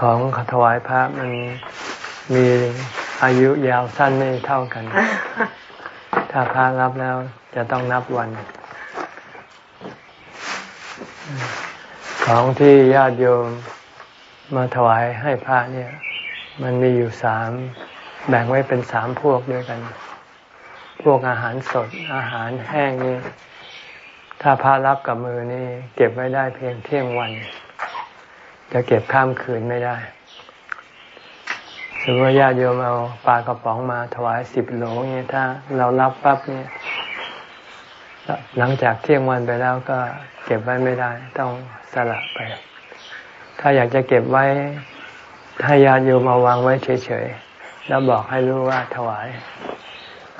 ของถวายพระมันมีอายุยาวสั้นไม่เท่ากัน ถ้าพระรับแล้วจะต้องนับวัน ของที่ญาติโยมมาถวายให้พระเนี่ย มันมีอยู่สามแบ่งไว้เป็นสามพวกด้วยกัน พวกอาหารสดอาหารแห้งนี่ถ้าพระรับกับมือนี่เก็บไว้ได้เพียงเที่ยงวัน จะเก็บข้ามคืนไม่ได้สมมติว่าญาติโยมเอาปลากระป๋องมาถวายสิบโหลเนี่ยถ้าเรารับปั๊บเนี่ย หลังจากเที่ยงวันไปแล้วก็เก็บไว้ไม่ได้ ต้องสละไป ถ้าอยากจะเก็บไว้ ถ้าญาติโยมเอาวางไว้เฉยๆแล้วบอกให้รู้ว่าถวาย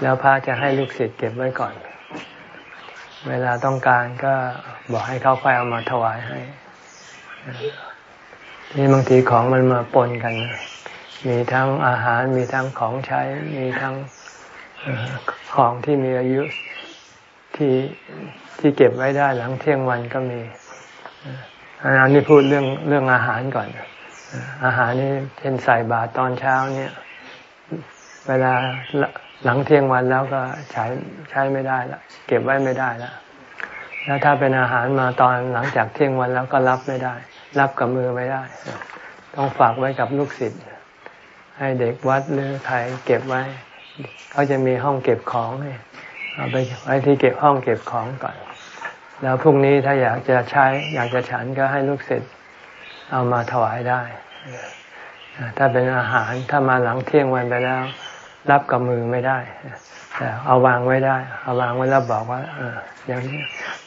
แล้วพระจะให้ลูกศิษย์เก็บไว้ก่อน เวลาต้องการก็บอกให้เขาไปเอามาถวายให้ นี่บางทีของมันมาปนกัน มีทั้งอาหารมีทั้งของใช้ มีทั้งของที่มีอายุที่ที่เก็บไว้ได้หลังเที่ยงวันก็มีอันนี้พูดเรื่องเรื่องอาหารก่อน อาหารนี่เช่นใส่บาตรตอนเช้าเนี่ย เวลาหลังเที่ยงวันแล้วก็ใช้ใช้ไม่ได้ละเก็บไว้ไม่ได้ล้วแล้วถ้าเป็นอาหารมาตอนหลังจากเที่ยงวันแล้วก็รับไม่ได้ รับกับมือไม่ได้ ต้องฝากไว้กับลูกศิษย์ให้เด็กวัดหรือใครเก็บไว้เขาจะมีห้องเก็บของเอาไปไว้ที่เก็บห้องเก็บของก่อน แล้วพรุ่งนี้ถ้าอยากจะใช้ อยากจะฉันก็ให้ลูกศิษย์เอามาถวายได้ ถ้าเป็นอาหารถ้ามาหลังเที่ยงวันไปแล้ว รับกับมือไม่ได้แต่เอาวางไว้ได้ เอาวางไว้แล้วบอกว่าเอออย่างนี้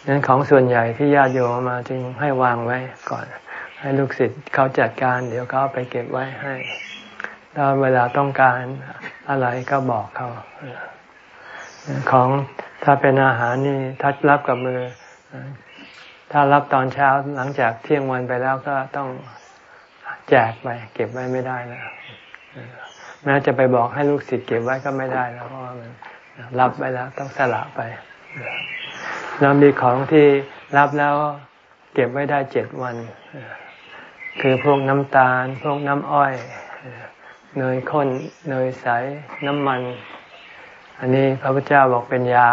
นั้นของส่วนใหญ่ที่ญาติโยมมาจึงให้วางไว้ก่อน ให้ลูกศิษย์เขาจัดการ เดี๋ยวเขาไปเก็บไว้ให้ถ้าเวลาต้องการอะไรก็บอกเขาของถ้าเป็นอาหารนี่ถ้ารับกับมือ ถ้ารับตอนเช้าหลังจากเที่ยงวันไปแล้วก็ต้องแจกไปเก็บไว้ไม่ได้แล้วแม้จะไปบอกให้ลูกศิษย์เก็บไว้ก็ไม่ได้แล้วเพราะมันรับไปแล้วต้องสละไปแล้วมีของที่รับแล้วเก็บไว้ได้เจ็ดวัน คือพวกน้ำตาล พวกน้ำอ้อย เนยข้น เนยใส น้ำมัน อันนี้พระพุทธเจ้าบอกเป็นยา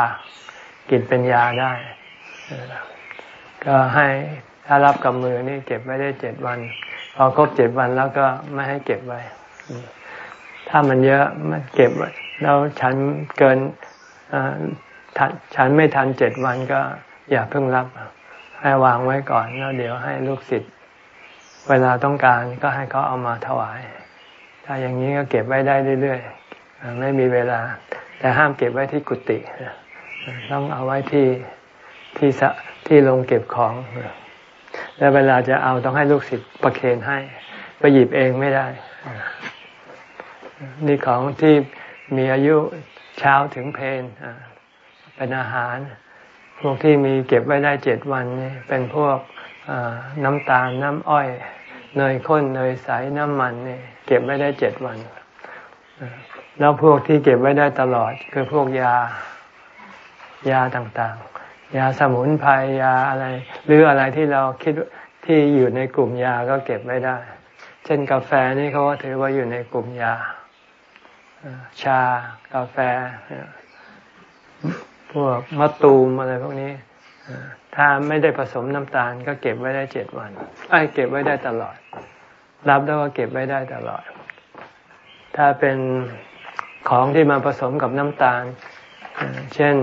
กินเป็นยาได้ ก็ให้ถ้ารับกับมือนี่เก็บไว้ได้เจ็ดวัน พอครบเจ็ดวันแล้วก็ไม่ให้เก็บไว้ ถ้ามันเยอะมันเก็บไว้แล้วฉันเกินฉันไม่ทันเจ็ดวันก็อย่าเพิ่งรับ ให้วางไว้ก่อนแล้วเดี๋ยวให้ลูกศิษย์ เวลาต้องการก็ให้เขาเอามาถวาย ถ้าอย่างนี้ก็เก็บไว้ได้เรื่อยๆ ไม่มีเวลา แต่ห้ามเก็บไว้ที่กุฏิต้องเอาไว้ที่ที่สะที่ลงเก็บของ แล้วเวลาจะเอาต้องให้ลูกศิษย์ประเคนให้ไปหยิบเองไม่ได้ นี่ของที่มีอายุเช้าถึงเพนเป็นอาหาร พวกที่มีเก็บไว้ได้เจ็ดวันนี่เป็นพวกน้ำตาลน้ำอ้อย เนยข้นเนยใสน้ำมันนี่เก็บไว้ได้เจ็ดวัน แล้วพวกที่เก็บไว้ได้ตลอด คือพวกยายาต่างๆ ยาสมุนไพรยาอะไร หรืออะไรที่เราคิดที่อยู่ในกลุ่มยาก็เก็บไว้ได้ เช่นกาแฟนี่เขาก็ถือว่าอยู่ในกลุ่มยา ชากาแฟ พวกมะตูมอะไรพวกนี้ ถ้าไม่ได้ผสมน้ำตาลก็เก็บไว้ได้เจ็ดวันไอ้เก็บไว้ได้ตลอด รับแล้วก็เก็บไว้ได้ตลอด ถ้าเป็นของที่มาผสมกับน้ำตาล เช่น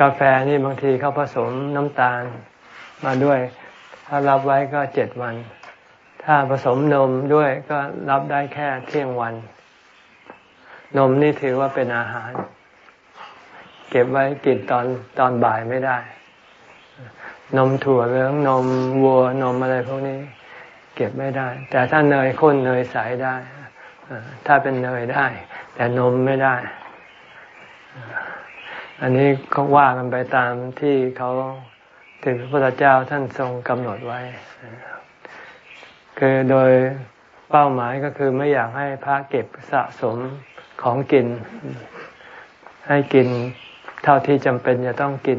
กาแฟนี่บางทีเขาผสมน้ำตาลมาด้วย ถ้ารับไว้ก็เจ็ดวัน ถ้าผสมนมด้วยก็รับได้แค่เที่ยงวัน นมนี่ถือว่าเป็นอาหาร เก็บไว้กินตอนตอนบ่ายไม่ได้ นมถั่วเหลืองนมวัวนมอะไรพวกนี้ เก็บไม่ได้ แต่ถ้าเนยข้นเนยใสได้ถ้าเป็นเนยได้ แต่นมไม่ได้ อันนี้เขาว่ากันไปตามที่เขาถึงพระพุทธเจ้าท่านทรงกำหนดไว้ คือโดยเป้าหมายก็คือไม่อยากให้พระเก็บสะสมของกิน ให้กินเท่าที่จำเป็นจะต้องกิน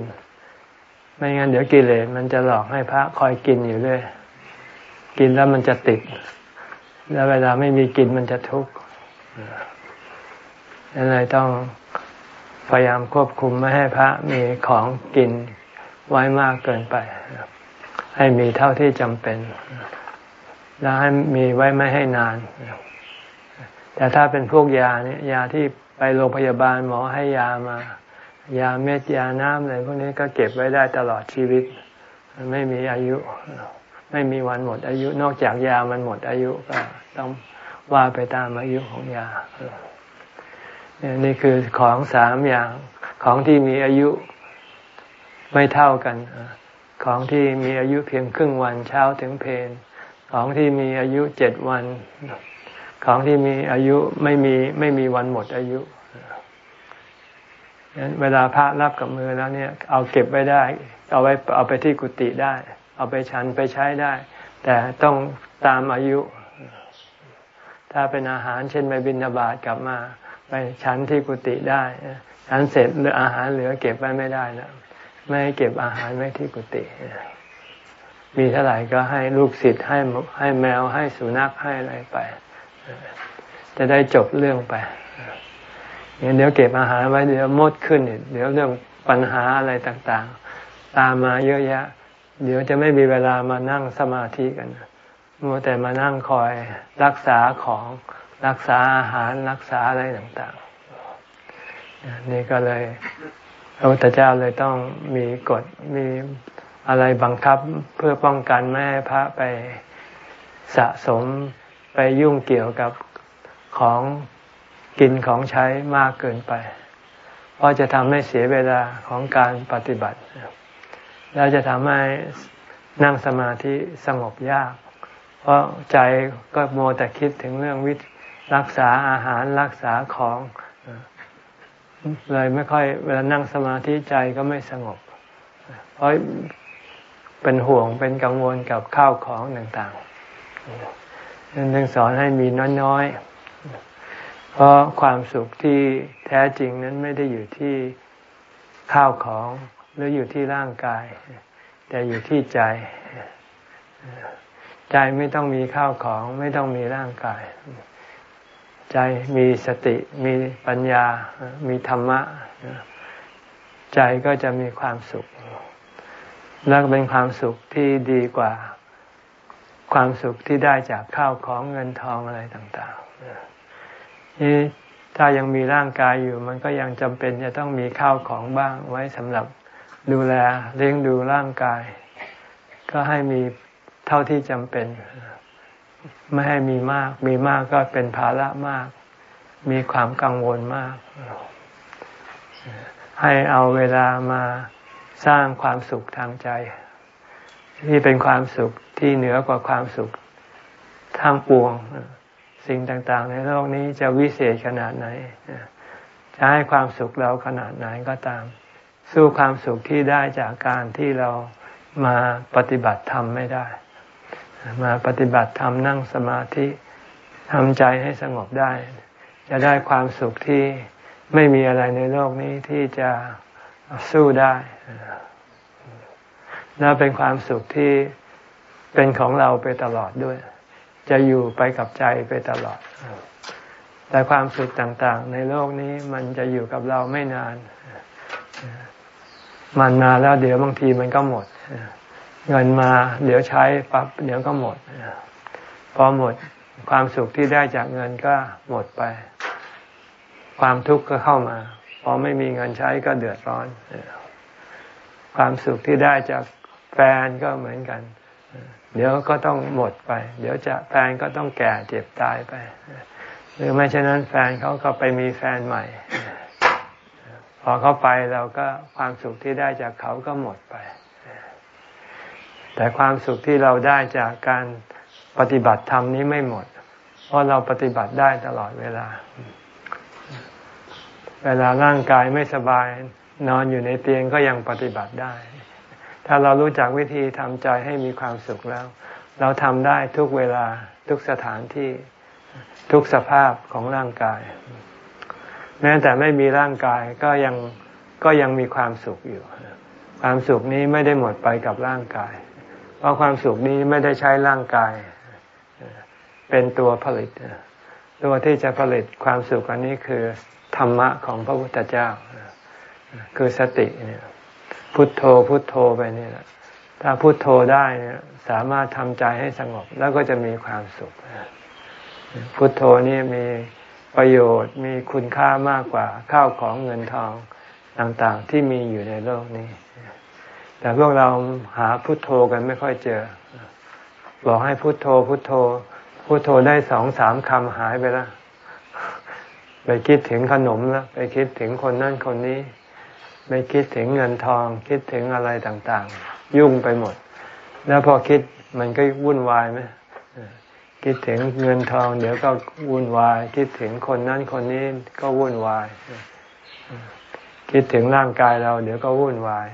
ไม่งั้นเดี๋ยวกิเลสมันจะหลอกให้พระคอยกินอยู่เรื่อยกินแล้วมันจะติด แล้วเวลาไม่มีกินมันจะทุกข์ดังนั้นต้องพยายามควบคุมไม่ให้พระมีของกินไว้มากเกินไป ให้มีเท่าที่จำเป็น แล้วให้มีไว้ไม่ให้นาน แต่ถ้าเป็นพวกยาเนี่ยยาที่ไปโรงพยาบาลหมอให้ยามา ยาเม็ดยาน้ำอะไรพวกนี้ก็เก็บไว้ได้ตลอดชีวิต ไม่มีอายุ ไม่มีวันหมดอายุ นอกจากยามันหมดอายุก็ต้องว่าไปตามอายุของยานี่คือของสามอย่างของที่มีอายุไม่เท่ากัน ของที่มีอายุเพียงครึ่งวันเช้าถึงเพนของที่มีอายุเจ็ดวัน ของที่มีอายุไม่มีไม่มีวันหมดอายุ เวลาพระรับกับมือแล้วเนี่ย เอาเก็บไว้ได้ เอาไว้เอาไปที่กุฏิได้ เอาไปฉันไปใช้ได้ แต่ต้องตามอายุ ถ้าเป็นอาหารเช่นไปบิณฑบาตกลับมา ไปฉันที่กุฏิได้ฉันเสร็จหรืออาหารเหลือเก็บไว้ไม่ได้แล้วไม่ให้เก็บอาหารไว้ที่กุฏิมีเท่าไหร่ก็ให้ลูกศิษย์ให้ให้แมวให้สุนัขให้อะไรไป จะได้จบเรื่องไป เดี๋ยวเก็บอาหารไว้เดี๋ยวมดขึ้นเดี๋ยวเรื่องปัญหาอะไรต่างๆ ตามมาเยอะแยะ เดี๋ยวจะไม่มีเวลามานั่งสมาธิกันมัวแต่มานั่งคอยรักษาของรักษาอาหารรักษาอะไรต่างๆ นี่ก็เลยพระพุทธเจ้าเลยต้องมีกฎมีอะไรบังคับเพื่อป้องกันแม่พระไปสะสมไปยุ่งเกี่ยวกับของ กินของใช้มากเกินไป เพราะจะทำให้เสียเวลาของการปฏิบัติ แล้วจะทำให้นั่งสมาธิสงบยาก เพราะใจก็โมแต่คิดถึงเรื่องวิรักษาอาหารรักษาของเลยไม่ค่อยเวลานั่งสมาธิใจก็ไม่สงบ เพราะเป็นห่วงเป็นกังวลกับข้าวของต่างๆนั่นสอนให้มีน้อยๆ เพราะความสุขที่แท้จริงนั้นไม่ได้อยู่ที่ข้าวของหรืออยู่ที่ร่างกาย แต่อยู่ที่ใจ ใจไม่ต้องมีข้าวของไม่ต้องมีร่างกาย ใจมีสติมีปัญญา มีธรรมะ ใจก็จะมีความสุข และเป็นความสุขที่ดีกว่า ความสุขที่ได้จากข้าวของเงินทองอะไรต่าง ๆ ถ้ายังมีร่างกายอยู่ มันก็ยังจำเป็นจะต้องมีข้าวของบ้างไว้สำหรับดูแลเลี้ยงดูร่างกาย ก็ให้มีเท่าที่จำเป็น ไม่ให้มีมาก มีมากก็เป็นภาระมาก มีความกังวลมาก ให้เอาเวลามาสร้างความสุขทางใจ ที่เป็นความสุขที่เหนือกว่าความสุขทางปวง สิ่งต่างๆ ในโลกนี้จะวิเศษขนาดไหน จะให้ความสุขเราขนาดไหนก็ตาม สู้ความสุขที่ได้จากการที่เรามาปฏิบัติธรรมไม่ได้ มาปฏิบัติธรรมนั่งสมาธิทำใจให้สงบได้ จะได้ความสุขที่ไม่มีอะไรในโลกนี้ที่จะสู้ได้และเป็นความสุขที่เป็นของเราไปตลอดด้วย จะอยู่ไปกับใจไปตลอด แต่ความสุขต่างๆ ในโลกนี้มันจะอยู่กับเราไม่นาน มันมาแล้วเดี๋ยวบางทีมันก็หมด เงินมาเดี๋ยวใช้ปั๊บเดี๋ยวก็หมด พอหมดความสุขที่ได้จากเงินก็หมดไป ความทุกข์ก็เข้ามา พอไม่มีเงินใช้ก็เดือดร้อน ความสุขที่ได้จากแฟนก็เหมือนกัน เดี๋ยวก็ต้องหมดไป เดี๋ยวจะแฟนก็ต้องแก่เจ็บตายไป หรือไม่เช่นนั้นแฟนเขาก็ไปมีแฟนใหม่ พอเขาไปเราก็ความสุขที่ได้จากเขาก็หมดไป แต่ความสุขที่เราได้จากการปฏิบัติธรรมนี้ไม่หมด เพราะเราปฏิบัติได้ตลอดเวลา เวลาร่างกายไม่สบาย นอนอยู่ในเตียงก็ยังปฏิบัติได้ ถ้าเรารู้จักวิธีทำใจให้มีความสุขแล้ว เราทำได้ทุกเวลาทุกสถานที่ทุกสภาพของร่างกาย แม้แต่ไม่มีร่างกายก็ยังก็ยังมีความสุขอยู่ ความสุขนี้ไม่ได้หมดไปกับร่างกาย เพราะความสุขนี้ไม่ได้ใช้ร่างกาย เป็นตัวผลิต ตัวที่จะผลิตความสุขอันนี้คือธรรมะของพระพุทธเจ้า คือสติเนี่ย พุทโธพุทโธไปนี่แหละถ้าพุทโธได้เนี่ยสามารถทำใจให้สงบแล้วก็จะมีความสุข พุทโธนี่มีประโยชน์มีคุณค่ามากกว่าข้าวของเงินทองต่างๆที่มีอยู่ในโลกนี้ แต่พวกเราหาพุทโธกันไม่ค่อยเจอ บอกให้พุทโธพุทโธ พุทโธได้สองสามคำหายไปแล้ว ไปคิดถึงขนมแล้ว ไปคิดถึงคนนั่นคนนี้ ไปคิดถึงเงินทอง คิดถึงอะไรต่างๆ ยุ่งไปหมด แล้วพอคิดมันก็วุ่นวายไหมคิดถึงเงินทอง เดี๋ยวก็วุ่นวาย คิดถึงคนนั้นคนนี้ก็วุ่นวาย คิดถึงร่างกายเรา เดี๋ยวก็วุ่นวาย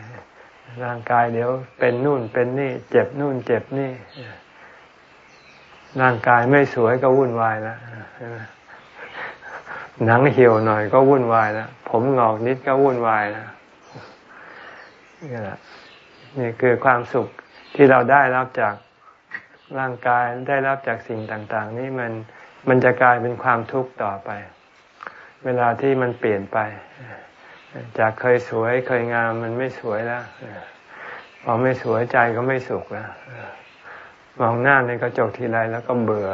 ร่างกายเดี๋ยวเป็นนู่นเป็นนี่ เจ็บนู่นเจ็บนี่ ร่างกายไม่สวยก็วุ่นวายแล้วหนังเหี่ยวหน่อยก็วุ่นวายแล้วผมงอกนิดก็วุ่นวายแล้ว นี่แหละนี่คือความสุขที่เราได้รับจากร่างกายได้รับจากสิ่งต่าง ๆ นี่มันมันจะกลายเป็นความทุกข์ต่อไป เวลาที่มันเปลี่ยนไป จากเคยสวยเคยงามมันไม่สวยแล้วพอไม่สวยใจก็ไม่สุขแล้วมองหน้าในกระจกทีไรแล้วก็เบื่อ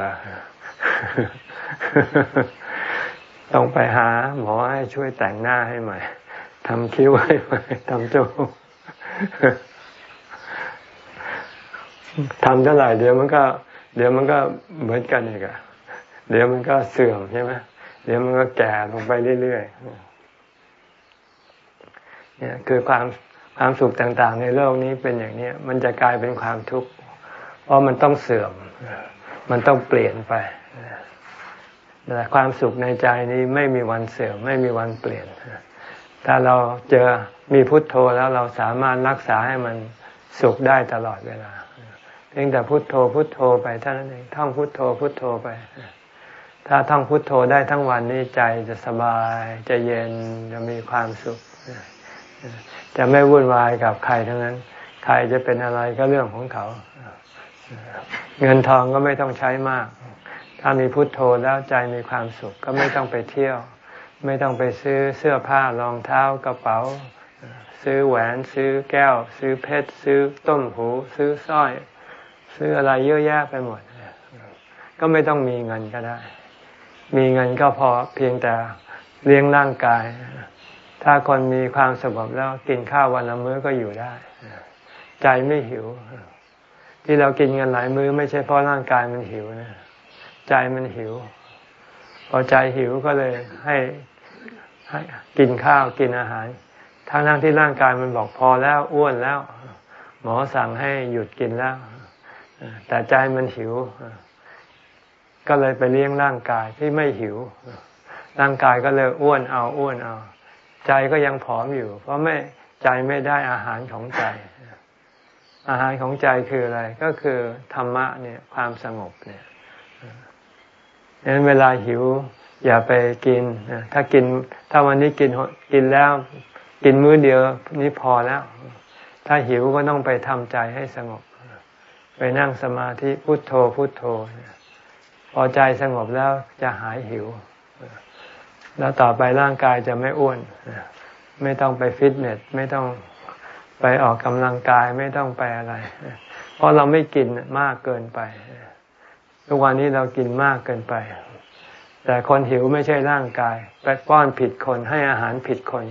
ต้องไปหาหมอให้ช่วยแต่งหน้าให้ใหม่ทำคิ้วให้ใหม่ทำจมูก ทำเท่าไหร่เดี๋ยวมันก็ เดี๋ยวมันก็เหมือนกันอีกอะเดี๋ยวมันก็เสื่อมใช่ไหมเดี๋ยวมันก็แก่ลงไปเรื่อยๆเนี่ยคือความความสุขต่างๆ ในโลกนี้เป็นอย่างนี้มันจะกลายเป็นความทุกข์เพราะมันต้องเสื่อม มันต้องเปลี่ยนไปแต่ความสุขในใจนี้ไม่มีวันเสื่อม ไม่มีวันเปลี่ยนถ้าเราเจอ มีพุทโธแล้วเราสามารถรักษาให้มันสุขได้ตลอดเวลา เพียงแต่พุทโธพุทโธไปเท่านั้นเองท่องพุทโธพุทโธไป ถ้าท่องพุทโธได้ทั้งวันนี้ใจจะสบาย จะเย็นจะมีความสุข จะไม่วุ่นวายกับใครทั้งนั้น ใครจะเป็นอะไรก็เรื่องของเขา เงินทองก็ไม่ต้องใช้มาก ถ้ามีพุทโธแล้วใจมีความสุขก็ไม่ต้องไปเที่ยว ไม่ต้องไปซื้อเสื้อผ้ารองเท้ากระเป๋า ซื้อแหวนซื้อแก้ว ซื้อเพชร ซื้อต้มหู ซื้อสร้อย ซื้ออะไรเยอะแยะไปหมด ก็ไม่ต้องมีเงินก็ได้ มีเงินก็พอเพียงแต่เลี้ยงร่างกาย ถ้าคนมีความสงบแล้วกินข้าววันละมื้อก็อยู่ได้ ใจไม่หิว ที่เรากินกันหลายมื้อไม่ใช่เพราะร่างกายมันหิวนะ ใจมันหิว พอใจหิวก็เลยให้ให้กินข้าวกินอาหาร ทั้งทั้งที่ร่างกายมันบอกพอแล้วอ้วนแล้ว หมอสั่งให้หยุดกินแล้ว แต่ใจมันหิว ก็เลยไปเลี้ยงร่างกายที่ไม่หิว ร่างกายก็เลยอ้วนเอาอ้วนเอา ใจก็ยังผอมอยู่ เพราะไม่ใจไม่ได้อาหารของใจ อาหารของใจคืออะไร ก็คือธรรมะเนี่ยความสงบเนี่ยดังนั้นเวลาหิวอย่าไปกิน ถ้ากิน ถ้าวันนี้กินกินแล้ว กินมื้อเดียวนี้พอแล้ว ถ้าหิวก็ต้องไปทำใจให้สงบ ไปนั่งสมาธิพุทโธพุทโธ พอใจสงบแล้วจะหายหิว แล้วต่อไปร่างกายจะไม่อ้วน ไม่ต้องไปฟิตเนสไม่ต้องไปออกกำลังกายไม่ต้องไปอะไร เพราะเราไม่กินมากเกินไป ทุกวันนี้เรากินมากเกินไป แต่คนหิวไม่ใช่ร่างกาย ไปป้อนผิดคนให้อาหารผิดคน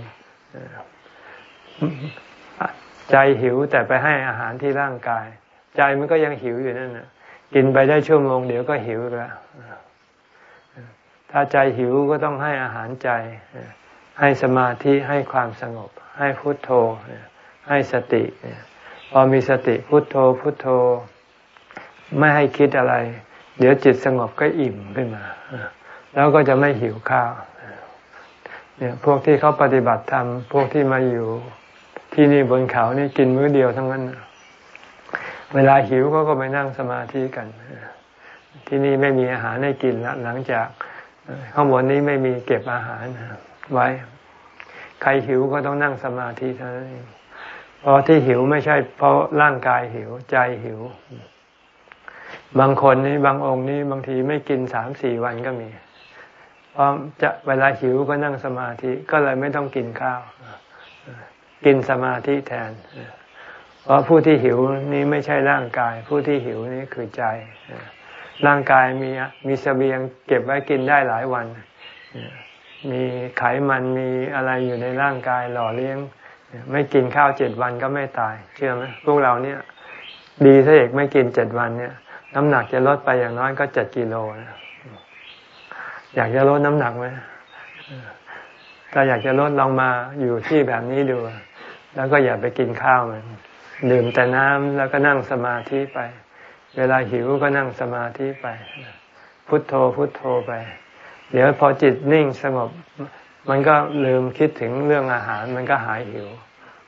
ใจหิวแต่ไปให้อาหารที่ร่างกาย ใจมันก็ยังหิวอยู่นั่นนะกินไปได้ชั่วโมงเดี๋ยวก็หิวแล้วถ้าใจหิวก็ต้องให้อาหารใจ ให้สมาธิให้ความสงบ ให้พุทโธ ให้สติพอมีสติพุทโธพุทโธ ไม่ให้คิดอะไร เดี๋ยวจิตสงบก็อิ่มขึ้นมา แล้วก็จะไม่หิวข้าว เนี่ยพวกที่เขาปฏิบัติธรรมพวกที่มาอยู่ที่นี่บนเขานี่กินมื้อเดียวทั้งนั้น เวลาหิวเขาก็ไปนั่งสมาธิกัน ที่นี่ไม่มีอาหารให้กินล้วหลังจากข้างบนนี้ไม่มีเก็บอาหารไว้ ใครหิวก็ต้องนั่งสมาธิเท่านั้นเองเพราะที่หิวไม่ใช่เพราะร่างกายหิวใจหิว บางคนนี่บางองค์นี่บางทีไม่กินสามสี่วันก็มี เพราะจะเวลาหิวก็นั่งสมาธิก็เลยไม่ต้องกินข้าว กินสมาธิแทน เพราะผู้ที่หิวนี้ไม่ใช่ร่างกาย ผู้ที่หิวนี่คือใจ ร่างกายมีมีเสบียงเก็บไว้กินได้หลายวัน มีไขมันมีอะไรอยู่ในร่างกายหล่อเลี้ยง ไม่กินข้าวเจ็ดวันก็ไม่ตาย เชื่อไหมพวกเราเนี่ย ดีถ้าเอกไม่กินเจ็ดวันเนี่ย น้ำหนักจะลดไปอย่างน้อยก็เจ็ดกิโลนะ อยากจะลดน้ำหนักไหมถ้าอยากจะลดลองมาอยู่ที่แบบนี้ดู แล้วก็อย่าไปกินข้าวมันดื่มแต่น้ำแล้วก็นั่งสมาธิไป เวลาหิวก็นั่งสมาธิไป พุทโธพุทโธไป เดี๋ยวพอจิตนิ่งสงบ มันก็ลืมคิดถึงเรื่องอาหาร มันก็หายหิว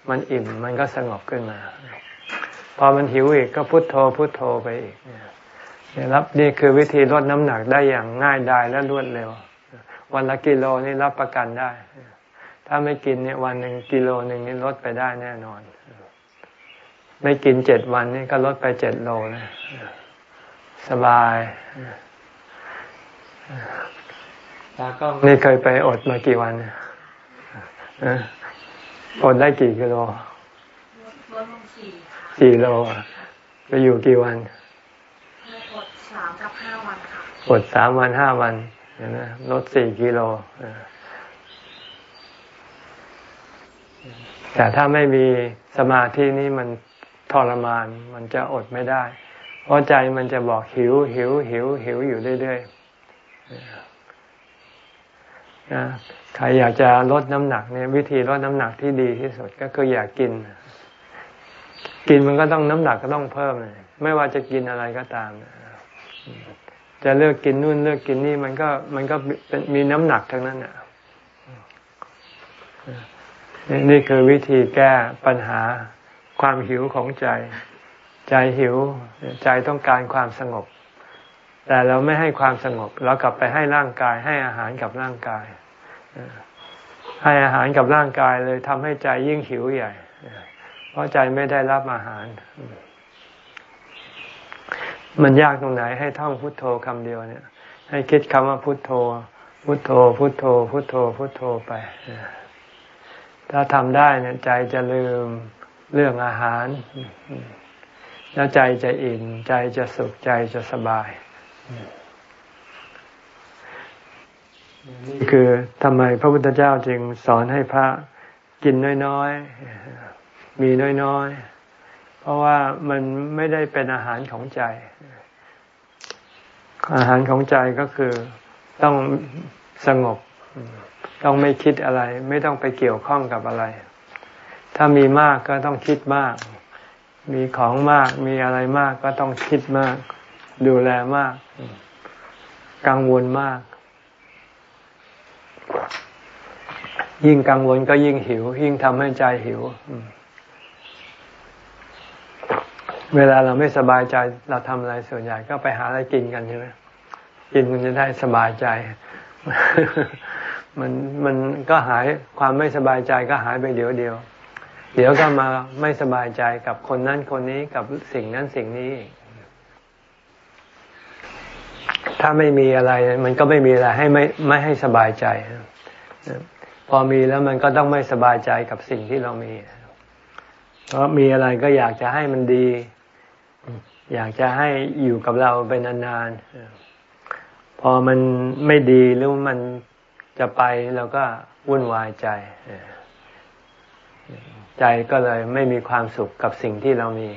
มันอิ่มมันก็สงบขึ้นมา พอมันหิวอีกก็พุทโธพุทโธไปอีกเนี่ย รับนี่คือวิธีลดน้ำหนักได้อย่างง่ายดายและรวดเร็ว วันละกิโลนี่รับประกันได้ ถ้าไม่กินเนี่ยวันหนึ่งกิโลหนึ่งนี่ลดไปได้แน่นอน ไม่กินเจ็ดวันนี่ก็ลดไปเจ็ดโลนะสบายแล้วก็นี่เคยไปอดมากี่วันอดได้กี่กิโลสี่โลไปอยู่กี่วัน สามกับห้าวันค่ะอดสามวันห้าวันเห็นไหมลดสี่กิโลแต่ถ้าไม่มีสมาธินี่มันทรมานมันจะอดไม่ได้ เพราะใจมันจะบอกหิวหิวหิวหิวอยู่เรื่อยๆนะใครอยากจะลดน้ำหนักเนี่ยวิธีลดน้ำหนักที่ดีที่สุดก็คืออยากกิน กินมันก็ต้องน้ำหนักก็ต้องเพิ่มเลยไม่ว่าจะกินอะไรก็ตาม จะเลือกกินนู่นเลือกกินนี่มันก็มันก็มีน้ำหนักทั้งนั้นอะนี่คือวิธีแก้ปัญหาความหิวของใจ ใจหิว ใจต้องการความสงบ แต่เราไม่ให้ความสงบเรากลับไปให้ร่างกาย ให้อาหารกับร่างกาย ให้อาหารกับร่างกายเลยทำให้ใจยิ่งหิวใหญ่ เพราะใจไม่ได้รับอาหาร มันยากตรงไหนให้ท่องพุทโธคำเดียวเนี่ย ให้คิดคำว่าพุทโธ พุทโธ พุทโธ พุทโธ พุทโธไป ถ้าทำได้เนี่ยใจจะลืมเรื่องอาหาร แล้วใจจะอิ่มใจจะสุขใจจะสบาย นี่คือทำไมพระพุทธเจ้าจึงสอนให้พระกินน้อยๆ มีน้อยๆ เพราะว่ามันไม่ได้เป็นอาหารของใจ อาหารของใจก็คือต้องสงบ ต้องไม่คิดอะไร ไม่ต้องไปเกี่ยวข้องกับอะไร ถ้ามีมากก็ต้องคิดมาก มีของมากมีอะไรมากก็ต้องคิดมาก ดูแลมาก กังวลมาก ยิ่งกังวลก็ยิ่งหิว ยิ่งทำให้ใจหิว เวลาเราไม่สบายใจเราทำอะไรส่วนใหญ่ก็ไปหาอะไรกินกันใช่ไหมกินมันจะได้สบายใจ มันมันก็หายความไม่สบายใจก็หายไปเดี๋ยวเดียว เดี๋ยวก็มาไม่สบายใจกับคนนั้นคนนี้กับสิ่งนั้นสิ่งนี้ ถ้าไม่มีอะไร มันก็ไม่มีอะไรให้ไม่ไม่ให้สบายใจ พอมีแล้วมันก็ต้องไม่สบายใจกับสิ่งที่เรามีเพราะมีอะไรก็อยากจะให้มันดี อยากจะให้อยู่กับเราเป็นนานๆ พอมันไม่ดีหรือมันจะไปเราก็วุ่นวายใจ ใจก็เลยไม่มีความสุขกับสิ่งที่เรามี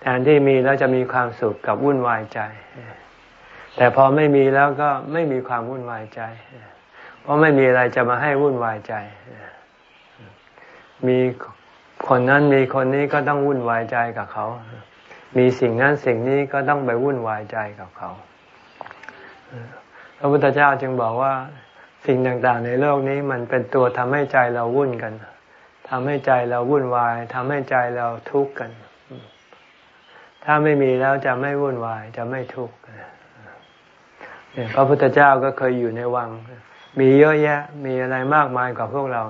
แทนที่มีแล้วจะมีความสุขกับวุ่นวายใจ แต่พอไม่มีแล้วก็ไม่มีความวุ่นวายใจ เพราะไม่มีอะไรจะมาให้วุ่นวายใจ มีคนนั้นมีคนนี้ก็ต้องวุ่นวายใจกับเขา มีสิ่งนั้นสิ่งนี้ก็ต้องไปวุ่นวายใจกับเขาพระพุทธเจ้าจึงบอกว่าสิ่งต่างๆ ในโลกนี้มันเป็นตัวทำให้ใจเราวุ่นกันทำให้ใจเราวุ่นวายทำให้ใจเราทุกข์กัน ถ้าไม่มีแล้วจะไม่วุ่นวาย จะไม่ทุกข์พระพุทธเจ้าก็เคยอยู่ในวัง มีเยอะแยะ มีอะไรมากมายกว่าพวกเรา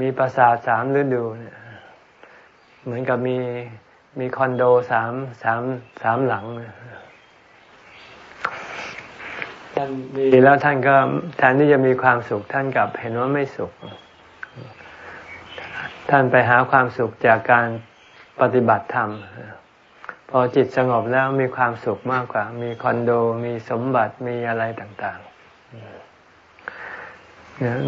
มีปราสาทสามฤดู เหมือนกับมี มีคอนโดสามสามสามหลังท่านมีแล้วท่านก็แทนที่จะมีความสุขท่านกลับเห็นว่าไม่สุข ท่านไปหาความสุขจากการปฏิบัติธรรม พอจิตสงบแล้วมีความสุขมากกว่า มีคอนโดมีสมบัติมีอะไรต่างๆ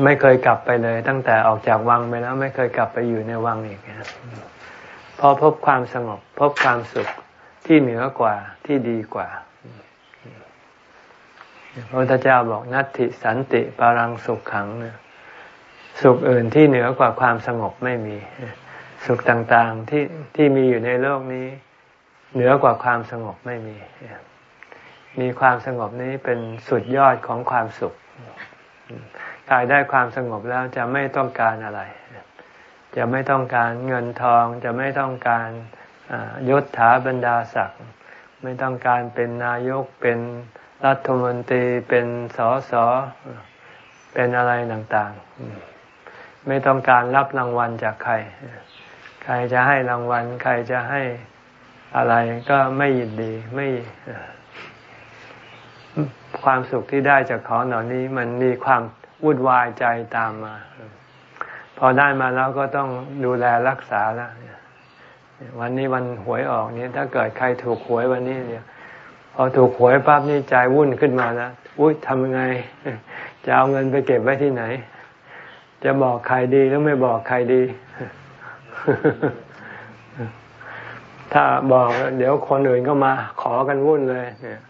ไม่เคยกลับไปเลย ตั้งแต่ออกจากวังไปแล้ว ไม่เคยกลับไปอยู่ในวังอีก พอพบความสงบ พบความสุขที่เหนือกว่าที่ดีกว่าพระพุทธเจ้าบอกนัตติสันติปารังสุขขังสุขอื่นที่เหนือกว่าความสงบไม่มี สุขต่างๆที่ที่มีอยู่ในโลกนี้ เหนือกว่าความสงบไม่มี มีความสงบนี้เป็นสุดยอดของความสุขกายได้ความสงบแล้วจะไม่ต้องการอะไร จะไม่ต้องการเงินทอง จะไม่ต้องการยศถาบรรดาศักดิ์ไม่ต้องการเป็นนายกเป็นรัฐมนตรีเป็นสอสอเป็นอะไรต่างๆ ไม่ต้องการรับรางวัลจากใคร ใครจะให้รางวัล ใครจะให้อะไรก็ไม่ยินดีไม่ความสุขที่ได้จากของเหล่านี้มันมีความวุ่นวายใจตามมา พอได้มาแล้วก็ต้องดูแลรักษาแล้ววันนี้วันหวยออกเนี่ยถ้าเกิดใครถูกหวยวันนี้เนี่ย พอถูกหวยปั๊บนี่ใจวุ่นขึ้นมาแล้วอุ้ยทำยังไง จะเอาเงินไปเก็บไว้ที่ไหน จะบอกใครดีหรือไม่บอกใครดี ถ้าบอกเดี๋ยวคนอื่นก็มา ขอกันวุ่นเลยเนี่ย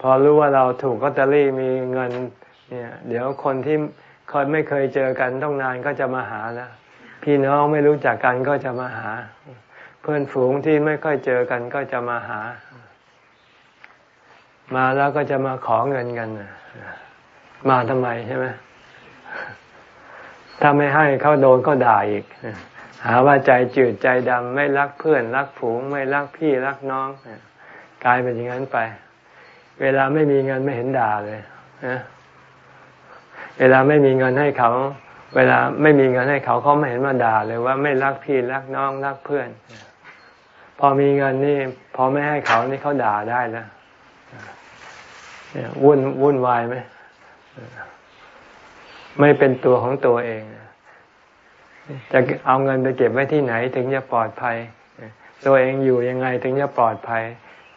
พอรู้ว่าเราถูกก็ตเตอรี่มีเงิน เนี่ย เดี๋ยวคนที่ คยไม่เคยเจอกันต้องนานก็จะมาหาแล้วพี่น้องไม่รู้จักกันก็จะมาหา เพื่อนฝูงที่ไม่ค่อยเจอกันก็จะมาหา มาแล้วก็จะมาขอเงินกันมาทำไมใช่ไหมถ้าไม่ให้เขาโดนก็ด่าอีก หาว่าใจจืดใจดำไม่รักเพื่อน รักฝูง ไม่รักพี่รักน้องกลายเป็นอย่างนั้นไป เวลาไม่มีเงินไม่เห็นด่าเลยนะ เวลาไม่มีเงินให้เขา เวลาไม่มีเงินให้เขาเขาไม่เห็นมาด่าเลยว่าไม่รักพี่รักน้องรักเพื่อน พอมีเงินนี่ พอไม่ให้เขานี่เขาด่าได้แล้ววุ่นวุ่นวายไหมไม่เป็นตัวของตัวเองจะเอาเงินไปเก็บไว้ที่ไหนถึงจะปลอดภัย ตัวเองอยู่ยังไงถึงจะปลอดภัย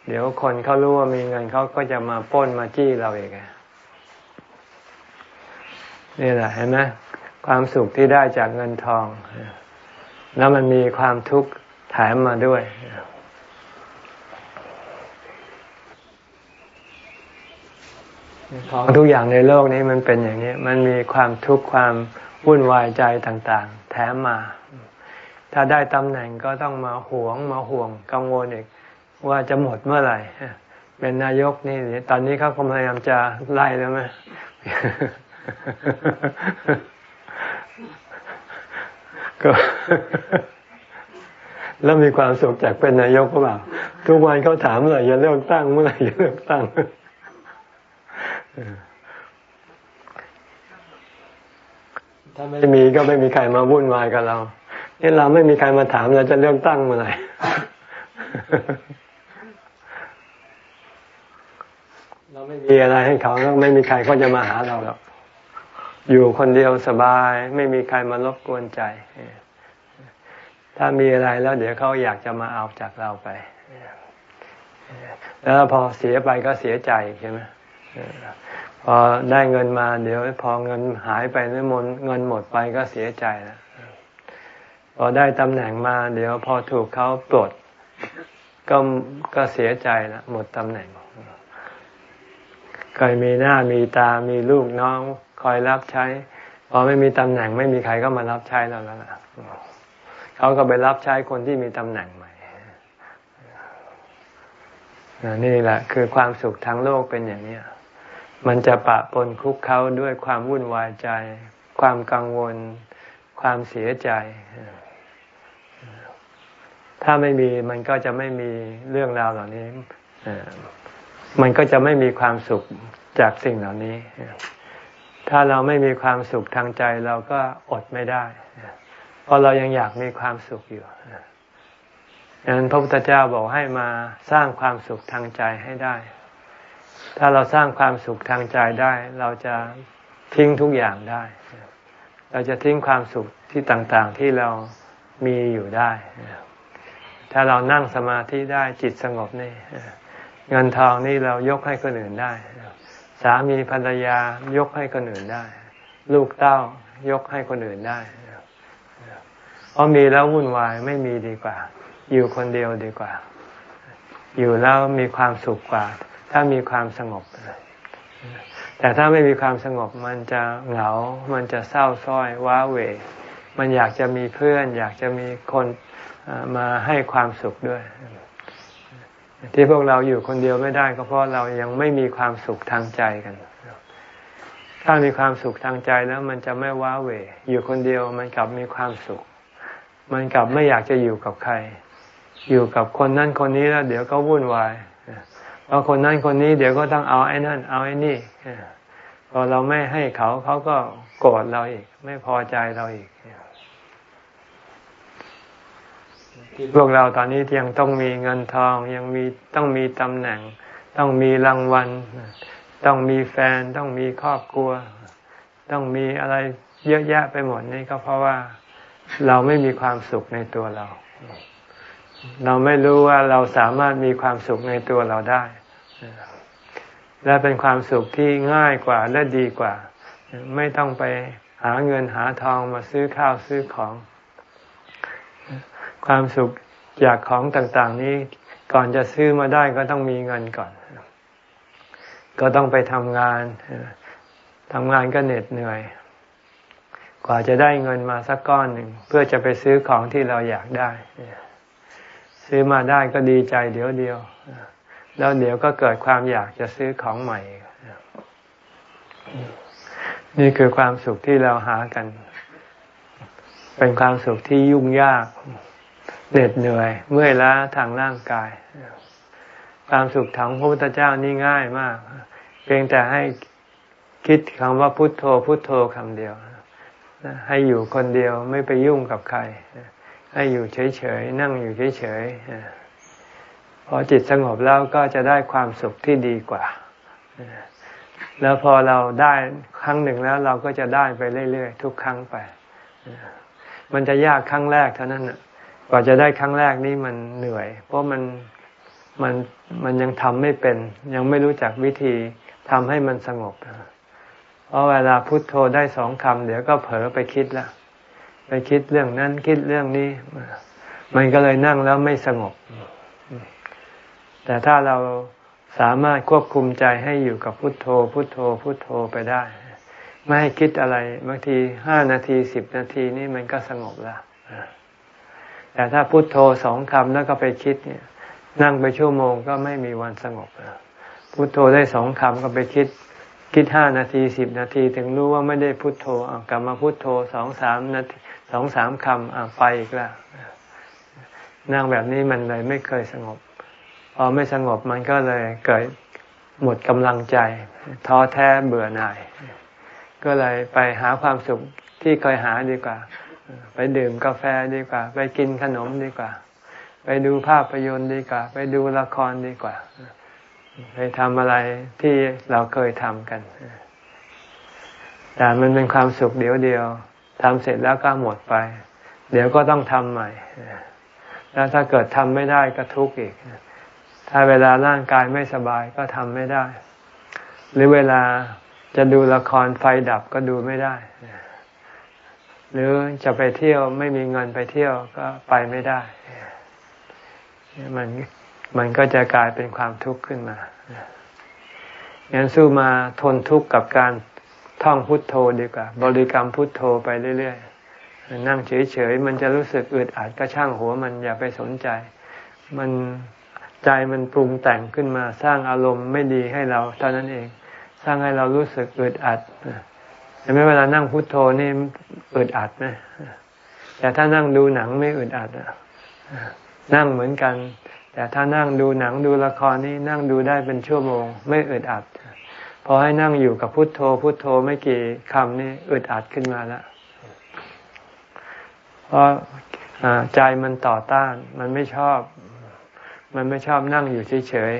เดี๋ยวคนเขารู้ว่ามีเงินเขาก็จะมาป้นมาจี้เราเอง นี่แหละเห็นไหมความสุขที่ได้จากเงินทอง แล้วมันมีความทุกข์แถมมาด้วยของทุกอย่างในโลกนี้มันเป็นอย่างนี้ มันมีความทุกข์ความวุ่นวายใจต่างๆ แถมมา ถ้าได้ตำแหน่งก็ต้องมาหวงมาห่วงกังวลอีกว่าจะหมดเมื่อไหร่ เป็นนายกนี่ ตอนนี้เขาพยายามจะไล่แล้วไหม ก็แล้วมีความสุขจากเป็นนายกหรือเปล่าทุกวันเขาถามเมื่อไหร่จะเลือกตั้งเมื่อไหร่จะเลือกตั้งถ้าไม่มีก็ไม่มีใครมาวุ่นวายกับเราเนี่ยเราไม่มีใครมาถามเราจะเลือกตั้งเมื่อไหร่เราไม่มีอะไรให้เขาแล้วไม่มีใครก็จะมาหาเราหรอก อยู่คนเดียวสบาย ไม่มีใครมารบกวนใจ ถ้ามีอะไรแล้วเดี๋ยวเขาอยากจะมาเอาจากเราไป แล้วพอเสียไปก็เสียใจใช่ไหมพอได้เงินมาเดี๋ยวพอเงินหายไปหรือมนเงินหมดไปก็เสียใจแล้วพอได้ตำแหน่งมา เดี๋ยวพอถูกเขาปลดก็ก็เสียใจแล้วหมดตำแหน่งเคยมีหน้ามีตามีลูกน้อง คอยรับใช้พอไม่มีตำแหน่งไม่มีใครก็มารับใช้เราแล้วนะเขาก็ไปรับใช้คนที่มีตำแหน่งใหม่นี่แหละ คือความสุขทางโลกเป็นอย่างนี้มันจะปะปนคุกเขาด้วยความวุ่นวายใจ ความกังวล ความเสียใจ ถ้าไม่มีมันก็จะไม่มีเรื่องราวเหล่านี้มันก็จะไม่มีความสุขจากสิ่งเหล่านี้ ถ้าเราไม่มีความสุขทางใจเราก็อดไม่ได้ เพราะเรายังอยากมีความสุขอยู่ดังนั้นพระพุทธเจ้าบอกให้มาสร้างความสุขทางใจให้ได้ ถ้าเราสร้างความสุขทางใจได้ เราจะทิ้งทุกอย่างได้ เราจะทิ้งความสุขที่ต่างๆที่เรามีอยู่ได้ ถ้าเรานั่งสมาธิได้จิตสงบนี่เงินทองนี่เรายกให้คนอื่นได้ สามีภรรยายกให้คนอื่นได้ ลูกเต้ายกให้คนอื่นได้เพราะมีแล้ววุ่นวายไม่มีดีกว่า อยู่คนเดียวดีกว่า อยู่แล้วมีความสุขกว่า ถ้ามีความสงบ แต่ถ้าไม่มีความสงบมันจะเหงา มันจะเศร้าส้อยว้าเหวมันอยากจะมีเพื่อน อยากจะมีคนมาให้ความสุขด้วย ที่พวกเราอยู่คนเดียวไม่ได้ก็เพราะเรายังไม่มีความสุขทางใจกัน ถ้ามีความสุขทางใจแล้ว มันจะไม่ว้าเหวอยู่คนเดียวมันกลับมีความสุข มันกลับไม่อยากจะอยู่กับใคร อยู่กับคนนั้นคนนี้แล้ว เดี๋ยวก็วุ่นวายพราะคนนั้นคนนี้เดี๋ยวก็ต้องเอาไอ้นั่น เอาไอ้นี่พอเราไม่ให้เขาเขาก็โกรธเราอีก ไม่พอใจเราอีก พวกเราตอนนี้ยังต้องมีเงินทองยังมีต้องมีตำแหน่ง ต้องมีรางวัล ต้องมีแฟนต้องมีครอบครัว ต้องมีอะไรเยอะแยะไปหมดนี่ก็เพราะว่าเราไม่มีความสุขในตัวเรา เราไม่รู้ว่าเราสามารถมีความสุขในตัวเราได้ และเป็นความสุขที่ง่ายกว่าและดีกว่า ไม่ต้องไปหาเงินหาทองมาซื้อข้าวซื้อของ ความสุขจากของต่างๆ นี้ก่อนจะซื้อมาได้ก็ต้องมีเงินก่อน ก็ต้องไปทำงานทำงานก็เหน็ดเหนื่อย กว่าจะได้เงินมาสักก้อนหนึ่งเพื่อจะไปซื้อของที่เราอยากได้ ซื้อมาได้ก็ดีใจเดี๋ยวเดียว แล้วเดี๋ยวก็เกิดความอยากจะซื้อของใหม่ นี่คือความสุขที่เราหากัน เป็นความสุขที่ยุ่งยาก เหน็ดเหนื่อย เมื่อยล้าทางร่างกาย ความสุขของพระพุทธเจ้านี่ง่ายมาก เพียงแต่ให้คิดคำว่าพุทโธพุทโธคำเดียว ให้อยู่คนเดียวไม่ไปยุ่งกับใคร ให้อยู่เฉยๆนั่งอยู่เฉยๆพอจิตสงบแล้วก็จะได้ความสุขที่ดีกว่า แล้วพอเราได้ครั้งหนึ่งแล้วเราก็จะได้ไปเรื่อยๆทุกครั้งไป มันจะยากครั้งแรกเท่านั้นก ว่าจะได้ครั้งแรกนี่มันเหนื่อย เพราะมันมันมันยังทำไม่เป็น ยังไม่รู้จักวิธีทำให้มันสงบ เพราะเวลาพุโทโธได้สองคำเดี๋ยวก็เผลอไปคิดละไปคิดเรื่องนั้นคิดเรื่องนี้ มันก็เลยนั่งแล้วไม่สงบ แต่ถ้าเราสามารถควบคุมใจให้อยู่กับพุทโธ พุทโธ พุทโธไปได้ ไม่ให้คิดอะไรบางทีห้านาทีสิบนาทีนี่มันก็สงบแล้ว แต่ถ้าพุโทโธสองคำแล้วก็ไปคิดเนี่ย นั่งไปชั่วโมงก็ไม่มีวันสงบพุโทโธได้สองคำก็ไปคิด คิดห้านาทีสิบนาที ถึงรู้ว่าไม่ได้พุโทโธกลับมาพุโทโธสองสามนาทีสองสามคำไปอีกแล้วนั่งแบบนี้มันเลยไม่เคยสงบพอไม่สงบมันก็เลยเกิดหมดกำลังใจท้อแท้เบื่อหน่าย ก็เลยไปหาความสุขที่เคยหาดีกว่า ไปดื่มกาแฟดีกว่า ไปกินขนมดีกว่า ไปดูภาพยนตร์ดีกว่า ไปดูละครดีกว่า ไปทำอะไรที่เราเคยทำกัน แต่มันเป็นความสุขเดียวเดียวทำเสร็จแล้วก็หมดไป เดี๋ยวก็ต้องทำใหม่ แล้วถ้าเกิดทำไม่ได้ก็ทุกข์อีก ถ้าเวลาร่างกายไม่สบายก็ทำไม่ได้ หรือเวลาจะดูละครไฟดับก็ดูไม่ได้ หรือจะไปเที่ยวไม่มีเงินไปเที่ยวก็ไปไม่ได้ มันมันก็จะกลายเป็นความทุกข์ขึ้นมางั้นสู้มาทนทุกข์กับการท่องพุทโธดีกว่า บริกรรมพุทโธไปเรื่อยๆ นั่งเฉยๆ มันจะรู้สึกอึดอัดก็ช่างหัวมันอย่าไปสนใจ มันใจมันปรุงแต่งขึ้นมาสร้างอารมณ์ไม่ดีให้เราเท่านั้นเอง สร้างให้เรารู้สึกอึดอัด แต่ไม่เวลานั่งพุทโธนี่อึดอัดไหมแต่ถ้านั่งดูหนังไม่อึดอัดอะนั่งเหมือนกัน แต่ถ้านั่งดูหนังดูละครนี่นั่งดูได้เป็นชั่วโมง ไม่อึดอัดพอให้นั่งอยู่กับพุทโธ พุทโธไม่กี่คำนี่อึดอัดขึ้นมาแล้วเพราะใจมันต่อต้าน มันไม่ชอบ มันไม่ชอบนั่งอยู่เฉย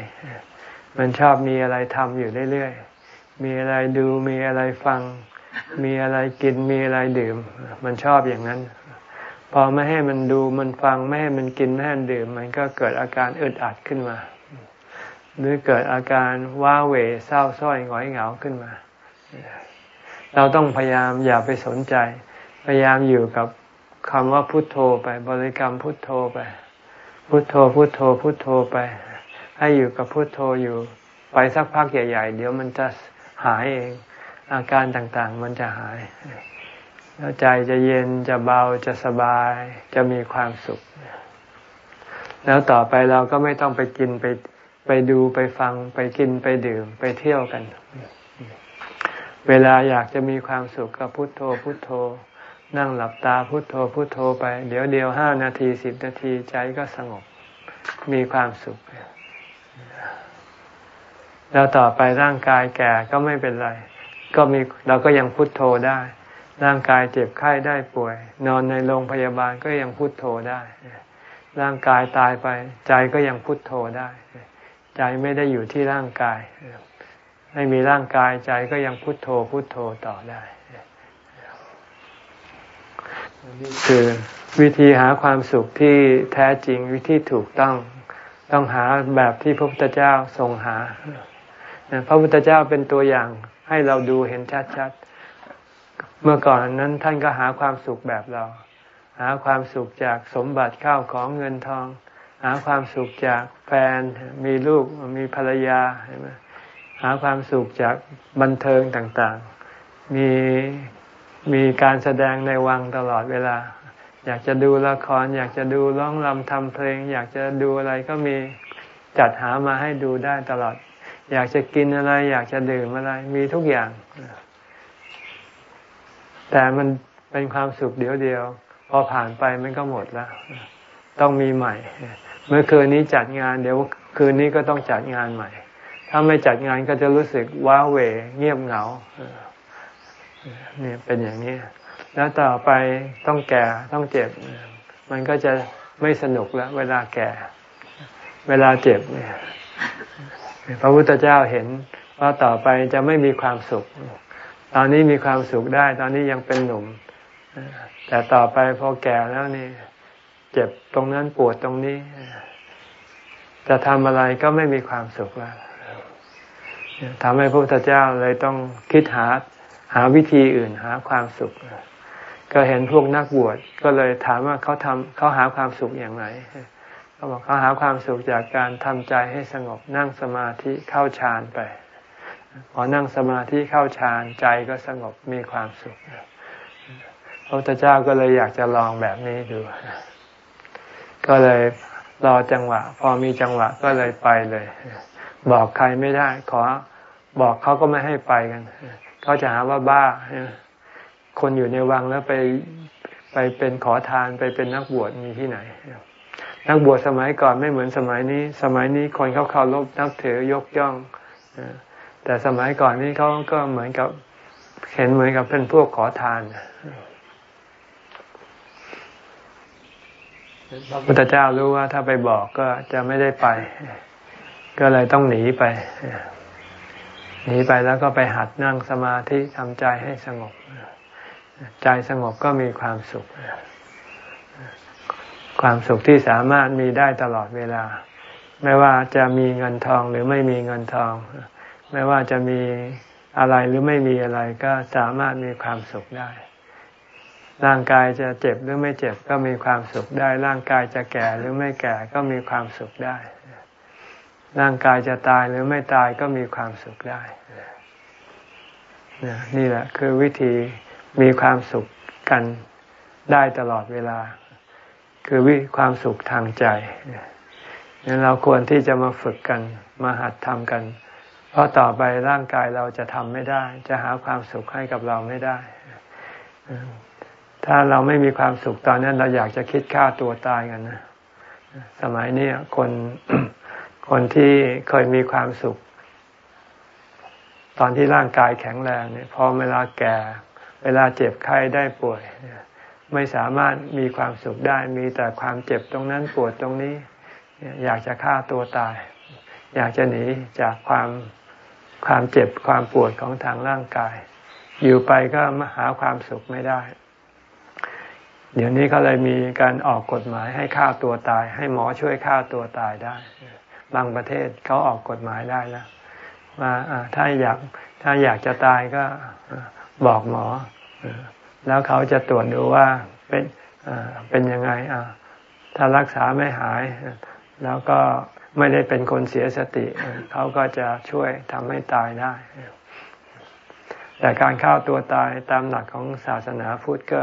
ๆมันชอบมีอะไรทำอยู่เรื่อยๆมีอะไรดูมีอะไรฟัง มีอะไรกินมีอะไรดื่ม มันชอบอย่างนั้น พอไม่ให้มันดูมันฟังไม่ให้มันกินไม่ให้มันดื่ม มันก็เกิดอาการอึดอัดขึ้นมา หรือเกิดอาการว้าเหวเศร้าส้อยหงอยเหงาขึ้นมา เราต้องพยายามอย่าไปสนใจ พยายามอยู่กับคำว่าพุทโธไป บริกรรมพุทโธไป พุทโธพุทโธพุทโธไป ให้อยู่กับพุทโธอยู่ไปสักพักใหญ่ ๆ เดี๋ยวมันจะหายเอง อาการต่างๆ มันจะหายแล้วใจจะเย็นจะเบาจะสบาย จะมีความสุข แล้วต่อไปเราก็ไม่ต้องไปกินไปไปดูไปฟังไปกินไปดื่มไปเที่ยวกัน เวลาอยากจะมีความสุขก็พุโทโธพุโทโธ นั่งหลับตาพุโทโธพุโทโธไป เดี๋ยวเดียวห้านาทีสิบนาทีใจก็สงบมีความสุข แล้วต่อไปร่างกายแก่ก็ไม่เป็นไร ก็มีเราก็ยังพุโทโธได้ ร่างกายเจ็บไข้ได้ป่วย นอนในโรงพยาบาลก็ยังพุโทโธได้ ร่างกายตายไป ใจก็ยังพุโทโธได้ ใจไม่ได้อยู่ที่ร่างกาย ไม่มีร่างกายใจก็ยังพุโทโธพุโทโธต่อได้นี่คือวิธีหาความสุขที่แท้จริงวิธีถูกต้องต้องหาแบบที่พระพุทธเจ้าทรงหา พระพุทธเจ้าเป็นตัวอย่าง ให้เราดูเห็นชัดๆ เมื่อก่อนนั้นท่านก็หาความสุขแบบเรา หาความสุขจากสมบัติข้าวของเงินทอง หาความสุขจากแฟนมีลูกมีภรรยาใช่ไหมหาความสุขจากบันเทิงต่างๆ มีมีการแสดงในวังตลอดเวลา อยากจะดูละคร อยากจะดูร้องรำทำเพลง อยากจะดูอะไรก็มีจัดหามาให้ดูได้ตลอด อยากจะกินอะไร อยากจะดื่มอะไร มีทุกอย่าง แต่มันเป็นความสุขเดียวเดียว พอผ่านไปมันก็หมดแล้ว ต้องมีใหม่ เมื่อคืนนี้จัดงานเดี๋ยวคืนนี้ก็ต้องจัดงานใหม่ ถ้าไม่จัดงานก็จะรู้สึกว้าเหวเงียบเหงาเนี่ยเป็นอย่างนี้ แล้วต่อไปต้องแก่ต้องเจ็บ มันก็จะไม่สนุกแล้ว เวลาแก่ เวลาเจ็บเนี่ย พระพุทธเจ้าเห็นว่าต่อไปจะไม่มีความสุข ตอนนี้มีความสุขได้ ตอนนี้ยังเป็นหนุ่ม แต่ต่อไปพอแก่แล้วนี่ เจ็บตรงนั้นปวดตรงนี้ จะทำอะไรก็ไม่มีความสุขแล้วทำให้พระพุทธเจ้าเลยต้องคิดหาหาวิธีอื่นหาความสุข ก็เห็นพวกนักบวชก็เลยถามว่าเขาทำเขาหาความสุขอย่างไร เขาบอกเขาหาความสุขจากการทำใจให้สงบนั่งสมาธิเข้าฌานไปพอนั่งสมาธิเข้าฌานใจก็สงบมีความสุขพระพุทธเจ้าก็เลยอยากจะลองแบบนี้ดู ก็เลยรอจังหวะ พอมีจังหวะก็เลยไปเลย บอกใครไม่ได้ ขอบอกเขาก็ไม่ให้ไปกันเขาจะหาว่าบ้าคนอยู่ในวังแล้วไปไปเป็นขอทานไปเป็นนักบวชมีที่ไหน นักบวชสมัยก่อนไม่เหมือนสมัยนี้ สมัยนี้คนเขาเคารพนับถือยกย่องแต่สมัยก่อนนี้เขาก็เหมือนกับเห็นเหมือนกับเป็นพวกขอทานพระพุทธเจ้ารู้ว่าถ้าไปบอกก็จะไม่ได้ไป ก็เลยต้องหนีไป หนีไปแล้วก็ไปหัดนั่งสมาธิทำใจให้สงบ ใจสงบก็มีความสุข ความสุขที่สามารถมีได้ตลอดเวลา ไม่ว่าจะมีเงินทองหรือไม่มีเงินทอง ไม่ว่าจะมีอะไรหรือไม่มีอะไรก็สามารถมีความสุขได้ ร่างกายจะเจ็บหรือไม่เจ็บก็มีความสุขได้ ร่างกายจะแก่หรือไม่แก่ก็มีความสุขได้ ร่างกายจะตายหรือไม่ตายก็มีความสุขได้นี่แหละคือวิธีมีความสุขกันได้ตลอดเวลา คือวิความสุขทางใจนั้นเราควรที่จะมาฝึกกัน มาหัดทำกัน เพราะต่อไปร่างกายเราจะทำไม่ได้ จะหาความสุขให้กับเราไม่ได้ ถ้าเราไม่มีความสุขตอนนั้น เราอยากจะคิดฆ่าตัวตายกันนะ สมัยนี้คนคนที่เคยมีความสุข ตอนที่ร่างกายแข็งแรงเนี่ยพอเวลาแก่ เวลาเจ็บไข้ได้ป่วย ไม่สามารถมีความสุขได้ มีแต่ความเจ็บตรงนั้นปวดตรงนี้ อยากจะฆ่าตัวตาย อยากจะหนีจากความความเจ็บความปวดของทางร่างกาย อยู่ไปก็มหาความสุขไม่ได้ เดี๋ยวนี้เขาเลยมีการออกกฎหมายให้ฆ่าตัวตาย ให้หมอช่วยฆ่าตัวตายได้ บางประเทศเขาออกกฎหมายได้แล้วว่าถ้าอยากถ้าอยากจะตายก็บอกหมอ แล้วเขาจะตรวจดูว่าเป็นเป็นยังไงถ้ารักษาไม่หาย แล้วก็ไม่ได้เป็นคนเสียสติ เขาก็จะช่วยทำให้ตายได้ แต่การฆ่าตัวตายตามหลักของศาสนาพุทธก็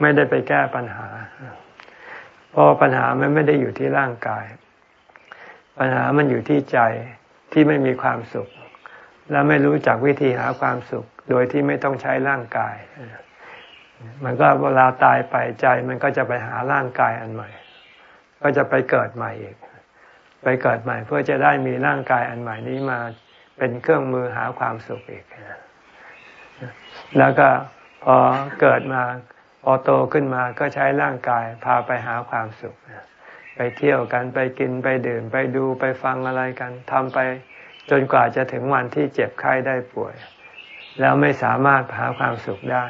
ไม่ได้ไปแก้ปัญหา เพราะปัญหามันไม่ได้อยู่ที่ร่างกาย ปัญหามันอยู่ที่ใจที่ไม่มีความสุข และไม่รู้จักวิธีหาความสุข โดยที่ไม่ต้องใช้ร่างกาย มันก็เวลาตายไปใจมันก็จะไปหาร่างกายอันใหม่ ก็จะไปเกิดใหม่อีก ไปเกิดใหม่เพื่อจะได้มีร่างกายอันใหม่นี้มาเป็นเครื่องมือหาความสุขอีก แล้วก็พอเกิดมาพอโตขึ้นมาก็ใช้ร่างกายพาไปหาความสุข ไปเที่ยวกันไปกินไปดื่มไปดูไปฟังอะไรกันทำไปจนกว่าจะถึงวันที่เจ็บไข้ได้ป่วย แล้วไม่สามารถหาความสุขได้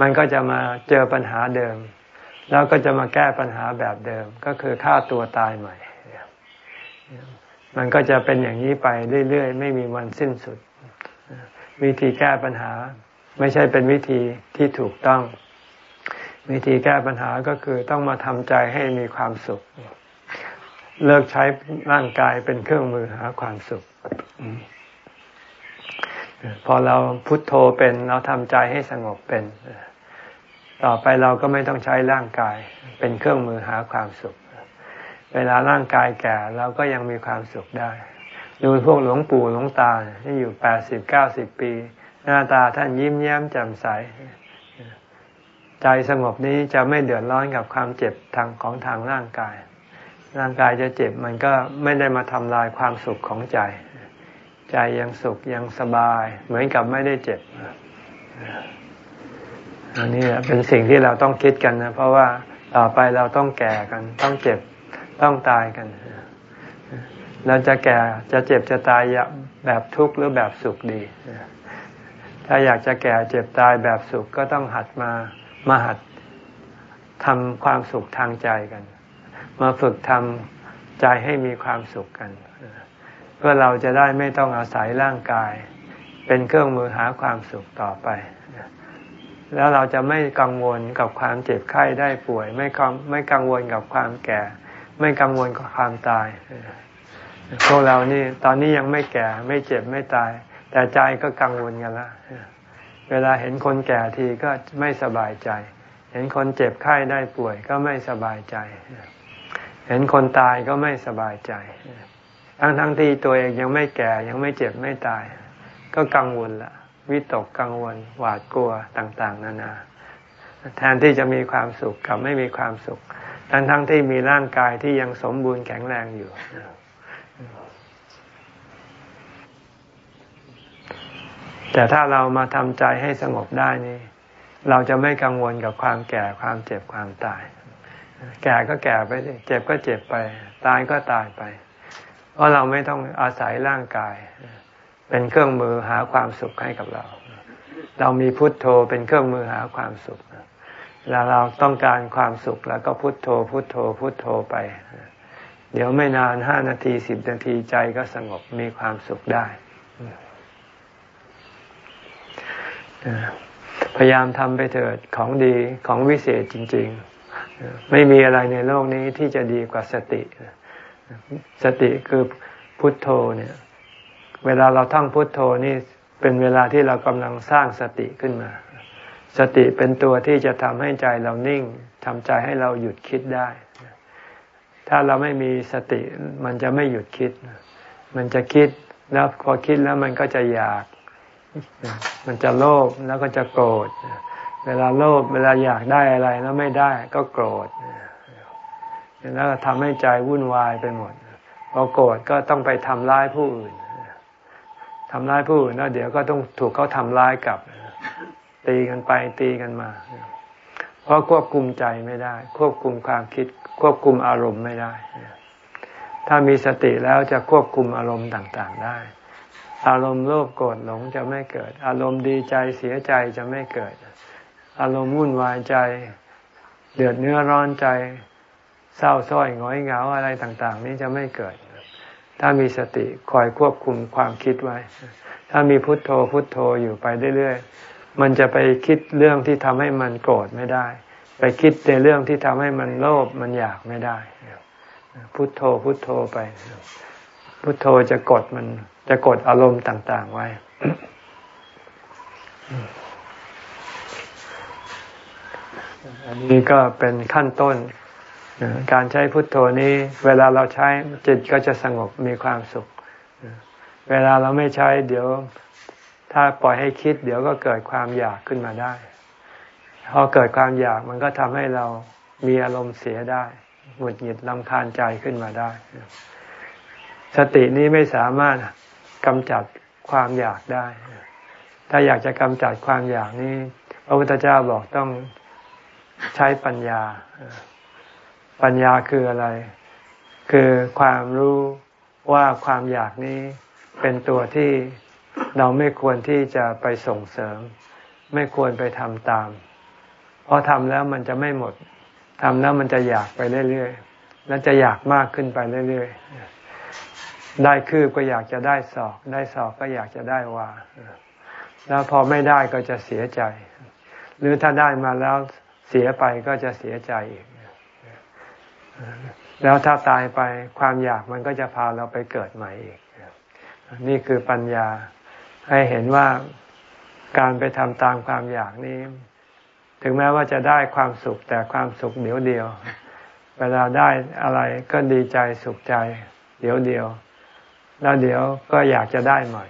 มันก็จะมาเจอปัญหาเดิม แล้วก็จะมาแก้ปัญหาแบบเดิม ก็คือฆ่าตัวตายใหม่ มันก็จะเป็นอย่างนี้ไปเรื่อยๆ ไม่มีวันสิ้นสุด วิธีแก้ปัญหา ไม่ใช่เป็นวิธีที่ถูกต้อง วิธีแก้ปัญหาก็คือต้องมาทำใจให้มีความสุข เลิกใช้ร่างกายเป็นเครื่องมือหาความสุข พอเราพุทโธเป็นเราทำใจให้สงบเป็น ต่อไปเราก็ไม่ต้องใช้ร่างกาย เป็นเครื่องมือหาความสุข เวลาร่างกายแก่เราก็ยังมีความสุขได้ ดูพวกหลวงปู่หลวงตาที่อยู่แปดสิบเก้าสิบปี หน้าตาท่านยิ้มแย้มแจ่มใส ใจสงบนี้จะไม่เดือดร้อนกับความเจ็บทางของทางร่างกาย ร่างกายจะเจ็บมันก็ไม่ได้มาทำลายความสุขของใจ ใจยังสุขยังสบาย เหมือนกับไม่ได้เจ็บอันนี้เป็นสิ่งที่เราต้องคิดกันนะเพราะว่าต่อไปเราต้องแก่กัน ต้องเจ็บต้องตายกันเราจะแก่จะเจ็บจะตายแบบทุกข์หรือแบบสุขดี ถ้าอยากจะแก่เจ็บตายแบบสุขก็ต้องหัดมามาหัดทำความสุขทางใจกัน มาฝึกทำใจให้มีความสุขกัน เพื่อเราจะได้ไม่ต้องอาศัยร่างกาย เป็นเครื่องมือหาความสุขต่อไป แล้วเราจะไม่กังวลกับความเจ็บไข้ได้ป่วย ไม่ไม่กังวลกับความแก่ ไม่กังวลกับความตายพวกเรานี่ตอนนี้ยังไม่แก่ไม่เจ็บไม่ตาย แต่ใจก็กังวลกันละเวลาเห็นคนแก่ทีก็ไม่สบายใจ เห็นคนเจ็บไข้ได้ป่วยก็ไม่สบายใจ เห็นคนตายก็ไม่สบายใจ ทั้งทั้งที่ตัวเองยังไม่แก่ยังไม่เจ็บไม่ตาย ก็กังวลละวิตกกังวล หวาดกลัวต่าง ๆ นานา แทนที่จะมีความสุขกับไม่มีความสุข ทั้งทั้งที่มีร่างกายที่ยังสมบูรณ์แข็งแรงอยู่แต่ถ้าเรามาทำใจให้สงบได้นี่ เราจะไม่กังวลกับความแก่ความเจ็บความตาย แก่ก็แก่ไป เจ็บก็เจ็บไป ตายก็ตายไป ราะเราไม่ต้องอาศัยร่างกาย เป็นเครื่องมือหาความสุขให้กับเรา เรามีพุทโธเป็นเครื่องมือหาความสุขแล้วเราต้องการความสุขแล้วก็พุทโธ พุทโธ พุทโธไป เดี๋ยวไม่นานห้านาทีสิบนาทีใจก็สงบมีความสุขได้พยายามทำไปเถิดของดีของวิเศษจริง ๆ ไม่มีอะไรในโลกนี้ที่จะดีกว่าสติ สติคือพุทโธเนี่ย เวลาเราท่องพุทโธนี่เป็นเวลาที่เรากำลังสร้างสติขึ้นมา สติเป็นตัวที่จะทำให้ใจเรานิ่งทำใจให้เราหยุดคิดได้ ถ้าเราไม่มีสติมันจะไม่หยุดคิด มันจะคิดแล้วพอคิดแล้วมันก็จะอยาก มันจะโลภแล้วก็จะโกรธ เวลาโลภเวลาอยากได้อะไรแล้วไม่ได้ก็โกรธ แล้วทำให้ใจวุ่นวายไปหมดพอโกรธก็ต้องไปทำร้ายผู้อื่นทำร้ายผู้อื่นแล้วเดี๋ยวก็ต้องถูกเขาทำร้ายกลับ ตีกันไปตีกันมา เพราะควบคุมใจไม่ได้ ควบคุมความคิด ควบคุมอารมณ์ไม่ได้ ถ้ามีสติแล้วจะควบคุมอารมณ์ต่างๆได้ อารมณ์โลภโกรธหลงจะไม่เกิด อารมณ์ดีใจเสียใจจะไม่เกิด อารมณ์วุ่นวายใจ เดือดเนื้อร้อนใจ เศร้าส้อยหงอยเหงาอะไรต่าง ๆ นี้จะไม่เกิด ถ้ามีสติคอยควบคุมความคิดไว้ ถ้ามีพุทโธพุทโธอยู่ไปเรื่อยๆมันจะไปคิดเรื่องที่ทำให้มันโกรธไม่ได้ ไปคิดในเรื่องที่ทำให้มันโลภมันอยากไม่ได้ พุทโธพุทโธไป พุทโธจะกดมันจะกดอารมณ์ต่าง ๆ ไว้อันนี้ก็เป็นขั้นต้น การใช้พุทโธนี้ เวลาเราใช้จิตก็จะสงบมีความสุข เวลาเราไม่ใช้เดี๋ยวถ้าปล่อยให้คิด เดี๋ยวก็เกิดความอยากขึ้นมาได้ พอเกิดความอยากมันก็ทำให้เรามีอารมณ์เสียได้หงุดหงิดลำคาญใจขึ้นมาได้ สตินี้ไม่สามารถกำจัดความอยากได้ ถ้าอยากจะกำจัดความอยากนี้พระพุทธเจ้าบอกต้องใช้ปัญญา ปัญญาคืออะไร คือความรู้ว่าความอยากนี้เป็นตัวที่เราไม่ควรที่จะไปส่งเสริม ไม่ควรไปทำตาม เพราะทำแล้วมันจะไม่หมดทำแล้วมันจะอยากไปเรื่อยๆ แล้วจะอยากมากขึ้นไปเรื่อยๆ ได้คืบก็อยากจะได้สอบได้สอบก็อยากจะได้วาแล้วพอไม่ได้ก็จะเสียใจ หรือถ้าได้มาแล้วเสียไปก็จะเสียใจอีก แล้วถ้าตายไปความอยากมันก็จะพาเราไปเกิดใหม่อีก นี่คือปัญญาให้เห็นว่าการไปทำตามความอยากนี้ ถึงแม้ว่าจะได้ความสุขแต่ความสุขเดียวเดียว เวลาได้อะไรก็ดีใจสุขใจ เดียวเดียว แล้วเดี๋ยวก็อยากจะได้ใหม่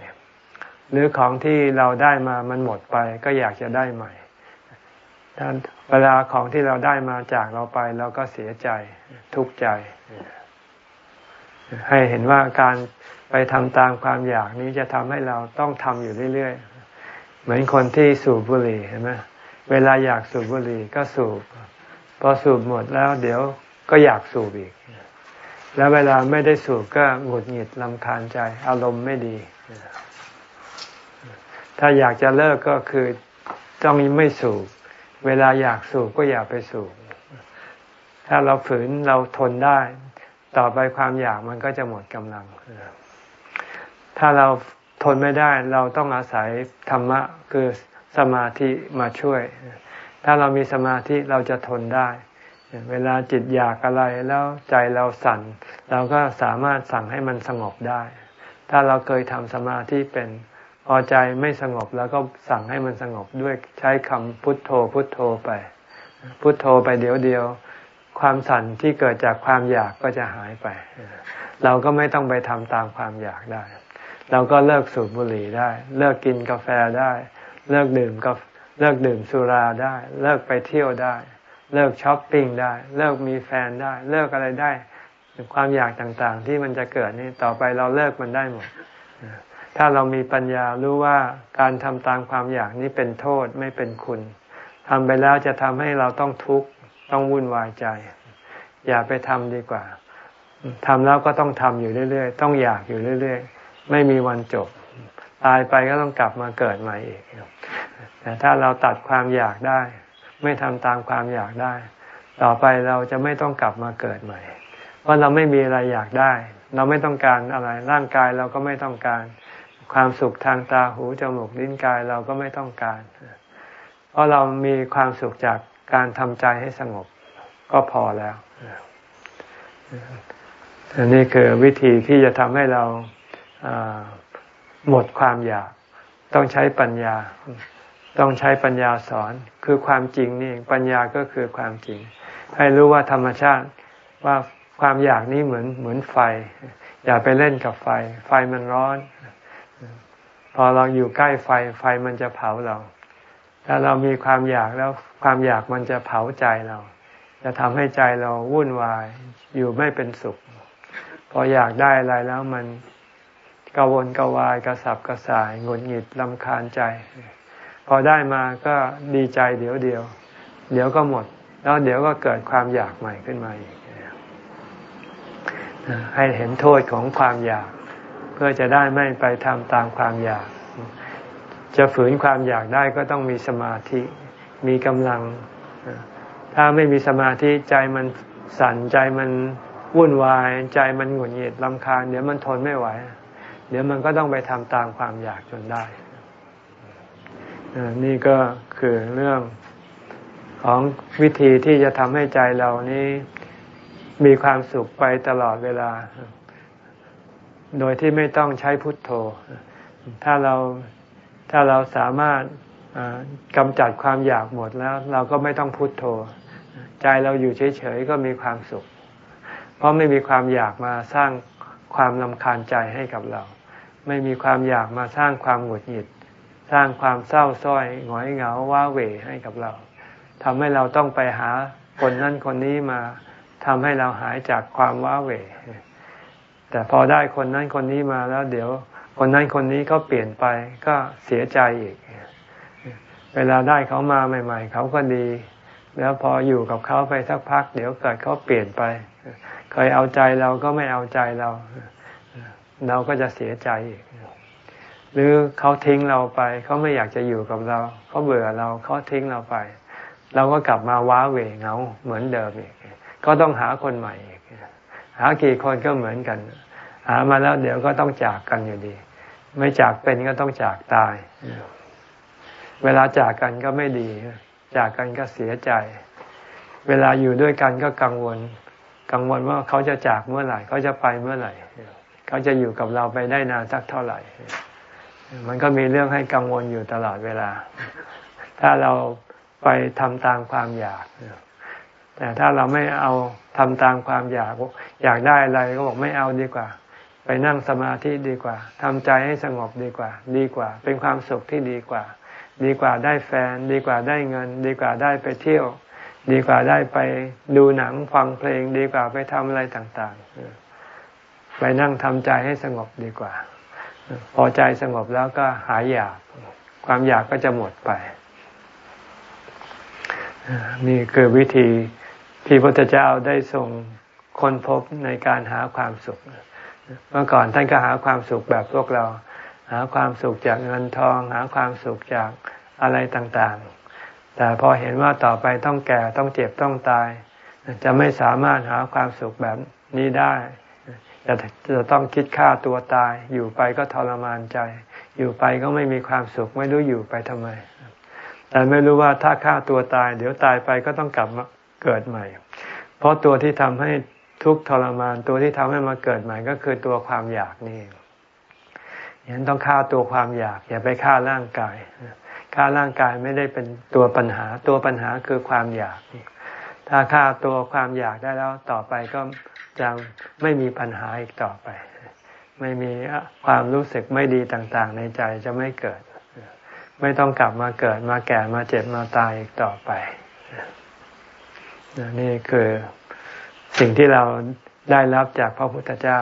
หรือของที่เราได้มามันหมดไปก็อยากจะได้ใหม่ท่าน เวลาของที่เราได้มาจากเราไปเราก็เสียใจทุกข์ใจ ให้เห็นว่าการไปทำตามความอยากนี้จะทำให้เราต้องทำอยู่เรื่อยๆ เหมือนคนที่สูบบุหรี่เห็นไหมเวลาอยากสูบบุหรี่ก็สูบ พอสูบหมดแล้วเดี๋ยวก็อยากสูบอีก แล้วเวลาไม่ได้สูบก็หงุดหงิดลำคาญใจ อารมณ์ไม่ดี ถ้าอยากจะเลิกก็คือต้องไม่สูบ เวลาอยากสูบก็อย่าไปสูบ ถ้าเราฝืนเราทนได้ ต่อไปความอยากมันก็จะหมดกำลัง ถ้าเราทนไม่ได้เราต้องอาศัยธรรมะคือสมาธิมาช่วย ถ้าเรามีสมาธิเราจะทนได้ เวลาจิตอยากอะไรแล้วใจเราสั่น เราก็สามารถสั่งให้มันสงบได้ ถ้าเราเคยทำสมาธิเป็น พอใจไม่สงบแล้วก็สั่งให้มันสงบด้วยใช้คำพุทโธพุทโธไป พุทโธไปเดี๋ยวเดียว ความสั่นที่เกิดจากความอยากก็จะหายไป เราก็ไม่ต้องไปทำตามความอยากได้ เราก็เลิกสูบบุหรี่ได้ เลิกกินกาแฟได้ เลิกดื่มก็เลิกดื่มสุราได้ เลิกไปเที่ยวได้ เลิกช้อปปิ้งได้ เลิกมีแฟนได้ เลิกอะไรได้ ความอยากต่างๆ ที่มันจะเกิดนี่ต่อไปเราเลิกมันได้หมด ถ้าเรามีปัญญารู้ว่าการทำตามความอยากนี้เป็นโทษไม่เป็นคุณทำไปแล้วจะทำให้เราต้องทุกข์ต้องวุ่นวายใจ อย่าไปทำดีกว่าทำแล้วก็ต้องทำอยู่เรื่อยๆ ต้องอยากอยู่เรื่อยๆ ไม่มีวันจบ ตายไปก็ต้องกลับมาเกิดใหม่อีกแต่ถ้าเราตัดความอยากได้ ไม่ทำตามความอยากได้ ต่อไปเราจะไม่ต้องกลับมาเกิดใหม่ เพราะเราไม่มีอะไรอยากได้ เราไม่ต้องการอะไรร่างกายเราก็ไม่ต้องการ ความสุขทางตาหูจมูกลิ้นกายเราก็ไม่ต้องการ เพราะเรามีความสุขจากการทำใจให้สงบก็พอแล้วอันนี้คือวิธีที่จะทำให้เราหมดความอยาก ต้องใช้ปัญญา ต้องใช้ปัญญาสอนคือความจริงนี่ปัญญาก็คือความจริง ให้รู้ว่าธรรมชาติว่าความอยากนี้เหมือนเหมือนไฟ อย่าไปเล่นกับไฟ ไฟมันร้อน พอเราอยู่ใกล้ไฟไฟมันจะเผาเรา ถ้าเรามีความอยากแล้วความอยากมันจะเผาใจเรา จะทำให้ใจเราวุ่นวาย อยู่ไม่เป็นสุข พออยากได้อะไรแล้วมันกวนกวายกระสับกระส่ายงุนหงิดลำคาญใจ พอได้มาก็ดีใจเดี๋ยวเดียว เดี๋ยวก็หมด แล้วเดี๋ยวก็เกิดความอยากใหม่ขึ้นมาอีกให้เห็นโทษของความอยาก พื่อจะได้ไม่ไปทำตามความอยาก จะฝืนความอยากได้ก็ต้องมีสมาธิ มีกำลัง ถ้าไม่มีสมาธิใจมันสั่นใจมันวุ่นวาย ใจมันหงุดหงิดลำคาญเดี๋ยวมันทนไม่ไหว เดี๋ยวมันก็ต้องไปทำตามความอยากจนได้ นี่ก็คือเรื่องของวิธีที่จะทำให้ใจเรานี้มีความสุขไปตลอดเวลา โดยที่ไม่ต้องใช้พุทโธ ถ้าเราถ้าเราสามารถกำจัดความอยากหมดแล้ว เราก็ไม่ต้องพุทโธ ใจเราอยู่เฉยๆก็มีความสุข เพราะไม่มีความอยากมาสร้างความลำคาญใจให้กับเรา ไม่มีความอยากมาสร้างความหงุดหงิด สร้างความเศร้าส้อยหงอยเหงาว้าเหวให้กับเราทำให้เราต้องไปหาคนนั่นคนนี้มาทำให้เราหายจากความว้าเหว แต่พอได้คนนั้นคนนี้มาแล้วเดี๋ยวคนนั้นคนนี้ก็เปลี่ยนไปก็เสียใจอีก เวลาได้เขามาใหม่ ๆเขาก็ดี แล้วพออยู่กับเขาไปสักพัก เดี๋ยวเกิดเขาเปลี่ยนไป เคยเอาใจเราก็ไม่เอาใจเรา เราก็จะเสียใจอีก หรือเขาทิ้งเราไปเขาไม่อยากจะอยู่กับเราเขาเบื่อเราเขาทิ้งเราไป เราก็กลับมาว้าเหวเหงาเหมือนเดิมอีกก็ต้องหาคนใหม่ หากี่คนก็เหมือนกัน หามาแล้วเดี๋ยวก็ต้องจากกันอยู่ดี ไม่จากเป็นก็ต้องจากตาย เวลาจากกันก็ไม่ดี จากกันก็เสียใจ เวลาอยู่ด้วยกันก็กังวล กังวลว่าเขาจะจากเมื่อไหร่ เขาจะไปเมื่อไหร่ เขาจะอยู่กับเราไปได้นานสักเท่าไหร่ มันก็มีเรื่องให้กังวลอยู่ตลอดเวลา ถ้าเราไปทำตามความอยาก แต่ถ้าเราไม่เอา ทำตามความอยากอยากได้อะไรก็บอกไม่เอาดีกว่า ไปนั่งสมาธิดีกว่าทำใจให้สงบดีกว่า ดีกว่า เป็นความสุขที่ดีกว่า ดีกว่าได้แฟน ดีกว่าได้เงิน ดีกว่าได้ไปเที่ยว ดีกว่าได้ไปดูหนังฟังเพลง ดีกว่าไปทำอะไรต่างๆ ไปนั่งทำใจให้สงบดีกว่า พอใจสงบแล้วก็หายอยาก ความอยากก็จะหมดไปนี่คือวิธี ที่พระพุทธเจ้าได้ทรงค้นพบในการหาความสุข เมื่อก่อนท่านก็หาความสุขแบบพวกเรา หาความสุขจากเงินทอง หาความสุขจากอะไรต่างๆ แต่พอเห็นว่าต่อไปต้องแก่ต้องเจ็บต้องตาย จะไม่สามารถหาความสุขแบบนี้ได้จะจะต้องคิดฆ่าตัวตาย อยู่ไปก็ทรมานใจ อยู่ไปก็ไม่มีความสุขไม่รู้อยู่ไปทำไม แต่ไม่รู้ว่าถ้าฆ่าตัวตาย เดี๋ยวตายไปก็ต้องกลับ เกิดใหม่ เพราะตัวที่ทำให้ทุกข์ทรมานตัวที่ทำให้มาเกิดใหม่ก็คือตัวความอยากนี่ยันต้องฆ่าตัวความอยาก อย่าไปฆ่าร่างกายฆ่าร่างกายไม่ได้เป็นตัวปัญหา ตัวปัญหาคือความอยาก ถ้าฆ่าตัวความอยากได้แล้วต่อไปก็จะไม่มีปัญหาอีกต่อไป ไม่มีความรู้สึกไม่ดีต่างๆ ในใจจะไม่เกิด ไม่ต้องกลับมาเกิดมาแก่มาเจ็บมาตายอีกต่อไป นี่คือสิ่งที่เราได้รับจากพระพุทธเจ้า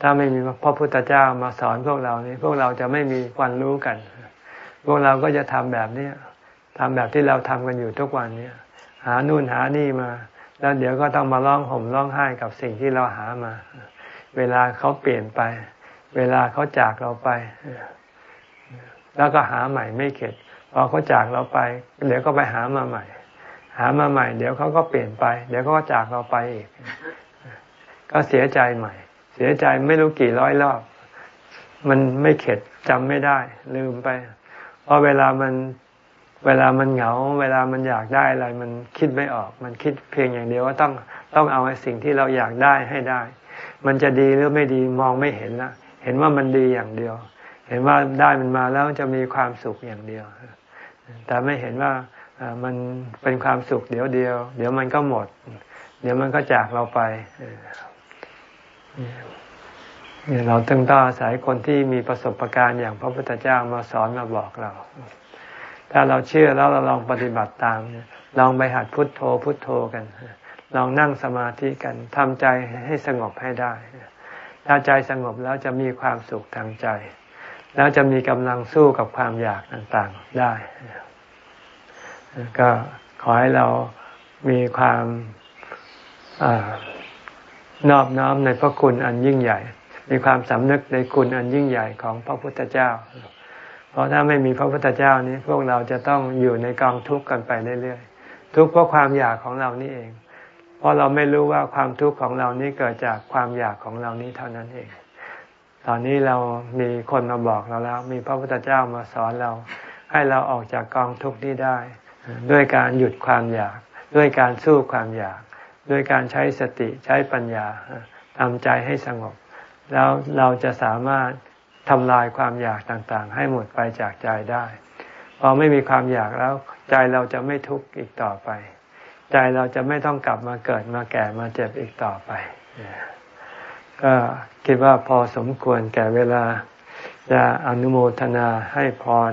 ถ้าไม่มีพระพุทธเจ้ามาสอนพวกเรานี้ พวกเราจะไม่มีวันรู้กัน พวกเราก็จะทำแบบนี้ทำแบบที่เราทำกันอยู่ทุกวันนี้หานู่นหานี่มา แล้วเดี๋ยวก็ต้องมาร้องห่มร้องไห้กับสิ่งที่เราหามา เวลาเขาเปลี่ยนไป เวลาเขาจากเราไป แล้วก็หาใหม่ไม่เข็ดพอเขาจากเราไป เดี๋ยวก็ไปหามาใหม่ หามาใหม่ เดี๋ยวเขาก็เปลี่ยนไป เดี๋ยวเขาก็จากเราไปอีก ก็เสียใจใหม่ เสียใจไม่รู้กี่ร้อยรอบ มันไม่เข็ดจำไม่ได้ ลืมไปเพราะเวลามันเวลามันเหงา เวลามันอยากได้อะไร มันคิดไม่ออก มันคิดเพียงอย่างเดียวว่าต้องต้องเอาไอ้สิ่งที่เราอยากได้ให้ได้ มันจะดีหรือไม่ดีมองไม่เห็นละเห็นว่ามันดีอย่างเดียว เห็นว่าได้มันมาแล้วจะมีความสุขอย่างเดียว แต่ไม่เห็นว่า มันเป็นความสุขเดี๋ยวเดียว เดี๋ยวมันก็หมด เดี๋ยวมันก็จากเราไปเนี่ยเราต้องต้องอาศัยคนที่มีประสบการณ์อย่างพระพุทธเจ้ามาสอนมาบอกเรา ถ้าเราเชื่อแล้วเราลองปฏิบัติตามลองไปหัดพุทโธพุทโธกันลองนั่งสมาธิกันทำใจให้สงบให้ได้ ถ้าใจสงบแล้วจะมีความสุขทางใจ แล้วจะมีกำลังสู้กับความอยากต่างๆได้ ก็ขอให้เรามีความนอบน้อมในพระคุณอันยิ่งใหญ่ มีความสำนึกในคุณอันยิ่งใหญ่ของพระพุทธเจ้า เพราะถ้าไม่มีพระพุทธเจ้านี้ พวกเราจะต้องอยู่ในกองทุกข์กันไปเรื่อยๆ ทุกข์เพราะความอยากของเรานี่เอง เพราะเราไม่รู้ว่าความทุกข์ของเรานี้เกิดจากความอยากของเรานี้เท่านั้นเอง ตอนนี้เรามีคนมาบอกเราแล้ว มีพระพุทธเจ้ามาสอนเรา ให้เราออกจากกองทุกข์นี้ได้ ด้วยการหยุดความอยาก ด้วยการสู้ความอยาก ด้วยการใช้สติใช้ปัญญาทำใจให้สงบ แล้วเราจะสามารถทำลายความอยากต่างๆ ให้หมดไปจากใจได้พอไม่มีความอยากแล้ว ใจเราจะไม่ทุกข์อีกต่อไป ใจเราจะไม่ต้องกลับมาเกิดมาแก่มาเจ็บอีกต่อไป ก็คิดว่าพอสมควรแก่เวลาจะอนุโมทนาให้พร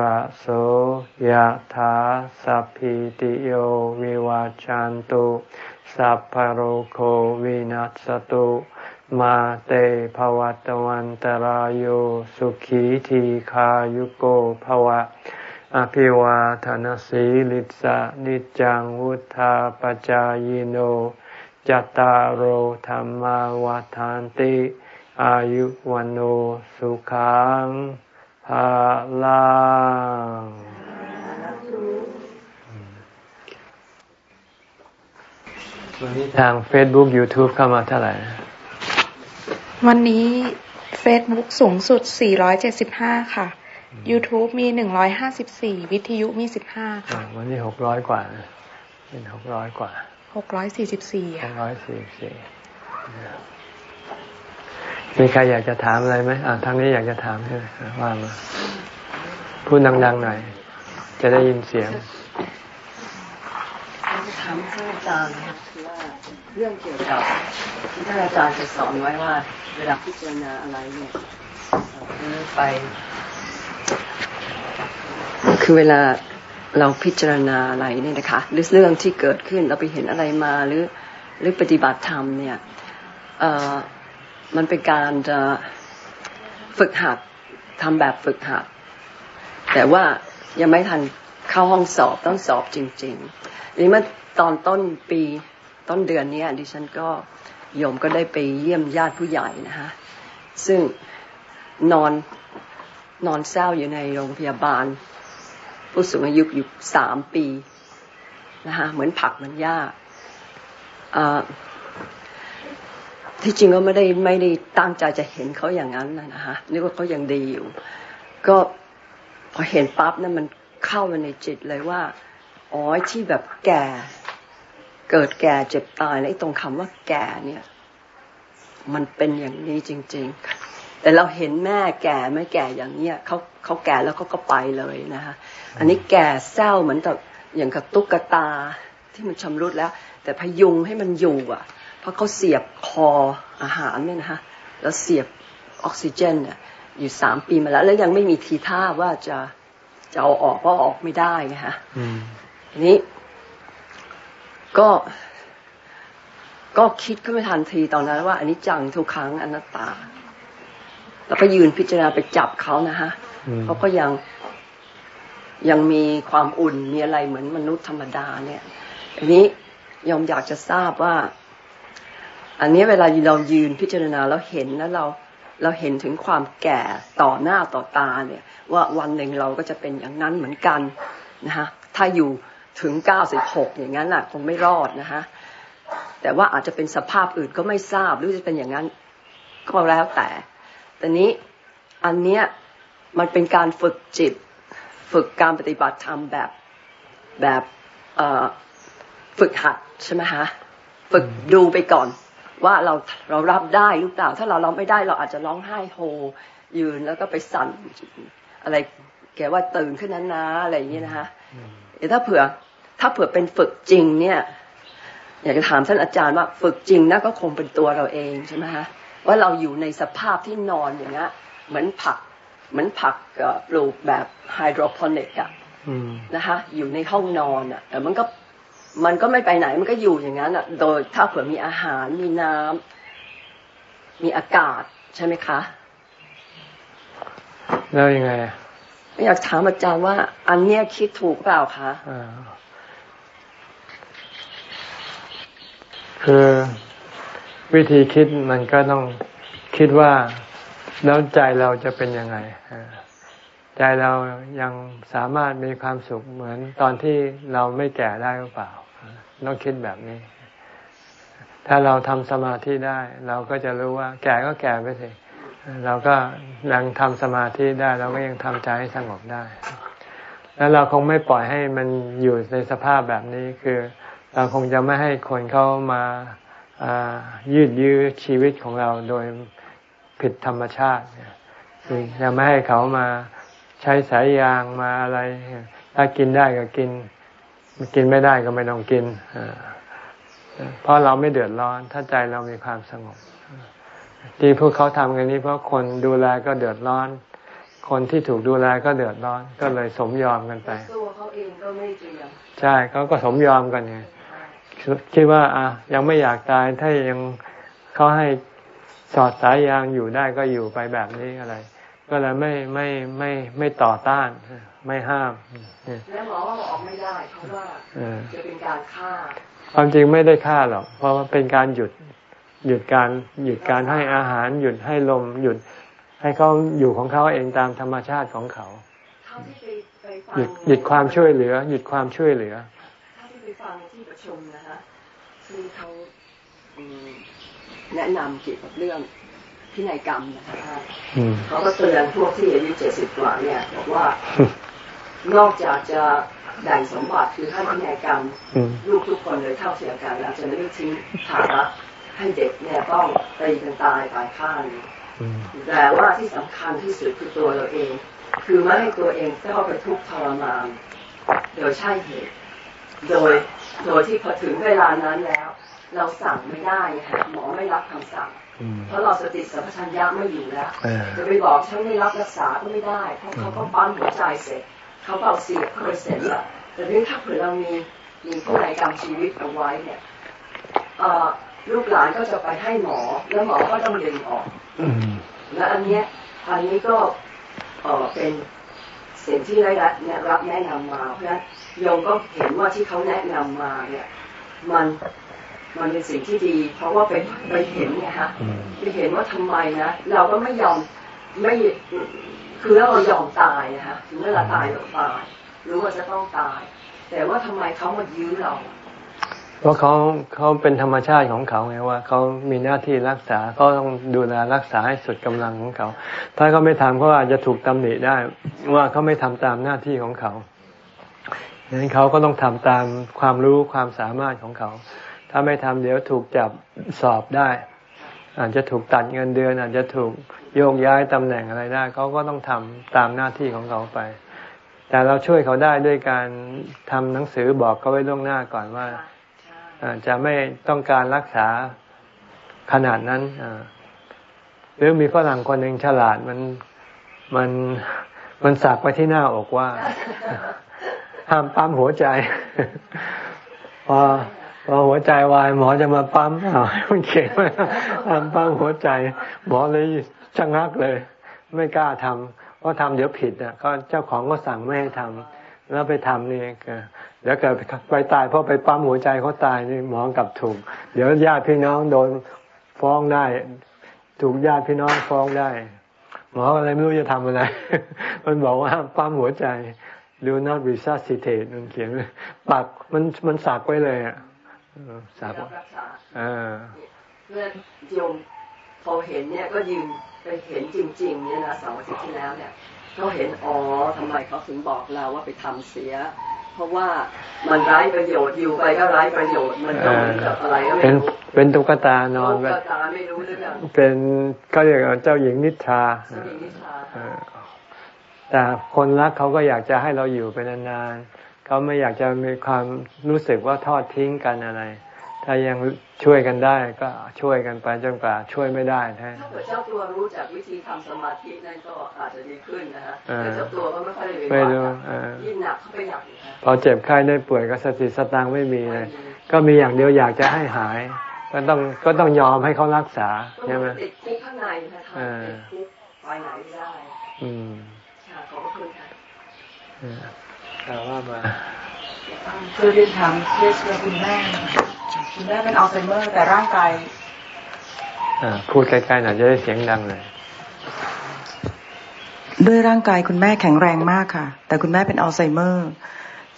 ระโสยถาสัพพิติโยวิวาจันตุสัพพโรโควินัสตุมาเตภวัตวันตรโยสุขีทีขายุโกภวะ อภิวาทานสีลิสะนิจังวุธาปจายโนจตารโหธรรมวาทานติ อายุวันโอสุขัง ภาลังวันนี้ทาง Facebook YouTube เข้ามาเท่าไหร่ วันนี้ Facebook สูงสุด 475 ค่ะ YouTube มี 154 วิทยุมี 15 ค่ะ วันนี้ 600 กว่า เป็น 600 กว่า 644 ค่ะ644 มีใครอยากจะถามอะไรไหมอ่าทางนี้อยากจะถามใช่ไหมว่ามาพูดดังๆหน่อย จะได้ยินเสียงถามท่านอาจารย์คือว่าเรื่องเกี่ยวกับที่ท่านอาจารย์จะสอนไว้ว่า เวลาพิจารณาอะไรเนี่ยไป คือเวลาเราพิจารณาอะไรเนี่ยนะคะหรือเรื่องที่เกิดขึ้นเราไปเห็นอะไรมาหรือ หรือปฏิบัติธรรมเนี่ย มันเป็นการฝึกหัดทำแบบฝึกหัด แต่ว่ายังไม่ทันเข้าห้องสอบต้องสอบจริงๆนี่เมื่อตอนต้นปีต้นเดือนนี้ดิฉันก็โยมก็ได้ไปเยี่ยมญาติผู้ใหญ่นะคะซึ่งนอนนอนเศร้าอยู่ในโรงพยาบาล ผู้สูงอายุอยู่สามปีนะคะเหมือนผักมันยาก ที่จริงก็ไม่ได้ไม่ได้ตั้งใจจะเห็นเขาอย่างนั้นนะฮะนึกว่าเขายังดีอยู่ ก็พอเห็นปั๊บนั่นมันเข้ามาในจิตเลยว่าอ๋อที่แบบแก่ เกิดแก่เจ็บตายแล้วไอ้ตรงคำว่าแก่เนี่ย มันเป็นอย่างนี้จริง ๆ แต่เราเห็นแม่แก่ไม่แก่อย่างเนี้ยเขาเขาแก่แล้วเขาก็ไปเลยนะคะอันนี้แก่เศร้าเหมือนกับอย่างกับตุ๊กตาที่มันชำรุดแล้ว แต่พยุงให้มันอยู่อะ เพราะเขาเสียบคออาหารเนี่ยนะคะแล้วเสียบออกซิเจนเนี่ยอยู่สามปีมาแล้ว แล้วยังไม่มีทีท่าว่าจะจะเอาออกเพราะออกไม่ได้ไงฮะทีนี้ ก็ ก็คิดก็ไม่ทันทีตอนนั้นว่าอันนี้จังทุกครั้งอนัตตา แล้วก็ยืนพิจารณาไปจับเขานะฮะเขาก็ยังยังมีความอุ่นมีอะไรเหมือนมนุษย์ธรรมดาเนี่ย อันนี้ยอมอยากจะทราบว่า อันนี้เวลาเรายืนพิจารณาแล้วเห็นแล้วเราเราเห็นถึงความแก่ต่อหน้าต่อตาเนี่ย ว่าวันหนึ่งเราก็จะเป็นอย่างนั้นเหมือนกันนะฮะถ้าอยู่ถึงเก้าสิบหกอย่างนั้นน่ะคงไม่รอดนะฮะแต่ว่าอาจจะเป็นสภาพอื่นก็ไม่ทราบหรือจะเป็นอย่างนั้นก็แล้วแต่แต่นี้อันเนี้ยมันเป็นการฝึกจิต ฝึกการปฏิบัติธรรมแบบแบบฝึกหัดใช่ไหมฮะฝึกดูไปก่อน ว่าเราเรารับได้หรือเปล่า ถ้าเราเราไม่ได้เราอาจจะร้องไห้โฮยืนแล้วก็ไปสั่นอะไร แกว่าตื่นขึ้นนั้นนะอะไรอย่างนี้นะคะแต่ถ้าเผื่อ ถ้าเผื่อเป็นฝึกจริงเนี่ยอยากจะถามท่านอาจารย์ว่าฝึกจริงนะก็คงเป็นตัวเราเองใช่ไหมคะว่าเราอยู่ในสภาพที่นอนอย่างเงี้ยเหมือนผัก เหมือนผักปลูกแบบไฮโดรโปนิกอะนะคะอยู่ในห้องนอนอะแต่มันก็ มันก็ไม่ไปไหนมันก็อยู่อย่างนั้นอะโดยถ้าเผื่อมีอาหารมีน้ำมีอากาศใช่ไหมคะ แล้วยังไงอยากถามอาจารย์ว่า อันเนี้ยคิดถูกเปล่าคะคือวิธีคิดมันก็ต้องคิดว่าแล้วใจเราจะเป็นยังไง ใจเรายังสามารถมีความสุขเหมือนตอนที่เราไม่แก่ได้หรือเปล่า ต้องคิดแบบนี้ ถ้าเราทำสมาธิได้ เราก็จะรู้ว่า แก่ก็แก่ไปสิเราก็ยังทำสมาธิได้ เราก็ยังทำใจให้สงบได้ แล้วเราคงไม่ปล่อยให้มันอยู่ในสภาพแบบนี้คือ เราคงจะไม่ให้คนเข้ามายืดยื้อชีวิตของเราโดยผิดธรรมชาติจะไม่ให้เขามา ใช้สายยางมาอะไร ถ้ากินได้ก็กิน กินไม่ได้ก็ไม่ต้องกินเพราะเราไม่เดือดร้อน ถ้าใจเรามีความสงบ ที่พวกเขาทำกันนี้เพราะคนดูแลก็เดือดร้อน คนที่ถูกดูแลก็เดือดร้อน ก็เลยสมยอมกันไปตัวเขาเองก็ไม่เจียมใช่เขาก็สมยอมกันไงคิดว่าอะยังไม่อยากตายถ้ายังเขาให้สอดสายยางอยู่ได้ก็อยู่ไปแบบนี้อะไร ก็เลยไม่ไม่ไม่ไม่ต่อต้าน ไม่ห้ามแล้วหมอว่าออกไม่ได้เพราะว่าจะเป็นการฆ่า ความจริงไม่ได้ฆ่าหรอก เพราะว่าเป็นการหยุดหยุดการหยุดการให้อาหาร หยุดให้ลมหยุด ให้เขาอยู่ของเขาเองตามธรรมชาติของเขาหยุดหยุดความช่วยเหลือ หยุดความช่วยเหลือถ้าที่ไปฟังที่ประชุมนะคะที่เขาแนะนำเกี่ยวกับเรื่อง พินัยกรรมนะคะเขาก็เตือนพวกที่อายุเจ็ดสิบกว่าเนี่ยบอกว่านอกจากจะแบ่งสมบัติคือให้พินัยกรรมลูกทุกคนเลยเท่าเทียมกันแล้วจะไม่ทิ้งภาระให้เด็กเนี่ยต้องตีกันตายตายข้างแต่ว่าที่สำคัญที่สุดคือตัวเราเอง คือไม่ให้ตัวเองต้องไปทุกข์ทรมานโดยใช่เหตุ โดยโดยที่พอถึงเวลานั้นแล้ว เราสั่งไม่ได้ค่ะหมอไม่รับคำสั่ง เพราะเราสติสัมปชัญญะไม่อยู่แล้วจะไปบอกฉันไม่รับรักษาก็ไม่ได้เพราะเขาก็ปั้นหัวใจเสร็จเขาเอาเสียบเข้าไปเสร็จแล้วแต่เรื่องถ้าเผื่อเรามีมีผู้ใดกรรมชีวิตเอาไว้เนี่ยลูกหลานก็จะไปให้หมอ แล้วหมอก็ต้องดึงออกและอันเนี้ยอันนี้ก็เออเป็นสิ่งที่ได้รับแนะนำมาเพราะฉะนั้นโยมก็เห็นว่าที่เขาแนะนำมาเนี่ย มัน มันเป็นสิ่งที่ดี เพราะว่าไปไปเห็นไงฮะไปเห็นว่าทำไมนะเราก็ไม่ยอมไม่คือแล้วเรายอมตายนะฮะถึงเวลาตายเราตายรู้ว่าจะต้องตาย แต่ว่าทำไมเขามายื้อเราเพราะเขาเขาเป็นธรรมชาติของเขาไงว่าเขามีหน้าที่รักษาเขาต้องดูแลรักษาให้สุดกำลังของเขา ถ้าเขาไม่ทำเขาอาจจะถูกตำหนิได้ ว่าเขาไม่ทำตามหน้าที่ของเขาดังนั้นเขาก็ต้องทำตามความรู้ความสามารถของเขา ถ้าไม่ทำเดี๋ยวถูกจับสอบได้ อาจจะถูกตัดเงินเดือน อาจจะถูกโยกย้ายตำแหน่งอะไรได้เขาก็ต้องทำตามหน้าที่ของเขาไป แต่เราช่วยเขาได้ด้วยการทำหนังสือบอกเขาไว้ล่วงหน้าก่อนว่าจะไม่ต้องการรักษาขนาดนั้นหรือมีฝรั่งคนหนึ่งฉลาดมันมันมันสักไปที่หน้าอกว่า ห้ามปั๊มหัวใจ พอ พอหัวใจวาย หมอจะมาปั๊มเอามันเขียนว่าห้ามปั๊มหัวใจ หมอเลยชะงักเลย ไม่กล้าทำเพราะทำเดี๋ยวผิดอะก็เจ้าของก็สั่งไม่ให้ทำแล้วไปทำนี่เดี๋ยวเกิดไปตายเพราะไปปั๊มหัวใจเขาตายนี่หมอกลับถูก เดี๋ยวญาติพี่น้องโดนฟ้องได้ ถูกญาติพี่น้องฟ้องได้ หมออะไรไม่รู้จะทำอะไร มันบอกว่าปั๊มหัวใจ do not resuscitate มันเขียนปักมันมันสักไว้เลยอะ สักอ่าเมื่อโยมพอเห็นเนี่ยก็ยืนไปเห็นจริง ๆ เนี่ยนะสองอาทิตย์ที่แล้วเนี่ยเขาเห็นอ๋อทำไมเขาถึงบอกเราว่าไปทำเสีย เพราะว่ามันไร้ประโยชน์อยู่ไปก็ไร้ประโยชน์มันก็เหมือนกับอะไรก็ไม่รู้เป็นตุ๊กตานอนตุ๊กตาไม่รู้เรื่องเป็นเขาเรียกเจ้าหญิงนิทราแต่คนรักเขาก็อยากจะให้เราอยู่ไปนานๆ เขาไม่อยากจะมีความรู้สึกว่าทอดทิ้งกันอะไร ถ้ถ้ายังช่วยกันได้ก็ช่วยกันไปจนกว่าช่วยไม่ได้แท้ถ้าเกิดเจ้าตัวรู้จักวิธีทำสมาธินั่นก็อาจจะดีขึ้นนะฮะอ่าแต่เจ้าตัวก็ไม่ค่อยได้ไม่รู้อ่ายิ่งหนักเข้าไปใหญ่นะพอเจ็บไข้ได้ป่วยก็สติสตังค์ไม่มีเลยก็มีอย่างเดียวอยากจะให้หายก็ต้องก็ต้องยอมให้เขารักษาก็ใช่ไหมติดคุกข้างในนะคะอ่าติดคุกไปไหนไม่ได้ อืมค่ะขอบพระคุณค่ะ อ่าแต่ว่ามาคือเรียนถามเคสเคุณแม่คุณแม่เป็นอัลไซเมอร์แต่ร่างกายอ่าพูดใกล้ๆหน่อยจะได้เสียงดังเลยด้วยร่างกายคุณแม่แข็งแรงมากค่ะ แต่คุณแม่เป็นอัลไซเมอร์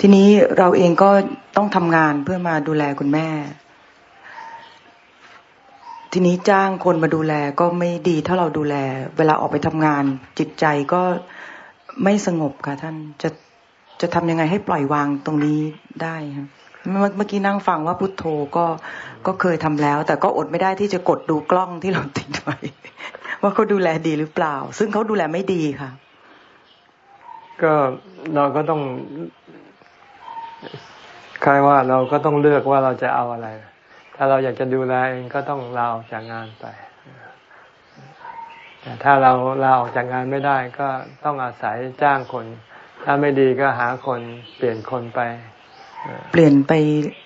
ทีนี้เราเองก็ต้องทำงานเพื่อมาดูแลคุณแม่ ทีนี้จ้างคนมาดูแลก็ไม่ดีเท่าเราดูแล เวลาออกไปทำงานจิตใจก็ไม่สงบค่ะท่านจะ จะทำยังไงให้ปล่อยวางตรงนี้ได้ครับเมื่อกี้นั่งฟังว่าพุทโธก็ก็เคยทำแล้ว แต่ก็อดไม่ได้ที่จะกดดูกล้องที่เราติดไว้ว่าเขาดูแลดีหรือเปล่า ซึ่งเขาดูแลไม่ดีค่ะ ก็เราก็ต้องคล้ายว่าเราก็ต้องเลือกว่าเราจะเอาอะไร ถ้าเราอยากจะดูแลเองก็ต้องลาออกจากงานไปแต่ถ้าเราลาออกจากงานไม่ได้ก็ต้องอาศัยจ้างคน ถ้าไม่ดีก็หาคนเปลี่ยนคนไป เปลี่ยนไป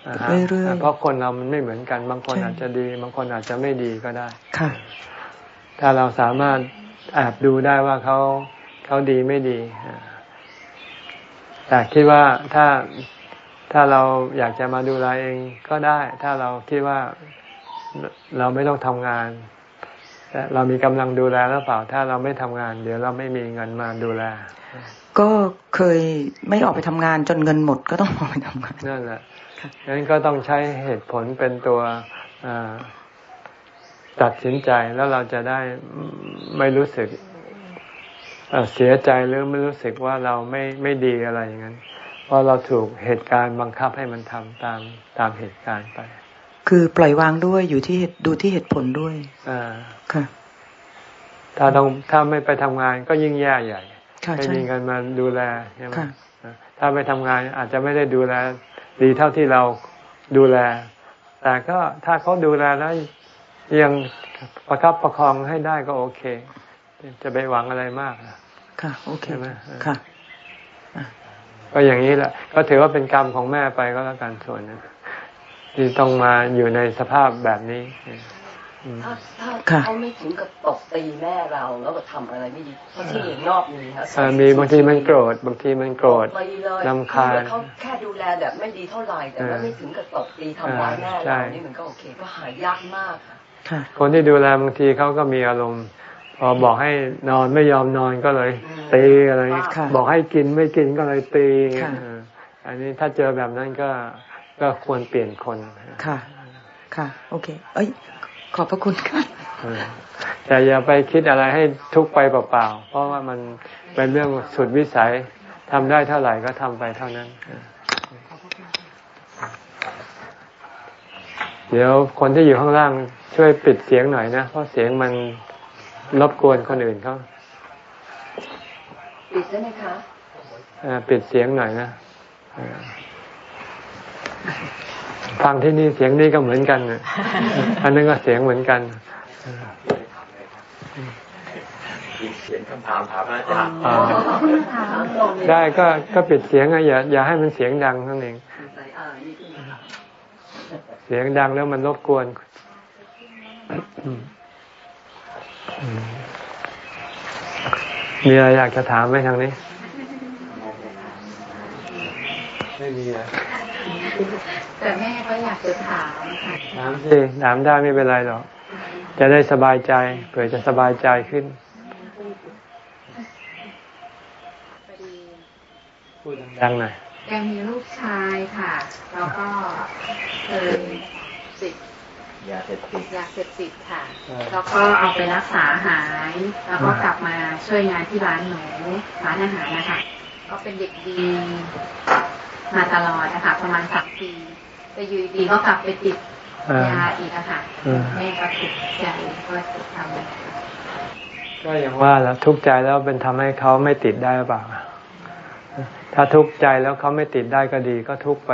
อ่าฮะเรื่อยเพราะคนเรามันไม่เหมือนกัน บางคนใช่อาจจะดี บางคนอาจจะไม่ดีก็ได้ๆค่ะ ถ้าเราสามารถแอบดูได้ว่าเขาเขาดีไม่ดีอ่าแต่คิดว่าถ้าถ้าเราอยากจะมาดูแลเองก็ได้ ถ้าเราคิดว่าเราไม่ต้องทำงานแต่เรามีกำลังดูแลหรือเปล่า ถ้าเราไม่ทำงาน เดี๋ยวเราไม่มีเงินมาดูแล ก็เคยไม่ออกไปทำงานจนเงินหมดก็ต้องออกไปทำงานนั่นแหละงั้นก็ต้องใช้เหตุผลเป็นตัวอ่าตัดสินใจแล้วเราจะได้ไม่รู้สึกเอ่อเสียใจหรือไม่รู้สึกว่าเราไม่ไม่ดีอะไรอย่างนั้น เพราะเราถูกเหตุการณ์บังคับให้มันทำตามตามเหตุการณ์ไป คือปล่อยวางด้วยอยู่ที่เหตุดูที่เหตุผลด้วยอ่าค่ะ ถ้าต้องถ้าไม่ไปทำงานก็ยิ่งแย่ใหญ่ค่ะ ไม่ใช่มีเงินมาดูแลใช่ไหมค่ะถ้าไปทำงานอาจจะไม่ได้ดูแล ดีเท่าที่เราดูแล แต่ก็ถ้าเขาดูแลแล้วยังประคับประคองให้ได้ก็โอเค จะไปหวังอะไรมากอะค่ะ โอเคใช่ไหมค่ะก็อย่างนี้แหละ ก็ถือว่าเป็นกรรมของแม่ไปก็แล้วกันส่วนนึงที่ต้องมาอยู่ในสภาพแบบนี้อืม ถ้าถ้าค่ะเขาไม่ถึงกับตบตีแม่เราแล้วก็ทำอะไรไม่ดีเพราะที่อย่างนอกมีฮะเอ่อมีบางทีมันโกรธบางทีมันโกรธตบตีเลยรำคาญอเขาแค่ดูแลแบบไม่ดีเท่าไหร่แต่ว่าไม่ถึงกับตบตีทำร้ายแม่ใช่เรานี่มันก็โอเคก็หายากมากค่ะค่ะคนที่ดูแลบางทีเขาก็มีอารมณ์พอบอกให้นอนไม่ยอมนอนก็เลยตีอะไรค่ะบอกให้กินไม่กินก็เลยตีค่ะเอออันนี้ถ้าเจอแบบนั้นก็ก็ควรเปลี่ยนคนค่ะค่ะ โอเค เอ้ย ขอบพระคุณค่ะเออแต่อย่าไปคิดอะไรให้ทุกข์ไปเปล่าๆ เพราะว่ามันเป็นเรื่องสุดวิสัยทำได้เท่าไหร่ก็ทำไปเท่านั้น เดี๋ยวคนที่อยู่ข้างล่างช่วยปิดเสียงหน่อยนะ เพราะเสียงมันรบกวนคนอื่นเขาปิดได้ไหมคะเอ่อปิดเสียงหน่อยนะเออ ฟังที่นี่เสียงนี่ก็เหมือนกันน่ะอันนั้นก็เสียงเหมือนกันเขียนคำถามถามอาจารย์อ่าได้ก็ก็ปิดเสียงอะอย่าอย่าให้มันเสียงดังนั่นเองใส่อ่านี่ขึ้นมาเสียงดังแล้วมันรบกวนอืมอืมมีอะไรอยากจะถามไหมทางนี้ ไม่มีอะ แต่แม่ก็อยากจะถามค่ะถามสิถามได้ไม่เป็นไรหรอก จะได้สบายใจเผื่อจะสบายใจขึ้นพอดีพูดดังๆหน่อยแกมีลูกชายค่ะ แล้วก็เคยติดยาเสพติดยาเสพติดค่ะอ่าแล้วก็เอาไปรักษาหาย แล้วก็กลับมาช่วยงานที่ร้านหนูร้านอาหารนะคะ ก็เป็นเด็กดี มาตลอดนะคะประมาณสามปีแต่อยู่ดีๆก็กลับไปติดอ่ายาอีกอะค่ะอืมแม่ก็ติดใจก็จะทำก็อย่างว่าแล้วทุกข์ใจแล้วเป็นทำให้เขาไม่ติดได้หรือเปล่าถ้าทุกข์ใจแล้วเขาไม่ติดได้ก็ดีก็ทุกข์ไป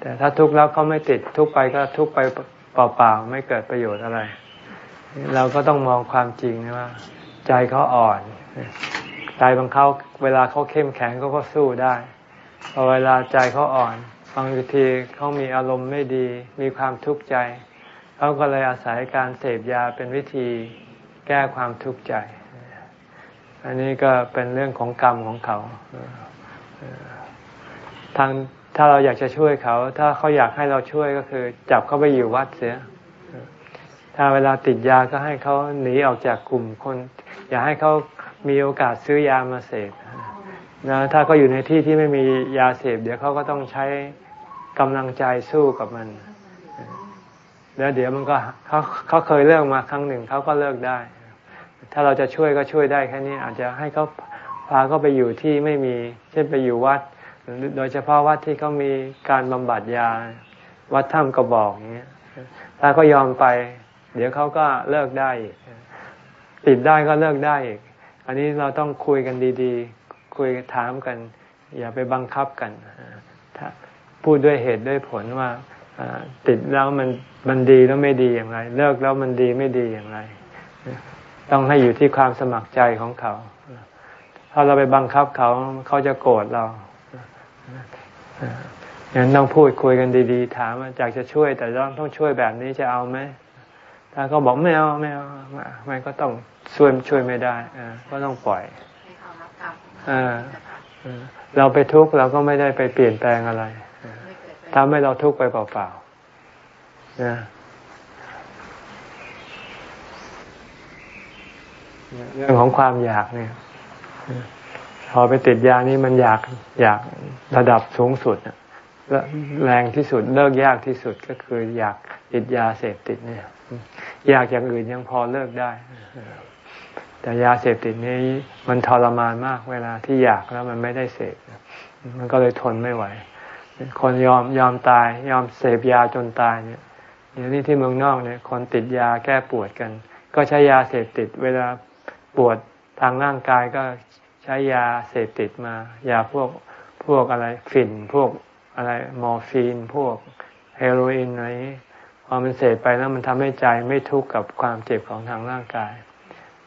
แต่ถ้าทุกข์แล้วเขาไม่ติดทุกข์ไปก็ทุกข์ไปเปล่าๆไม่เกิดประโยชน์อะไร เราก็ต้องมองความจริงว่า ใจเขาอ่อนใจบางเขาเวลาเขาเข้มแข็งเขาก็สู้ได้ พอเวลาใจเขาอ่อนบางทีเขามีอารมณ์ไม่ดี มีความทุกข์ใจเขาก็เลยอาศัยการเสพยาเป็นวิธีแก้ความทุกข์ใจ อันนี้ก็เป็นเรื่องของกรรมของเขาทางถ้าเราอยากจะช่วยเขา ถ้าเขาอยากให้เราช่วยก็คือ จับเขาไปอยู่วัดเสีย ถ้าเวลาติดยาก็ให้เขาหนีออกจากกลุ่มคน อย่าให้เขามีโอกาสซื้อยามาเสพ นะถ้าเขาอยู่ในที่ที่ไม่มียาเสพเดี๋ยวเขาก็ต้องใช้กำลังใจสู้กับมัน แล้วเดี๋ยวมันก็เขาเขาเคยเลิกมาครั้งหนึ่งเขาก็เลิกได้ ถ้าเราจะช่วยก็ช่วยได้แค่นี้อาจจะให้เขาพาเขาไปอยู่ที่ไม่มี เช่นไปอยู่วัด โดยเฉพาะวัดที่เขามีการบำบัดยา วัดถ้ำกระบอกอย่างเงี้ยถ้าเขายอมไป เดี๋ยวเขาก็เลิกได้ติดได้ก็เลิกได้อีก อันนี้เราต้องคุยกันดี ๆ คุยถามกัน อย่าไปบังคับกันพูดด้วยเหตุด้วยผลว่าติดแล้วมันมันดีแล้วไม่ดีอย่างไร เลิกแล้วมันดีไม่ดีอย่างไร ต้องให้อยู่ที่ความสมัครใจของเขา ถ้าเราไปบังคับเขาเขาจะโกรธเราอย่างนั้นต้องพูดคุยกันดีๆ ถามว่าอยากจะช่วย แต่ต้องต้องช่วยแบบนี้จะเอาไหมถ้าเขาบอกไม่เอาไม่เอาไม่ก็ต้องช่วยช่วยไม่ได้ก็ต้องปล่อย เราไปทุกข์เราก็ไม่ได้ไปเปลี่ยนแปลงอะไรทำให้เราทุกข์ไปเปล่าๆนะเรื่องของความอยากเนี่ย พอไปติดยานี่มันอยากอยากระดับสูงสุดและแรงที่สุดเลิกยากที่สุดก็คืออยากติดยาเสพติดเนี่ย อยากอย่างอื่นยังพอเลิกได้ แต่ยาเสพติดนี้มันทรมานมากเวลาที่อยากแล้วมันไม่ได้เสพมันก็เลยทนไม่ไหว คนยอมยอมตาย ยอมเสพยาจนตายเนี่ยเดี๋ยวนี้ที่เมืองนอกเนี่ย คนติดยาแก้ปวดกัน ก็ใช้ยาเสพติด เวลาปวดทางร่างกายก็ใช้ยาเสพติดมา ยาพวกพวกอะไรฝิ่นพวกอะไรมอร์ฟีน พวกเฮโรอีนอะไรพอมันเสพไปแล้วมันทำให้ใจไม่ทุกข์กับความเจ็บของทางร่างกาย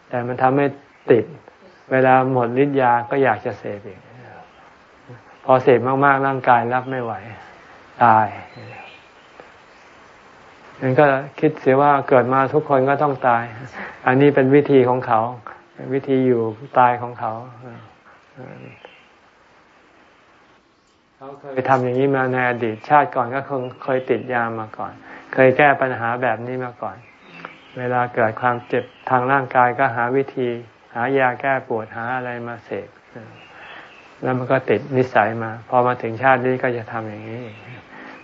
แต่มันทำให้ติด เวลาหมดฤทธิ์ยาก็อยากจะเสพอีก พอเสพมากๆร่างกายรับไม่ไหว ตายนั่นก็คิดเสียว่าเกิดมาทุกคนก็ต้องตาย อันนี้เป็นวิธีของเขา วิธีอยู่ตายของเขาเขาเคยทำอย่างนี้มาในอดีตชาติก่อนก็คงเคยติดยามาก่อน เคยแก้ปัญหาแบบนี้มาก่อน เวลาเกิดความเจ็บทางร่างกายก็หาวิธี หายาแก้ปวดหาอะไรมาเสพแล้วมันก็ติดนิสัยมา พอมาถึงชาตินี้ก็จะทำอย่างนี้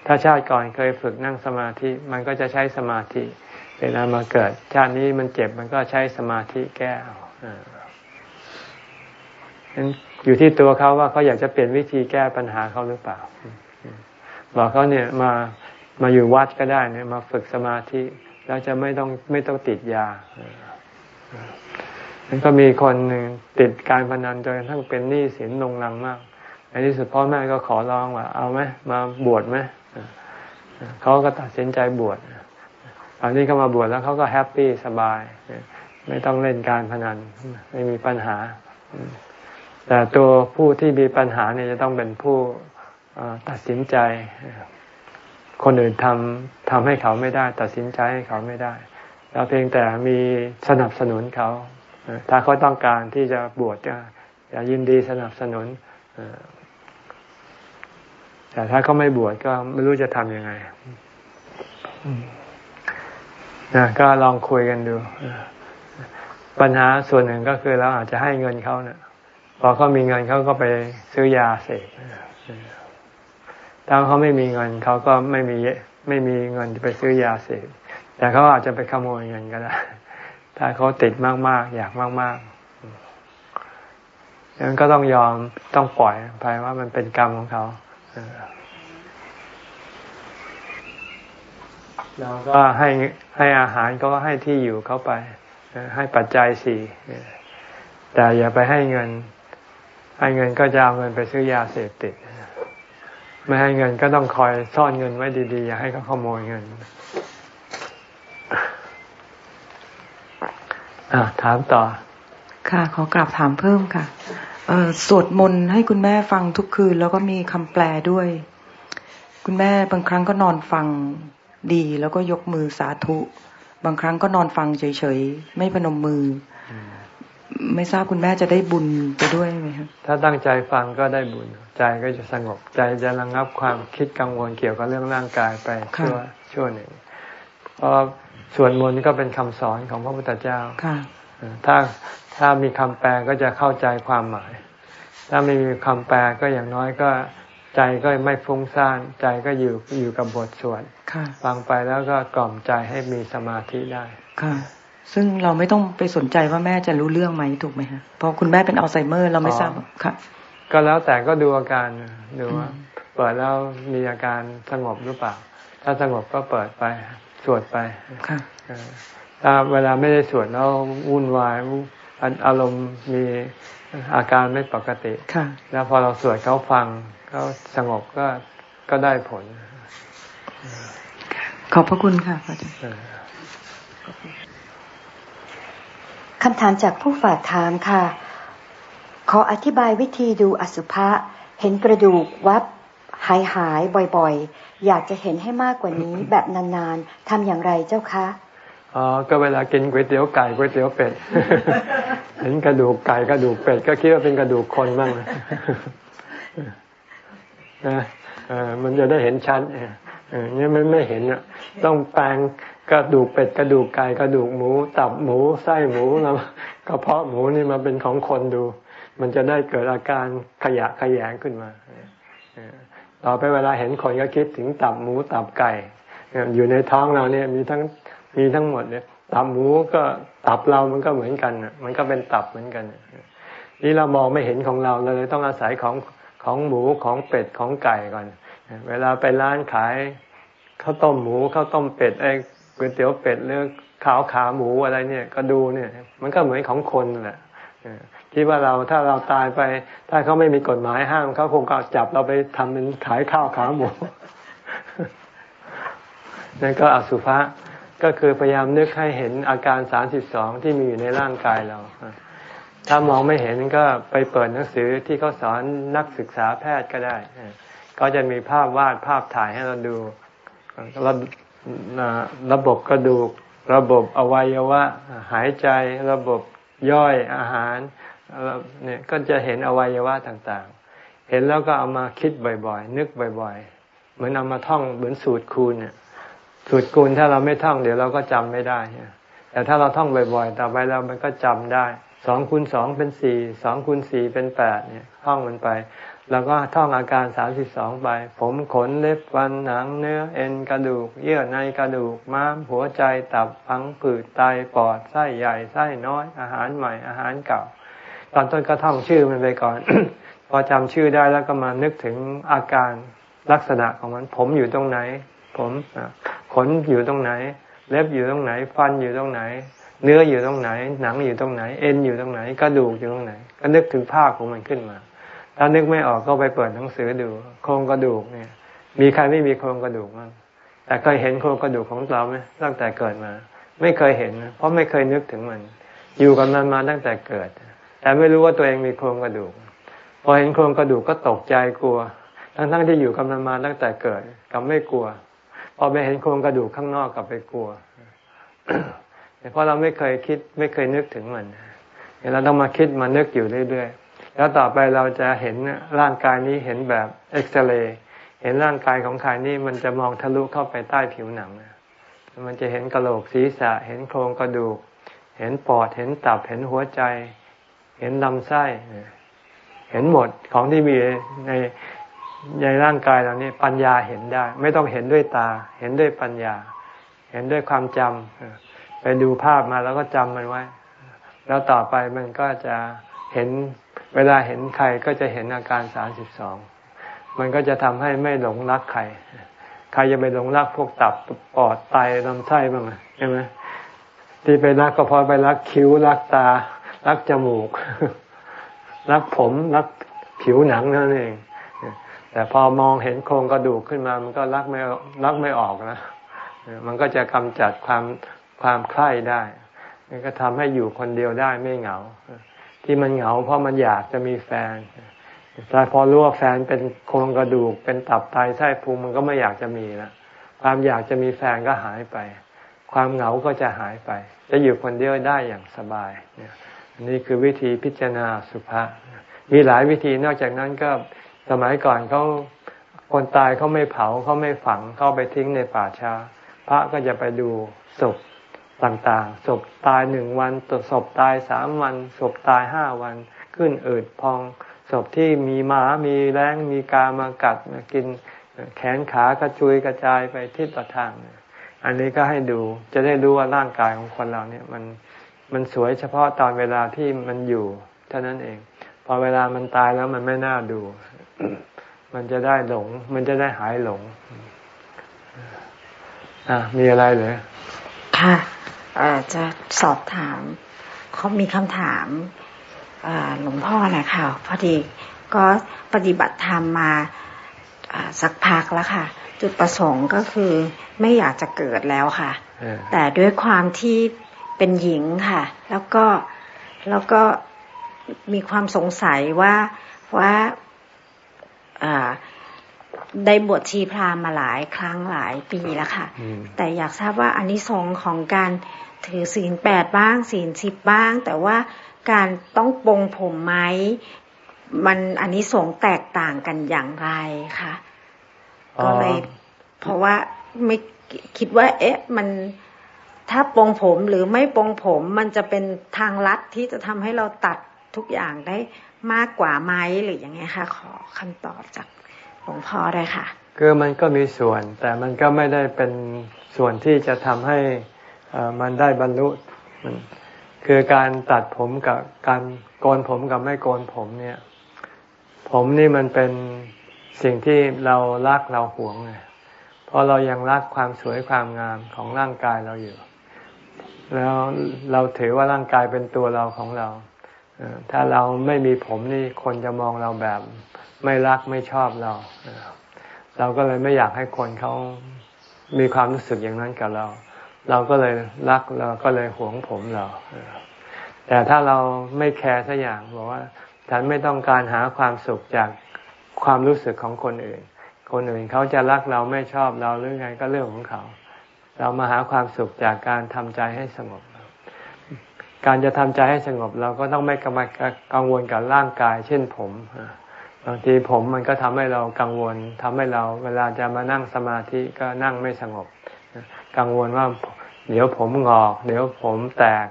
ถ้าชาติก่อนเคยฝึกนั่งสมาธิมันก็จะใช้สมาธิเวลามาเกิด ชาตินี้มันเจ็บมันก็ใช้สมาธิแก้เอาอยู่ที่ตัวเขาว่าเขาอยากจะเปลี่ยนวิธีแก้ปัญหาเขาหรือเปล่า บอกเขาเนี่ยมามาอยู่วัดก็ได้เนี่ยมาฝึกสมาธิ แล้วจะไม่ต้องไม่ต้องติดยามันก็มีคนหนึ่งติดการพนันจนกระทั่งเป็นหนี้สินลงลังมากในที่สุดพ่อแม่ก็ขอร้องว่า เอาไหมมาบวชไหมเขาก็ตัดสินใจบวชตอนนี้เขามาบวชแล้วเขาก็ happy สบาย ไม่ต้องเล่นการพนัน ไม่มีปัญหา แต่ตัวผู้ที่มีปัญหาเนี่ยจะต้องเป็นผู้ตัดสินใจ คนอื่นทำทำให้เขาไม่ได้ ตัดสินใจให้เขาไม่ได้เราเพียงแต่มีสนับสนุนเขา ถ้าเขาต้องการที่จะบวชก็จะยินดีสนับสนุนแต่ถ้าเขาไม่บวชก็ไม่รู้จะทำยังไงนะก็ลองคุยกันดูปัญหาส่วนหนึ่งก็คือเราอาจจะให้เงินเขาเนะี่ยพอเขามีเงินเขาก็ไปซื้อยาเสพ ถ้าเขาไม่มีเงินเขาก็ไม่มีไม่มีเงินไปซื้อยาเสพแต่เขาอาจจะไปขโมยเงินก็ได้ ถ้าเขาติดมากๆ อยากมากๆนั้นก็ต้องยอมต้องปล่อยไปว่ามันเป็นกรรมของเขาเราก็ให้ให้อาหารก็ให้ที่อยู่เขาไป ให้ปัจจัยสี่แต่อย่าไปให้เงิน ให้เงินก็จะเอาเงินไปซื้อยาเสพติด ไม่ให้เงินก็ต้องคอยซ่อนเงินไว้ดีๆ อย่าให้เขาขโมยเงินอ่าถามต่อ ค่ะ ขอกลับถามเพิ่มค่ะสวดมนต์ให้คุณแม่ฟังทุกคืน แล้วก็มีคำแปลด้วย คุณแม่บางครั้งก็นอนฟังดี แล้วก็ยกมือสาธุ บางครั้งก็นอนฟังเฉยๆ ไม่พนมมือ ไม่ทราบคุณแม่จะได้บุญไปด้วยไหมครับ ถ้าตั้งใจฟังก็ได้บุญ ใจก็จะสงบใจจะระงับความคิดกังวลเกี่ยวกับเรื่องร่างกายไปชั่วชั่วหนึ่งเพราะส่วนมนต์ก็เป็นคำสอนของพระพุทธเจ้าค่ะถ้าถ้ามีคำแปลก็จะเข้าใจความหมาย ถ้าไม่มีคำแปลก็อย่างน้อยก็ใจก็ไม่ฟุ้งซ่านใจก็อยู่อยู่กับบทสวดค่ะฟังไปแล้วก็กล่อมใจให้มีสมาธิได้ค่ะ ซึ่งเราไม่ต้องไปสนใจว่าแม่จะรู้เรื่องไหมถูกไหมคะเพราะคุณแม่เป็นอัลไซเมอร์ เราไม่ทราบค่ะ ก็แล้วแต่ก็ดูอาการดูว่าเปิดแล้วมีอาการสงบหรือเปล่า ถ้าสงบก็เปิดไปสวดไปค่ะเออถ้าเวลาไม่ได้สวดแล้ววุ่นวายอารมณ์มีอาการไม่ปกติค่ะแล้วพอเราสวดเขาฟังเขาสงบก็ก็ได้ผล ขอบพระคุณค่ะพระอาจารย์ เออ คำถามจากผู้ฝากถามค่ะ ขออธิบายวิธีดูอสุภะเห็นกระดูกวับหายหายบ่อยๆ อยากจะเห็นให้มากกว่านี้แบบนานๆทำอย่างไรเจ้าคะอ๋อก็เวลากินก๋วยเตี๋ยวไก่ก๋วยเตี๋ยวเป็ด เห็นกระดูกไก่กระดูกเป็ด ก็คิดว่าเป็นกระดูกคนบ้างนะนะเออมันจะได้เห็นชัดเออเออเนี่ยมันไม่เห็นอะต้องแปลง กระดูกเป็ดกระดูกไก่กระดูกหมู ตับหมูไส้หมูแล้วกระเพาะหมูนี่มาเป็นของคนดู มันจะได้เกิดอาการขยะขยงขึ้นมาเออต่อไปเวลาเห็นคนก็คิดถึงตับหมูตับไก่อยู่ในท้องเราเนี่ยมีทั้งมีทั้งหมดเนี่ยตับหมูก็ตับเรามันก็เหมือนกันมันก็เป็นตับเหมือนกันนี่เรามองไม่เห็นของเราเราเลยต้องอาศัยของของหมูของเป็ดของไก่ก่อน เวลาไปร้านขายข้าวต้มหมูข้าวต้มเป็ดไอ้ ก๋วยเตี๋ยวเป็ดหรือขาวขาหมูอะไรเนี่ยก็ดูเนี่ย มันก็เหมือนของคนแหละคิดว่าเราถ้าเราตายไป ถ้าเขาไม่มีกฎหมายห้ามเขาคงก็จับเราไปทำเป็นขายข้าวขาหมูนั่นก็อสุภะก็คือพยายามนึกให้เห็นอาการสามสิบสองที่มีอยู่ในร่างกายเรา ถ้ามองไม่เห็นก็ไปเปิดหนังสือที่เขาสอนนักศึกษาแพทย์ก็ได้ ก็จะมีภาพวาดภาพถ่ายให้เราดู เระ ระบบกระดูก ระบบอวัยวะ หายใจ ระบบย่อยอาหารเนี่ยก็จะเห็นอวัยวะต่างๆ เห็นแล้วก็เอามาคิดบ่อยๆ นึกบ่อยๆ เหมือนเอามาท่องเหมือนสูตรคูณเนี่ยสูตรคูณถ้าเราไม่ท่องเดี๋ยวเราก็จำไม่ได้ แต่ถ้าเราท่องบ่อยๆ ต่อไปเรามันก็จำได้สองคูณสองเป็นสี่สองคูณสี่เป็นแปดเนี่ยท่องมันไป แล้วก็ท่องอาการสามสิบสองไป ผมขนเล็บฟันหนังเนื้อ เอ็นกระดูก เยื่อในกระดูก ม้ามหัวใจตับพังผืดไตปอดไส้ใหญ่ไส้น้อย อาหารใหม่อาหารเก่า ตอนต้นก็ท่องชื่อมันไปก่อน พอจำชื่อได้แล้วก็มานึกถึงอาการลักษณะของมัน ผมอยู่ตรงไหน ผมขนอยู่ตรงไหน เล็บอยู่ตรงไหน ฟันอยู่ตรงไหน เนื้ออยู่ตรงไหน หนังอยู่ตรงไหน เอ็นอยู่ตรงไหน กระดูกอยู่ตรงไหน ก็นึกถึงภาพของมันขึ้นมา ถ้านึกไม่ออกก็ไปเปิดหนังสือดู โครงกระดูกเนี่ย มีใครไม่มีโครงกระดูกบ้างแต่เคยเห็นโครงกระดูกของเราไหมตั้งแต่เกิดมา ไม่เคยเห็น เพราะไม่เคยนึกถึงมัน อยู่กับมันมาตั้งแต่เกิด แต่ไม่รู้ว่าตัวเองมีโครงกระดูก พอเห็นโครงกระดูกก็ตกใจกลัว ทั้งๆที่อยู่กับมันมาตั้งแต่เกิดกับไม่กลัว พอไปเห็นโครงกระดูกข้างนอกกลับไปกลัวเพราะเราไม่เคยคิดไม่เคยนึกถึงมันเราต้องมาคิดมานึกอยู่เรื่อยๆ แล้วต่อไปเราจะเห็นร่างกายนี้เห็นแบบเอ็กซเรย์เห็นร่างกายของใครนี่มันจะมองทะลุเข้าไปใต้ผิวหนัง มันจะเห็นกระโหลกศีรษะ เห็นโครงกระดูก เห็นปอด เห็นตับ เห็นหัวใจ เห็นลำไส้ เห็นหมดของที่มีในในร่างกายเรานี่ปัญญาเห็นได้ ไม่ต้องเห็นด้วยตา เห็นด้วยปัญญา เห็นด้วยความจำไปดูภาพมาแล้วก็จำมันไว้ แล้วต่อไปมันก็จะเห็น เวลาเห็นใครก็จะเห็นอาการสามสิบสองมันก็จะทำให้ไม่หลงรักใคร ใครจะไปหลงรักพวกตับปอดไตลำไส้บ้างใช่ไหมที่ไปรักก็พราะไปรักคิ้วรักตา รักจมูก รักผมรักผิวหนังนั่นเองแแต่พอมองเห็นโครงกระดูกขึ้นมา มันก็รักไม่รักไม่ออกนะ มันก็จะกำจัดความความใคร่ได้ มันก็ทำให้อยู่คนเดียวได้ไม่เหงา ที่มันเหงาเพราะมันอยากจะมีแฟนแต่พอรู้ว่าแฟนเป็นโครงกระดูก เป็นตับไตไส้พุงมันก็ไม่อยากจะมีละความอยากจะมีแฟนก็หายไป ความเหงาก็จะหายไป จะอยู่คนเดียวได้อย่างสบายเนี่ยนี่คือวิธีพิจารณาสุภาษมีหลายวิธีนอกจากนั้นก็สมัยก่อนเขาคนตายเขาไม่เผาเขาไม่ฝังเขาไปทิ้งในป่าช้า พระก็จะไปดูศพ ต่างๆ ศพตายหนึ่งวันศพตายสามวัน ศพตายห้าวัน ขึ้นอืดพอง ศพที่มีหมา มีแรงมีกามากัดมากิน แขนขากระจุยกระจายไปทิศต่อทาง อันนี้ก็ให้ดู จะได้รู้ว่าร่างกายของคนเราเนี่ยมันมันสวยเฉพาะตอนเวลาที่มันอยู่ เท่านั้นเอง พอเวลามันตายแล้วมันไม่น่าดู มันจะได้หลง มันจะได้หายหลง อะ มีอะไรเหรอค่ะ จะสอบถามเขามีคำถามหลวงพ่อนะคะพอดีก็ปฏิบัติธรรมมาสักพักแล้วค่ะ จุดประสงค์ก็คือไม่อยากจะเกิดแล้วค่ะ แต่ด้วยความที่เป็นหญิงค่ะ แล้วก็แล้วก็มีความสงสัยว่าว่า ได้บวชชีพราหมณ์มาหลายครั้งหลายปีแล้วค่ะ แต่อยากทราบว่าอันนี้สงของการถือศีลแปดบ้างศีลสิบบ้าง แต่ว่าการต้องปรงผมไหมมันอันนี้สงแตกต่างกันอย่างไรคะก็เลยเพราะว่าไม่คิดว่า เอ๊ะ มันถ้าปรงผมหรือไม่ปรงผม มันจะเป็นทางลัดที่จะทำให้เราตัดทุกอย่างได้มากกว่าไหมหรืออย่างไงคะขอคำตอบจาก หลวงพ่อได้ค่ะ คือมันก็มีส่วน แต่มันก็ไม่ได้เป็นส่วนที่จะทำให้มันได้บรรลุมันคือการตัดผมกับการโกนผมกับไม่โกนผมเนี่ย ผมนี่มันเป็นสิ่งที่เรารักเราหวงไงเพราะเรายังรักความสวยความงามของร่างกายเราอยู่ แล้วเราถือว่าร่างกายเป็นตัวเราของเรา ถ้าเราไม่มีผมนี่คนจะมองเราแบบ ไม่รักไม่ชอบเรา เราก็เลยไม่อยากให้คนเขามีความรู้สึกอย่างนั้นกับเรา เราก็เลยรักเราก็เลยหวงผมเราแต่ถ้าเราไม่แคร์สักอย่างบอกว่าฉันไม่ต้องการหาความสุขจากความรู้สึกของคนอื่น คนอื่นเขาจะรักเราไม่ชอบเราหรือไงก็เรื่องของเขา เรามาหาความสุขจากการทำใจให้สงบ การจะทำใจให้สงบเราก็ต้องไม่กังวลกับร่างกาย เช่นผมบางทีผมมันก็ทำให้เรากังวลทำให้เราเวลาจะมานั่งสมาธิก็นั่งไม่สงบ กังวลว่าเดี๋ยวผมงอก เดี๋ยวผมแตก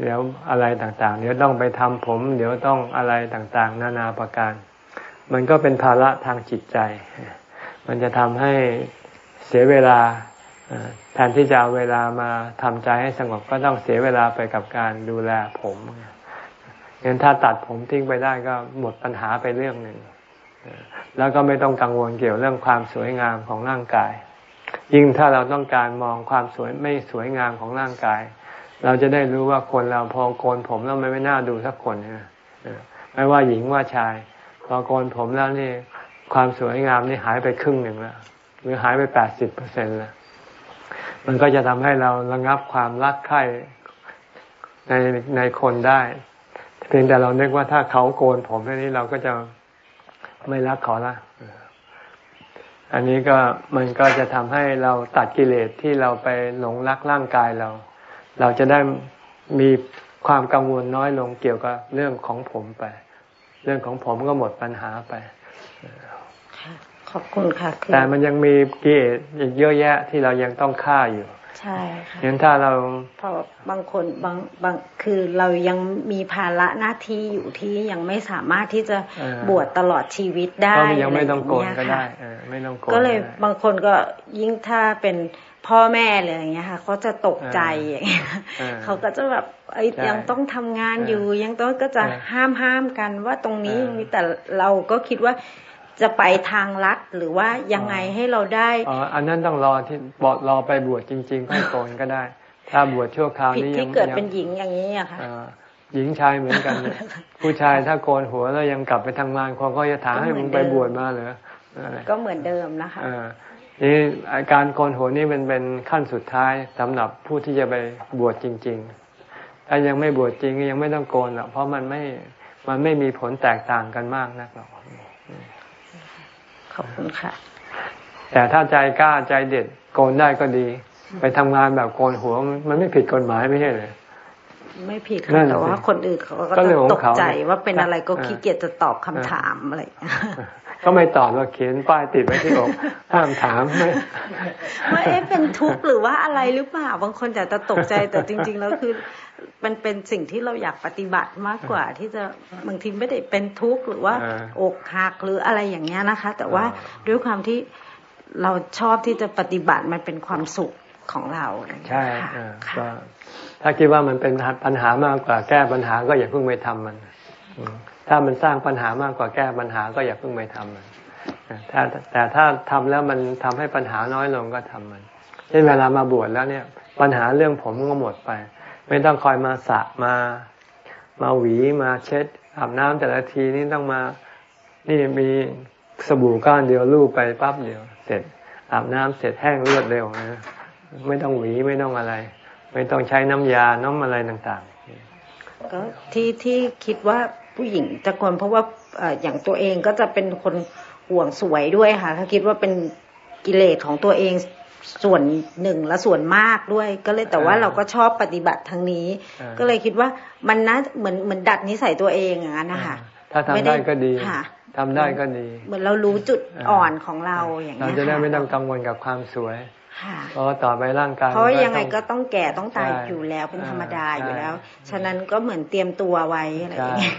เดี๋ยวอะไรต่างๆ เดี๋ยวต้องไปทำผม เดี๋ยวต้องอะไรต่างๆ นานาประการ มันก็เป็นภาระทางจิตใจ มันจะทำให้เสียเวลา แทนที่จะเอาเวลามาทำใจให้สงบก็ต้องเสียเวลาไปกับการดูแลผมงั้นถ้าตัดผมทิ้งไปได้ก็หมดปัญหาไปเรื่องหนึ่งแล้วก็ไม่ต้องกังวลเกี่ยวเรื่องความสวยงามของร่างกาย ยิ่งถ้าเราต้องการมองความสวยไม่สวยงามของร่างกาย เราจะได้รู้ว่าคนเราพอโกนผมแล้วมันไม่น่าดูสักคนนะไม่ว่าหญิงว่าชาย พอโกนผมแล้วนี่ ความสวยงามนี่หายไปครึ่งหนึ่งแล้วหรือหายไปแปดสิบเปอร์เซ็นต์แล้ว มันก็จะทำให้เราระงับความรักใคร่ในในคนได้ เพียงแต่เราเนึกว่าถ้าเขาโกนผมแค่นี้เราก็จะไม่รักเขาละอันนี้ก็มันก็จะทำให้เราตัดกิเลสที่เราไปหลงรักร่างกายเรา เราจะได้มีความกังวลน้อยลงเกี่ยวกับเรื่องของผมไป เรื่องของผมก็หมดปัญหาไป ขอบคุณค่ะแต่มันยังมีกิเลสอีกเยอะแยะที่เรายังต้องฆ่าอยู่ ใช่ค่ะงั้นถ้าเราเพราะบางคนบางบางคือเรายังมีภาระหน้าที่อยู่ที่ยังไม่สามารถที่จะบวชตลอดชีวิตได้ก็ยังไม่ต้องโกนก็ได้ไม่ต้องโกนก็เลยบางคนก็ยิ่งถ้าเป็นพ่อแม่เลยอย่างเงี้ยค่ะเขาจะตกใจอย่างเงี้ยเขาก็จะแบบไอ้ยังต้องทำงานอยู่ยังต้องก็จะห้ามห้ามกันว่าตรงนี้มีแต่เราก็คิดว่า จะไปทางลัดหรือว่ายังไงให้เราได้อ๋ออันนั้นต้องรอที่บอกรอไปบวชจริงๆค่อยโกนก็ได้ ถ้าบวชชั่วคราวนี้ที่เกิดเป็นหญิงอย่างนี้อะค่ะหญิงชายเหมือนกัน ผู้ชายถ้าโกนหัวแล้วยังกลับไปทำงานคนก็จะถามให้มึงไปบวชมาเหรอก็เหมือนเดิมนะคะนี่อาการโกนหัวนี่มันเป็นขั้นสุดท้ายสำหรับผู้ที่จะไปบวชจริง ๆ ถ้ายังไม่บวชจริงยังไม่ต้องโกนหรอกเพราะมันไม่มันไม่มีผลแตกต่างกันมากนักหรอก ขอบคุณค่ะ แต่ถ้าใจกล้าใจเด็ดโกนได้ก็ดี ไปทำงานแบบโกนหัวมันไม่ผิดกฎหมายไม่ใช่เลยไม่ผิดค่ะแต่ว่าคนอื่นเขาก็จะตกใจว่าเป็นอะไรก็ขี้เกียจจะตอบคำถามอะไร ก็ไม่ตอบเราเขียนป้ายติดไว้ที่อกห้ามถามไม่ว่าเอ๊ะเป็นทุกข์หรือว่าอะไรหรือเปล่าบางคนอาจจะตกใจแต่จริง ๆ แล้วคือมันเป็นสิ่งที่เราอยากปฏิบัติมากกว่า ที่จะบางทีไม่ได้เป็นทุกข์หรือว่าอกหักหรืออะไรอย่างเงี้ยนะคะ แต่ว่าด้วยความที่เราชอบที่จะปฏิบัติมันเป็นความสุขของเราใช่ก็ถ้าคิดว่ามันเป็นปัญหามากกว่าแก้ปัญหาก็อย่าเพิ่งไปทำมัน ถ้ามันสร้างปัญหามากกว่าแก้ปัญหาก็อย่าเพิ่งไปทำมันถ้าแต่ถ้าทำแล้วมันทำให้ปัญหาน้อยลงก็ทำมัน เช่นเวลามาบวชแล้วเนี่ย ปัญหาเรื่องผมก็หมดไป ไม่ต้องคอยมาสระมา มาหวีมาเช็ดอาบน้ำแต่ละทีนี่ต้องมา นี่มีสบู่ก้อนเดียวลูบไปปั๊บเดียว เสร็จอาบน้ำเสร็จแห้งเลือดเร็วนะไม่ต้องหวีไม่ต้องอะไร ไม่ต้องใช้น้ำยาน้ำอะไรต่างๆ ก็ที่ที่คิดว่า ผู้หญิงจะควรเพราะว่าอย่างตัวเองก็จะเป็นคนห่วงสวยด้วยค่ะถ้าคิดว่าเป็นกิเลสของตัวเองส่วนหนึ่งและส่วนมากด้วย ก็เลยแต่ว่าเราก็ชอบปฏิบัติทางนี้ ก็เลยคิดว่ามันน่าเหมือนเหมือนดัดนิสัยตัวเองอย่างนั้นนะคะถ้าทำได้ก็ดีทำได้ก็ดี เหมือนเรารู้จุดอ่อนของเราอย่างนี้เราจะได้ไม่ต้องกังวลกับความสวย เพราะต่อไปร่างกายเพราะยังไงก็ต้องแก่ต้องตายอยู่แล้วเป็นธรรมดาอยู่แล้ว ฉะนั้นก็เหมือนเตรียมตัวไว้อะไรอย่างเงี้ย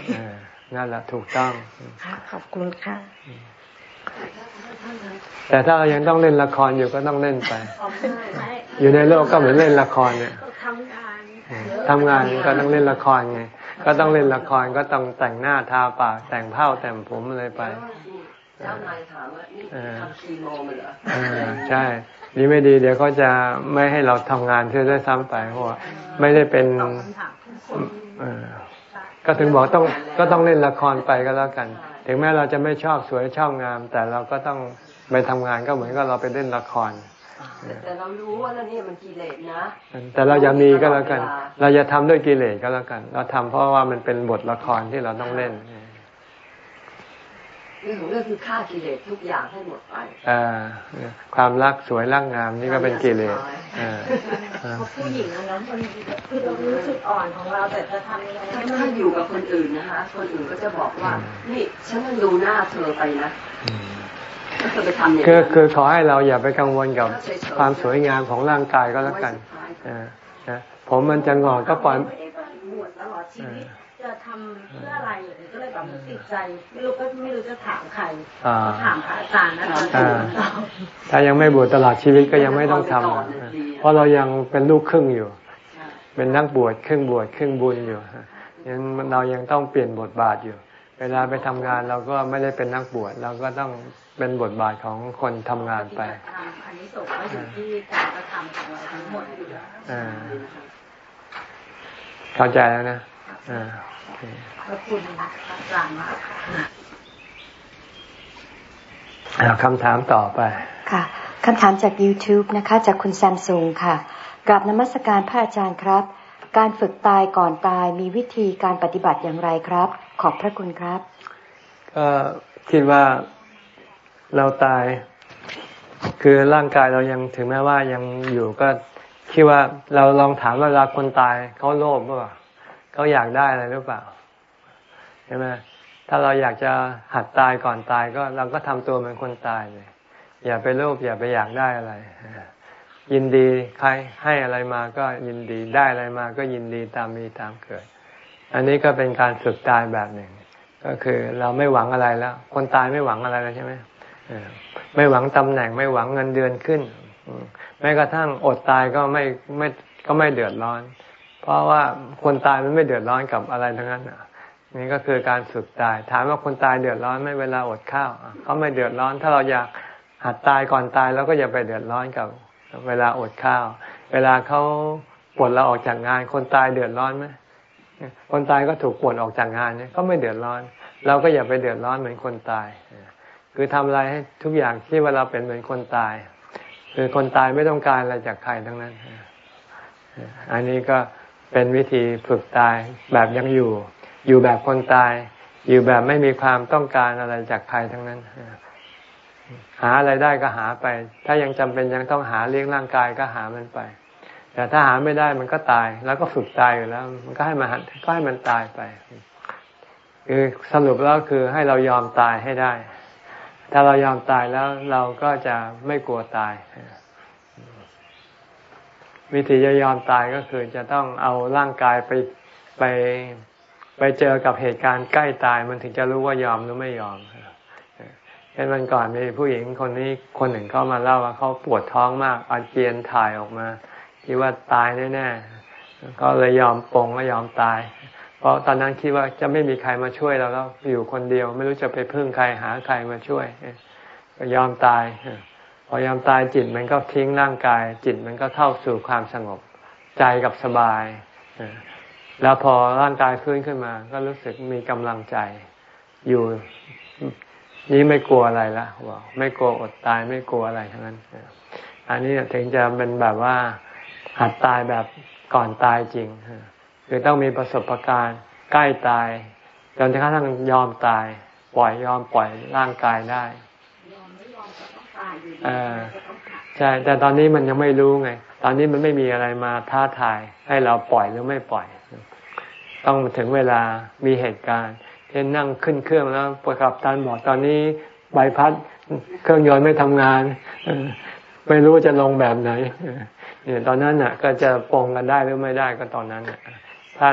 นั่นแหละถูกต้องขอบคุณค่ะ แต่ถ้าเรายังต้องเล่นละครอยู่ก็ต้องเล่นไป อยู่ในโลกก็เหมือนเล่นละครเนี่ยทำงานก็ต้องเล่นละครไงก็ต้องเล่นละครก็ต้องแต่งหน้าทาปากแต่งเผ้าแต่งผมอะไรไปเจ้านายถามว่านี่ทำคีโมมันเหรอใช่ ดีไม่ดี เดี๋ยวเขาจะไม่ให้เราทำงานเพื่อได้ซ้ำไปเพราะว่าไม่ได้เป็นก็ถึงบอกต้องก็ต้องเล่นละครไปก็แล้วกัน ถึงแม้เราจะไม่ชอบสวยชอบงาม แต่เราก็ต้องไปทำงานก็เหมือนกับเราไปเล่นละครแต่เรารู้ว่านี่มันกิเลสนะ แต่เราอย่ามีก็แล้วกัน เราจะทำด้วยกิเลสก็แล้วกัน เราทำเพราะว่ามันเป็นบทละครที่เราต้องเล่น เรื่องของเรื่องคือฆ่ากิเลสทุกอย่างให้หมดไปอ่าความรักสวยรักงามนี่ก็เป็นกิเลสอ่าผู้หญิงนะมันคือเรารู้จุดอ่อนของเราแต่จะทำยังไงถ้าอยู่กับคนอื่นนะคะ คนอื่นก็จะบอกว่า นี่ฉันมันดูหน้าเธอไปนะคือคือขอให้เราอย่าไปกังวลกับความสวยงามของร่างกายก็แล้วกันอ่าผมมันจะงอกก็ปล่อยตลอดชีวิต จะทำเพื่ออะไรอย่างนี้ก็เลยแบบติดใจ ไม่รู้ก็ไม่รู้จะถามใครถามพระอาจารย์นะคะถ้ายังไม่บวชตลอดชีวิตก็ยังไม่ต้องทำเพราะเรายังเป็นลูกครึ่งอยู่ เป็นนักบวชครึ่งบวชครึ่งบุญอยู่ยังเรายังต้องเปลี่ยนบทบาทอยู่ เวลาไปทำงานเราก็ไม่ได้เป็นนักบวชเราก็ต้องเป็นบทบาทของคนทำงานไปอันนี้ส่งไม่อยู่ที่การกระทำของเราทั้งหมดเข้าใจแล้วนะ ขอบคุณอาจารย์มากค่ะคำถามต่อไป ค่ะคำถามจาก YouTube นะคะ จากคุณแซมซุงค่ะกราบนมัสการพระอาจารย์ครับ การฝึกตายก่อนตายมีวิธีการปฏิบัติอย่างไรครับ ขอบพระคุณครับ ก็คิดว่าเราตาย คือร่างกายเรายังถึงแม้ว่ายังอยู่ก็คิดว่าเราลองถามว่าเวลาคนตายเขาโลภหรือเปล่า เขาอยากได้อะไรหรือเปล่าใช่ไหมถ้าเราอยากจะหัดตายก่อนตายก็เราก็ทำตัวเป็นคนตายเลยอย่าไปโลภอย่าไปอยากได้อะไร ยินดีใครให้อะไรมาก็ยินดีได้อะไรมาก็ยินดีตามมีตามเกิด อันนี้ก็เป็นการฝึกตายแบบหนึ่ง ก็คือเราไม่หวังอะไรแล้ว คนตายไม่หวังอะไรแล้วใช่ไหมไม่หวังตำแหน่งไม่หวังเงินเดือนขึ้นแม้กระทั่งอดตายก็ไม่ไม่ก็ไม่เดือดร้อน เพราะว่าคนตายมันไม่เดือดร้อนกับอะไรทั้งนั้นนี่ก็คือการฝึกตาย ถามว่าคนตายเดือดร้อนไม่เวลาอดข้าวเขาไม่เดือดร้อน ถ้าเราอยากหัดตายก่อนตายเราก็อย่าไปเดือดร้อนกับ เวลาอดข้าว เวลาเขาปลดเราออกจากงาน คนตายเดือดร้อนไหมคนตายก็ถูกปลดออกจากงานเนี่ยก็ไม่เดือดร้อน เราก็อย่าไปเดือดร้อนเหมือนคนตาย คือทำอะไรให้ทุกอย่างที่ว่าเราเป็นเหมือนคนตาย คือคนตายไม่ต้องการอะไรจากใครทั้งนั้น อันนี้ก็ เป็นวิธีฝึกตายแบบยังอยู่ อยู่แบบคนตาย อยู่แบบไม่มีความต้องการอะไรจากใครทั้งนั้น หาอะไรได้ก็หาไป ถ้ายังจำเป็นยังต้องหาเลี้ยงร่างกายก็หามันไป แต่ถ้าหาไม่ได้มันก็ตาย แล้วก็ฝึกตายอยู่แล้ว มันก็ให้มันก็ให้มันตายไป คือสรุปแล้วคือให้เรายอมตายให้ได้ ถ้าเรายอมตายแล้วเราก็จะไม่กลัวตาย วิธีจะยอมตายก็คือจะต้องเอาร่างกายไปไปไปเจอกับเหตุการณ์ใกล้ตายมันถึงจะรู้ว่ายอมหรือไม่ยอมเช่นวันก่อนมีผู้หญิงคนนี้คนหนึ่งเข้ามาเล่าว่าเขาปวดท้องมากอาเจียนถ่ายออกมาคิดว่าตายแน่ๆก็เลยยอมปงก็ยอมตาย เพราะตอนนั้นคิดว่าจะไม่มีใครมาช่วยเราแล้วอยู่คนเดียว ไม่รู้จะไปพึ่งใครหาใครมาช่วย ก็ยอมตาย อยอมตายจิตมันก็ทิ้งร่างกาย จิตมันก็เข้าสู่ความสงบใจกับสบาย แล้วพอร่างกายฟื้นขึ้นมา ก็รู้สึกมีกำลังใจ อยู่นี้ไม่กลัวอะไรละบอกไม่กลัวอดตายไม่กลัวอะไรทั้งนั้น อันนี้ถึงจะเป็นแบบว่าหัดตายแบบก่อนตายจริงคือต้องมีประสบการณ์ใกล้ตายจนกระทั่งยอมตาย ปล่อยยอมปล่อยร่างกายได้ ใช่แต่ตอนนี้มันยังไม่รู้ไง ตอนนี้มันไม่มีอะไรมาท้าทาย ให้เราปล่อยหรือไม่ปล่อย ต้องถึงเวลามีเหตุการณ์เช่นนั่งขึ้นเครื่องแล้วประกับตันบอกตอนนี้ใบพัดเครื่องยนต์ไม่ทำงานไม่รู้จะลงแบบไหนเนี่ยตอนนั้นน่ะ ก็จะปองกันได้หรือไม่ได้ก็ตอนนั้นถ้า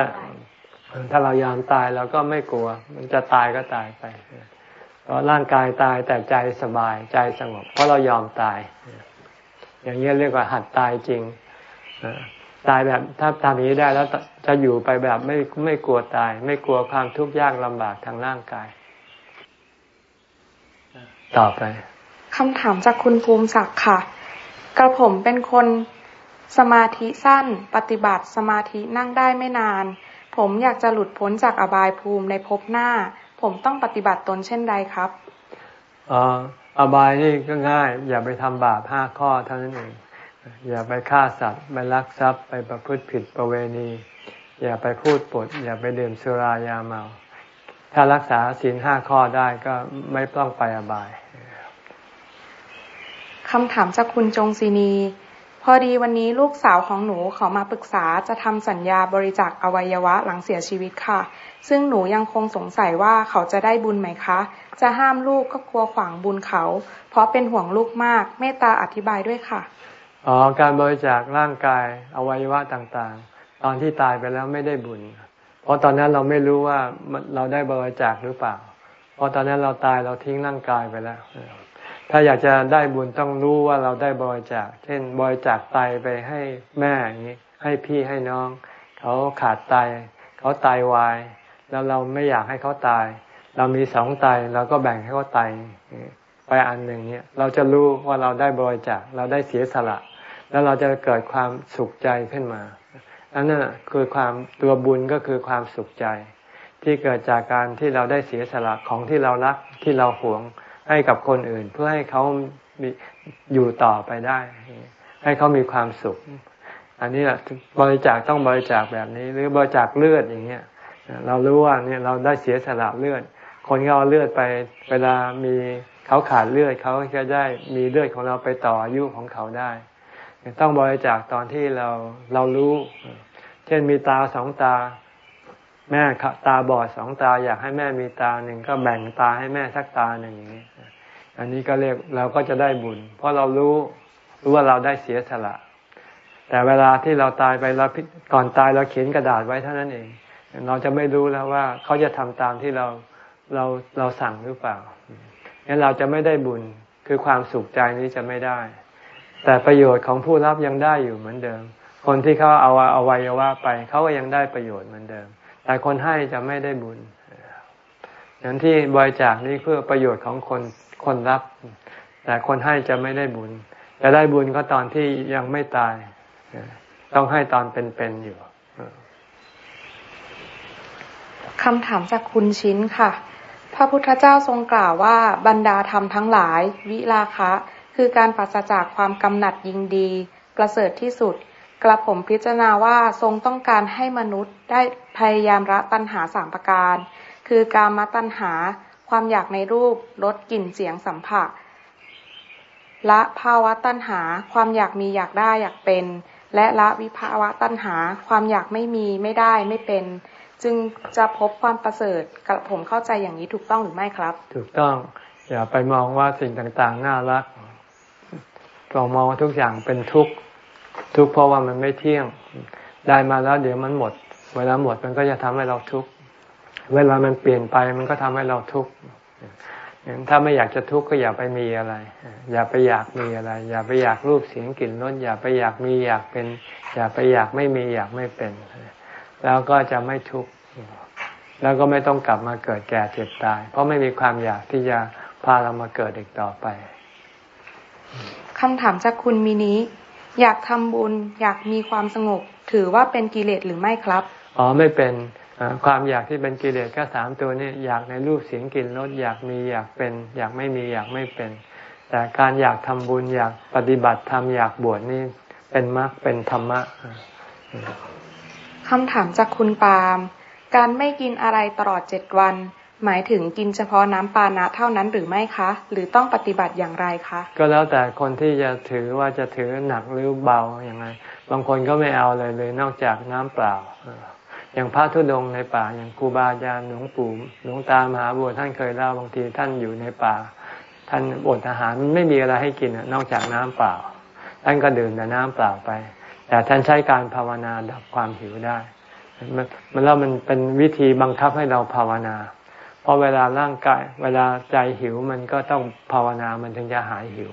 ถ้าเรายอมตายเราก็ไม่กลัว มันจะตายก็ตายไป เพราะร่างกายตายแต่ใจสบายใจสงบ เพราะเรายอมตาย อย่างนี้เรียกว่าหัดตายจริงตายแบบถ้าทำอย่างนี้ได้แล้วจะอยู่ไปแบบไม่ไม่กลัวตาย ไม่กลัวความทุกข์ยากลำบากทางร่างกาย ต่อไปคำถามจากคุณภูมิศักดิ์ค่ะ กระผมเป็นคนสมาธิสั้น ปฏิบัติสมาธินั่งได้ไม่นาน ผมอยากจะหลุดพ้นจากอบายภูมิในภพหน้า ผมต้องปฏิบัติตนเช่นใดครับอ๋ออบายนี่ก็ง่าย อย่าไปทำบาปห้าข้อเท่านั้นเอง อย่าไปฆ่าสัตว์ไปลักทรัพย์ไปประพฤติผิดประเวณี อย่าไปพูดปด อย่าไปดื่มสุรายาเมา ถ้ารักษาศีลห้าข้อได้ก็ไม่ต้องไปอบายคำถามจากคุณจงศินี พอดีวันนี้ลูกสาวของหนูเขามาปรึกษาจะทำสัญญาบริจาคอวัยวะหลังเสียชีวิตค่ะ ซึ่งหนูยังคงสงสัยว่าเขาจะได้บุญไหมคะ จะห้ามลูกก็กลัวขวางบุญเขา เพราะเป็นห่วงลูกมากเมตตาอธิบายด้วยค่ะอ๋อการบริจาคร่างกายอวัยวะต่างๆ ตอนที่ตายไปแล้วไม่ได้บุญ เพราะตอนนั้นเราไม่รู้ว่าเราได้บริจาคหรือเปล่า เพราะตอนนั้นเราตายเราทิ้งร่างกายไปแล้ว ถ้าอยากจะได้บุญต้องรู้ว่าเราได้บริจาค เช่นบริจาคไตไปให้แม่อย่างนี้ ให้พี่ให้น้อง เขาขาดไตเขาตายวาย แล้วเราไม่อยากให้เขาตาย เรามีสองไตเราก็แบ่งให้เขาไตไปอันหนึ่งเนี่ยเราจะรู้ว่าเราได้บริจาคเราได้เสียสละ แล้วเราจะเกิดความสุขใจขึ้นมา อันนั้นคือความตัวบุญก็คือความสุขใจ ที่เกิดจากการที่เราได้เสียสละของที่เรารักที่เราหวง ให้กับคนอื่นเพื่อให้เขาอยู่ต่อไปได้ ให้เขามีความสุข อันนี้แหละบริจาคต้องบริจาคแบบนี้ หรือบริจาคเลือดอย่างเงี้ยเรารู้ว่าเนี่ยเราได้เสียสละเลือด คนเขาเอาเลือดไปเวลามีเขาขาดเลือดเขาจะได้มีเลือดของเราไปต่ออายุของเขาได้ ต้องบริจาคตอนที่เราเรารู้ เช่นมีตาสองตา แม่ตาบอดสองตา อยากให้แม่มีตาหนึ่งก็แบ่งตาให้แม่สักตาหนึ่งอย่างนี้ อันนี้ก็เรียกเราก็จะได้บุญ เพราะเรารู้รู้ว่าเราได้เสียสละ แต่เวลาที่เราตายไปเราก่อนตายเราเขียนกระดาษไว้เท่านั้นเอง เราจะไม่รู้แล้วว่าเขาจะทำตามที่เราเราเราสั่งหรือเปล่างั้นเราจะไม่ได้บุญคือความสุขใจนี้จะไม่ได้ แต่ประโยชน์ของผู้รับยังได้อยู่เหมือนเดิม คนที่เขาเอาเอาวัยวะไปเขาก็ยังได้ประโยชน์เหมือนเดิม แต่คนให้จะไม่ได้บุญอย่างที่บริจาคนี้เพื่อประโยชน์ของคน คนรับ แต่คนให้จะไม่ได้บุญ จะได้บุญก็ตอนที่ยังไม่ตาย ต้องให้ตอนเป็นๆอยู่คำถามจากคุณชิ้นค่ะ พระพุทธเจ้าทรงกล่าวว่าบรรดาธรรมทั้งหลาย วิลาคะ คือการปราศจากความกำหนัดยิงดี ประเสริฐที่สุด กระผมพิจารณาว่าทรงต้องการให้มนุษย์ได้พยายามละตัณหาสามประการ คือการมตัณหา ความอยากในรูปรสกลิ่นเสียงสัมผัสละภาวะตัณหา ความอยากมีอยากได้อยากเป็น และละวิภาวะตัณหา ความอยากไม่มีไม่ได้ไม่เป็น จึงจะพบความประเสริฐกระผมเข้าใจอย่างนี้ถูกต้องหรือไม่ครับ ถูกต้อง อย่าไปมองว่าสิ่งต่างๆ น่ารักเรามองว่าทุกอย่างเป็นทุกข์ทุกข์เพราะว่ามันไม่เที่ยง ได้มาแล้วเดี๋ยวมันหมด เวลาหมดมันก็จะทำให้เราทุกข์ เวลามันเปลี่ยนไปมันก็ทำให้เราทุกข์ถ้าไม่อยากจะทุกข์ก็อย่าไปมีอะไร อย่าไปอยากมีอะไร อย่าไปอยากรูปเสียงกลิ่นรสอย่าไปอยากมีอยากเป็น อย่าไปอยากไม่มีอยากไม่เป็น แล้วก็จะไม่ทุกข์แล้วก็ไม่ต้องกลับมาเกิดแก่เจ็บตาย เพราะไม่มีความอยากที่จะพาเรามาเกิดอีกต่อไปคำถามจากคุณมินิอยากทำบุญ อยากมีความสงบ ถือว่าเป็นกิเลสหรือไม่ครับ อ๋อไม่เป็น ความอยากที่เป็นกิเลสก็สามตัวนี้อยากในรูปเสียงกลิ่นรสอยากมีอยากเป็น อยากไม่มีอยากไม่เป็น แต่การอยากทำบุญอยากปฏิบัติธรรมอยากบวชนี่เป็นมรรคเป็นธรรมะคำถามจากคุณปาล์มการไม่กินอะไรตลอดเจ็ดวัน หมายถึงกินเฉพาะน้ำปานะเท่านั้นหรือไม่คะ หรือต้องปฏิบัติอย่างไรคะ ก็แล้วแต่คนที่จะถือว่าจะถือหนักหรือเบาอย่างไรบางคนก็ไม่เอาเลยเลยนอกจากน้ำเปล่า อย่างพระธุดงในป่า อย่างครูบาอาจารย์หลวงปู่หลวงตามหาบัวท่านเคยเล่าบางทีท่านอยู่ในป่า ท่านอดอาหารไม่มีอะไรให้กินนอกจากน้ำเปล่า ท่านก็ดื่มแต่น้ำเปล่าไป แต่ท่านใช้การภาวนาดับความหิวได้ มันแล้วมันเป็นวิธีบังคับให้เราภาวนาเพราะเวลาร่างกาย เวลาใจหิวมันก็ต้องภาวนามันถึงจะหายหิว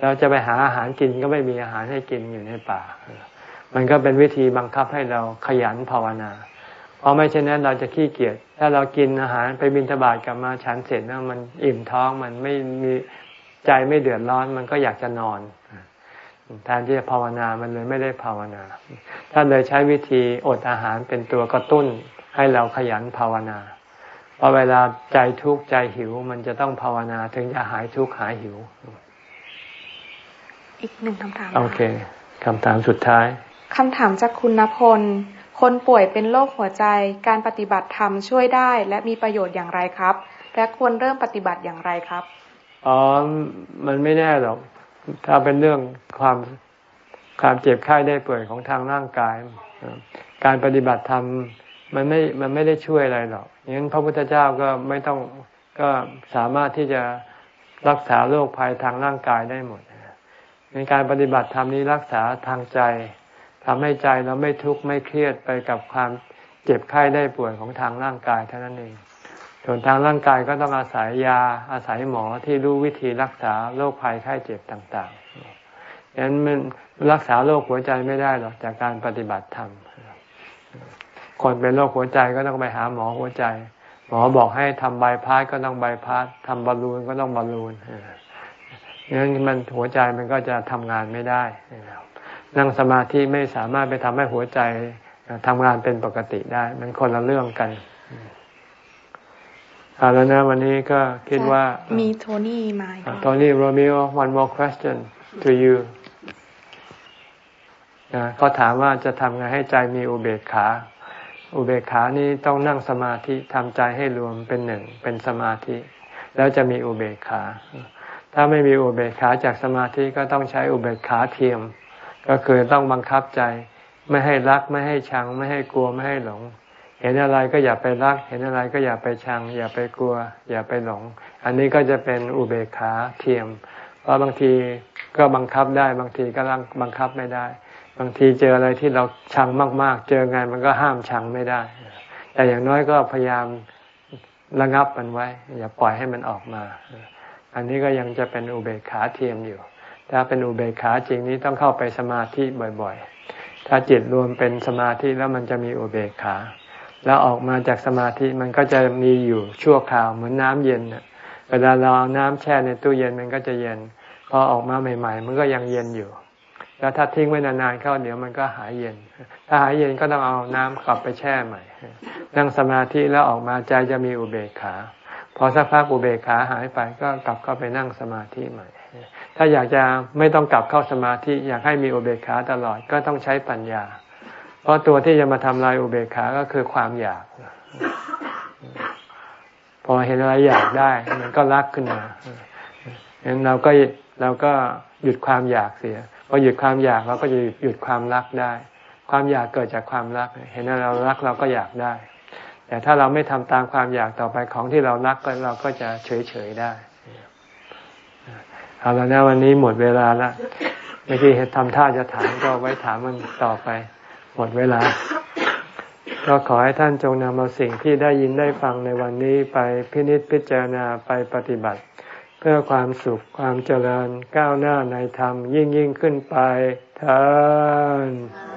เราจะไปหาอาหารกินก็ไม่มีอาหารให้กินอยู่ในป่า มันก็เป็นวิธีบังคับให้เราขยันภาวนา เพราะไม่เช่นนั้นเราจะขี้เกียจ ถ้าเรากินอาหารไปบินทบาทกลับมาฉันเสร็จแล้วมันอิ่มท้องมันไม่มีใจไม่เดือดร้อน มันก็อยากจะนอนแทนที่จะภาวนา มันเลยไม่ได้ภาวนา ถ้าเลยใช้วิธีอดอาหารเป็นตัวกระตุ้น ให้เราขยันภาวนา พอเวลาใจทุกข์ใจหิว มันจะต้องภาวนาถึงจะหายทุกข์หายหิว อีกหนึ่งคำถาม โอเคคำถามสุดท้าย คำถามจากคุณณพล คนป่วยเป็นโรคหัวใจ การปฏิบัติธรรมช่วยได้ และมีประโยชน์อย่างไรครับ และควรเริ่มปฏิบัติอย่างไรครับ อ๋อ มันไม่แน่หรอก ถ้าเป็นเรื่องความความเจ็บไข้ได้ป่วยของทางร่างกาย การปฏิบัติธรรมมันไม่ มันไม่ได้ช่วยอะไรหรอกอย่างนั้นพระพุทธเจ้าก็ไม่ต้อง ก็สามารถที่จะรักษาโรคภัยทางร่างกายได้หมดในการปฏิบัติธรรมนี้รักษาทางใจำให้ใจเราไม่ทุกข์ไม่เครียดไปกับความเจ็บไข้ได้ป่วยของทางร่างกายเท่านั้นเอง ส่วนทางร่างกายก็ต้องอาศัยยาอาศัยหมอที่รู้วิธีรักษาโรคภัยไข้เจ็บต่างๆดังนั้นมันรักษาโรคหัวใจไม่ได้หรอกจากการปฏิบัติธรรม คนเป็นโรคหัวใจก็ต้องไปหาหมอหัวใจ หมอบอกให้ทำใบพัดก็ต้องใบพัดทำบอลลูนก็ต้องบอลลูนงั้นมันหัวใจมันก็จะทำงานไม่ได้ นั่งสมาธิไม่สามารถไปทำให้หัวใจทำงานเป็นปกติได้ มันคนละเรื่องกันเอาแล้วนะวันนี้ก็คิดว่ามีโทนี่มาโทนี่โรมิโอ one more question to you เขาถามว่าจะทำไงให้ใจมีอุเบกขา อุเบกขานี้ต้องนั่งสมาธิทำใจให้รวมเป็นหนึ่งเป็นสมาธิ แล้วจะมีอุเบกขา ถ้าไม่มีอุเบกขาจากสมาธิก็ต้องใช้อุเบกขาเทียม ก็คือต้องบังคับใจ ไม่ให้รักไม่ให้ชัง ไม่ให้กลัวไม่ให้หลง เห็นอะไรก็อย่าไปรัก เห็นอะไรก็อย่าไปชัง อย่าไปกลัว อย่าไปหลง อันนี้ก็จะเป็นอุเบกขาเทียม เพราะบางทีก็บังคับได้ บางทีก็บังคับไม่ได้ บางทีเจออะไรที่เราชังมาก ๆ เจอไงมันก็ห้ามชังไม่ได้ แต่อย่างน้อยก็พยายามระงับมันไว้ อย่าปล่อยให้มันออกมา อันนี้ก็ยังจะเป็นอุเบกขาเทียมอยู่ ถ้าเป็นอุเบกขาจริงนี้ต้องเข้าไปสมาธิบ่อยๆ ถ้าจิตรวมเป็นสมาธิแล้วมันจะมีอุเบกขา แล้วออกมาจากสมาธิมันก็จะมีอยู่ชั่วคราวเหมือนน้ำเย็นเวลาเราเอาน้ำแช่ในตู้เย็นมันก็จะเย็น พอออกมาใหม่ๆ มันก็ยังเย็นอยู่ แล้วถ้าทิ้งไว้นานๆเข้าเดี๋ยวมันก็หายเย็น ถ้าหายเย็นก็ต้องเอาน้ำกลับไปแช่ใหม่ นั่งสมาธิแล้วออกมาใจจะมีอุเบกขา พอสักพักอุเบกขาหายไปก็กลับเข้าไปนั่งสมาธิใหม่ ถ้าอยากจะไม่ต้องกลับเข้าสมาธิอยากให้มีอุเบกขาตลอดก็ต้องใช้ปัญญา เพราะตัวที่จะมาทำลายอุเบกขาก็คือความอยาก พอเห็นอะไรอยากได้ มันก็รักขึ้นมางั้นเราก็เราก็หยุดความอยากเสียพอหยุดความอยากเราก็จะหยุดความรักได้ ความอยากเกิดจากความรัก เห็นเรารักเราก็อยากได้ แต่ถ้าเราไม่ทำตามความอยากต่อไปของที่เรารักก็เราก็จะเฉยเฉยได้ เอาแล้วนะวันนี้หมดเวลาละเมื่อกี้เห็นทำท่าจะถามก็ไว้ถามมันต่อไป หมดเวลา ก็ขอให้ท่านจงนำเอาสิ่งที่ได้ยินได้ฟังในวันนี้ไปพินิจพิจารณาไปปฏิบัติ เพื่อความสุขความเจริญก้าวหน้าในธรรมยิ่งยิ่งขึ้นไปเถิด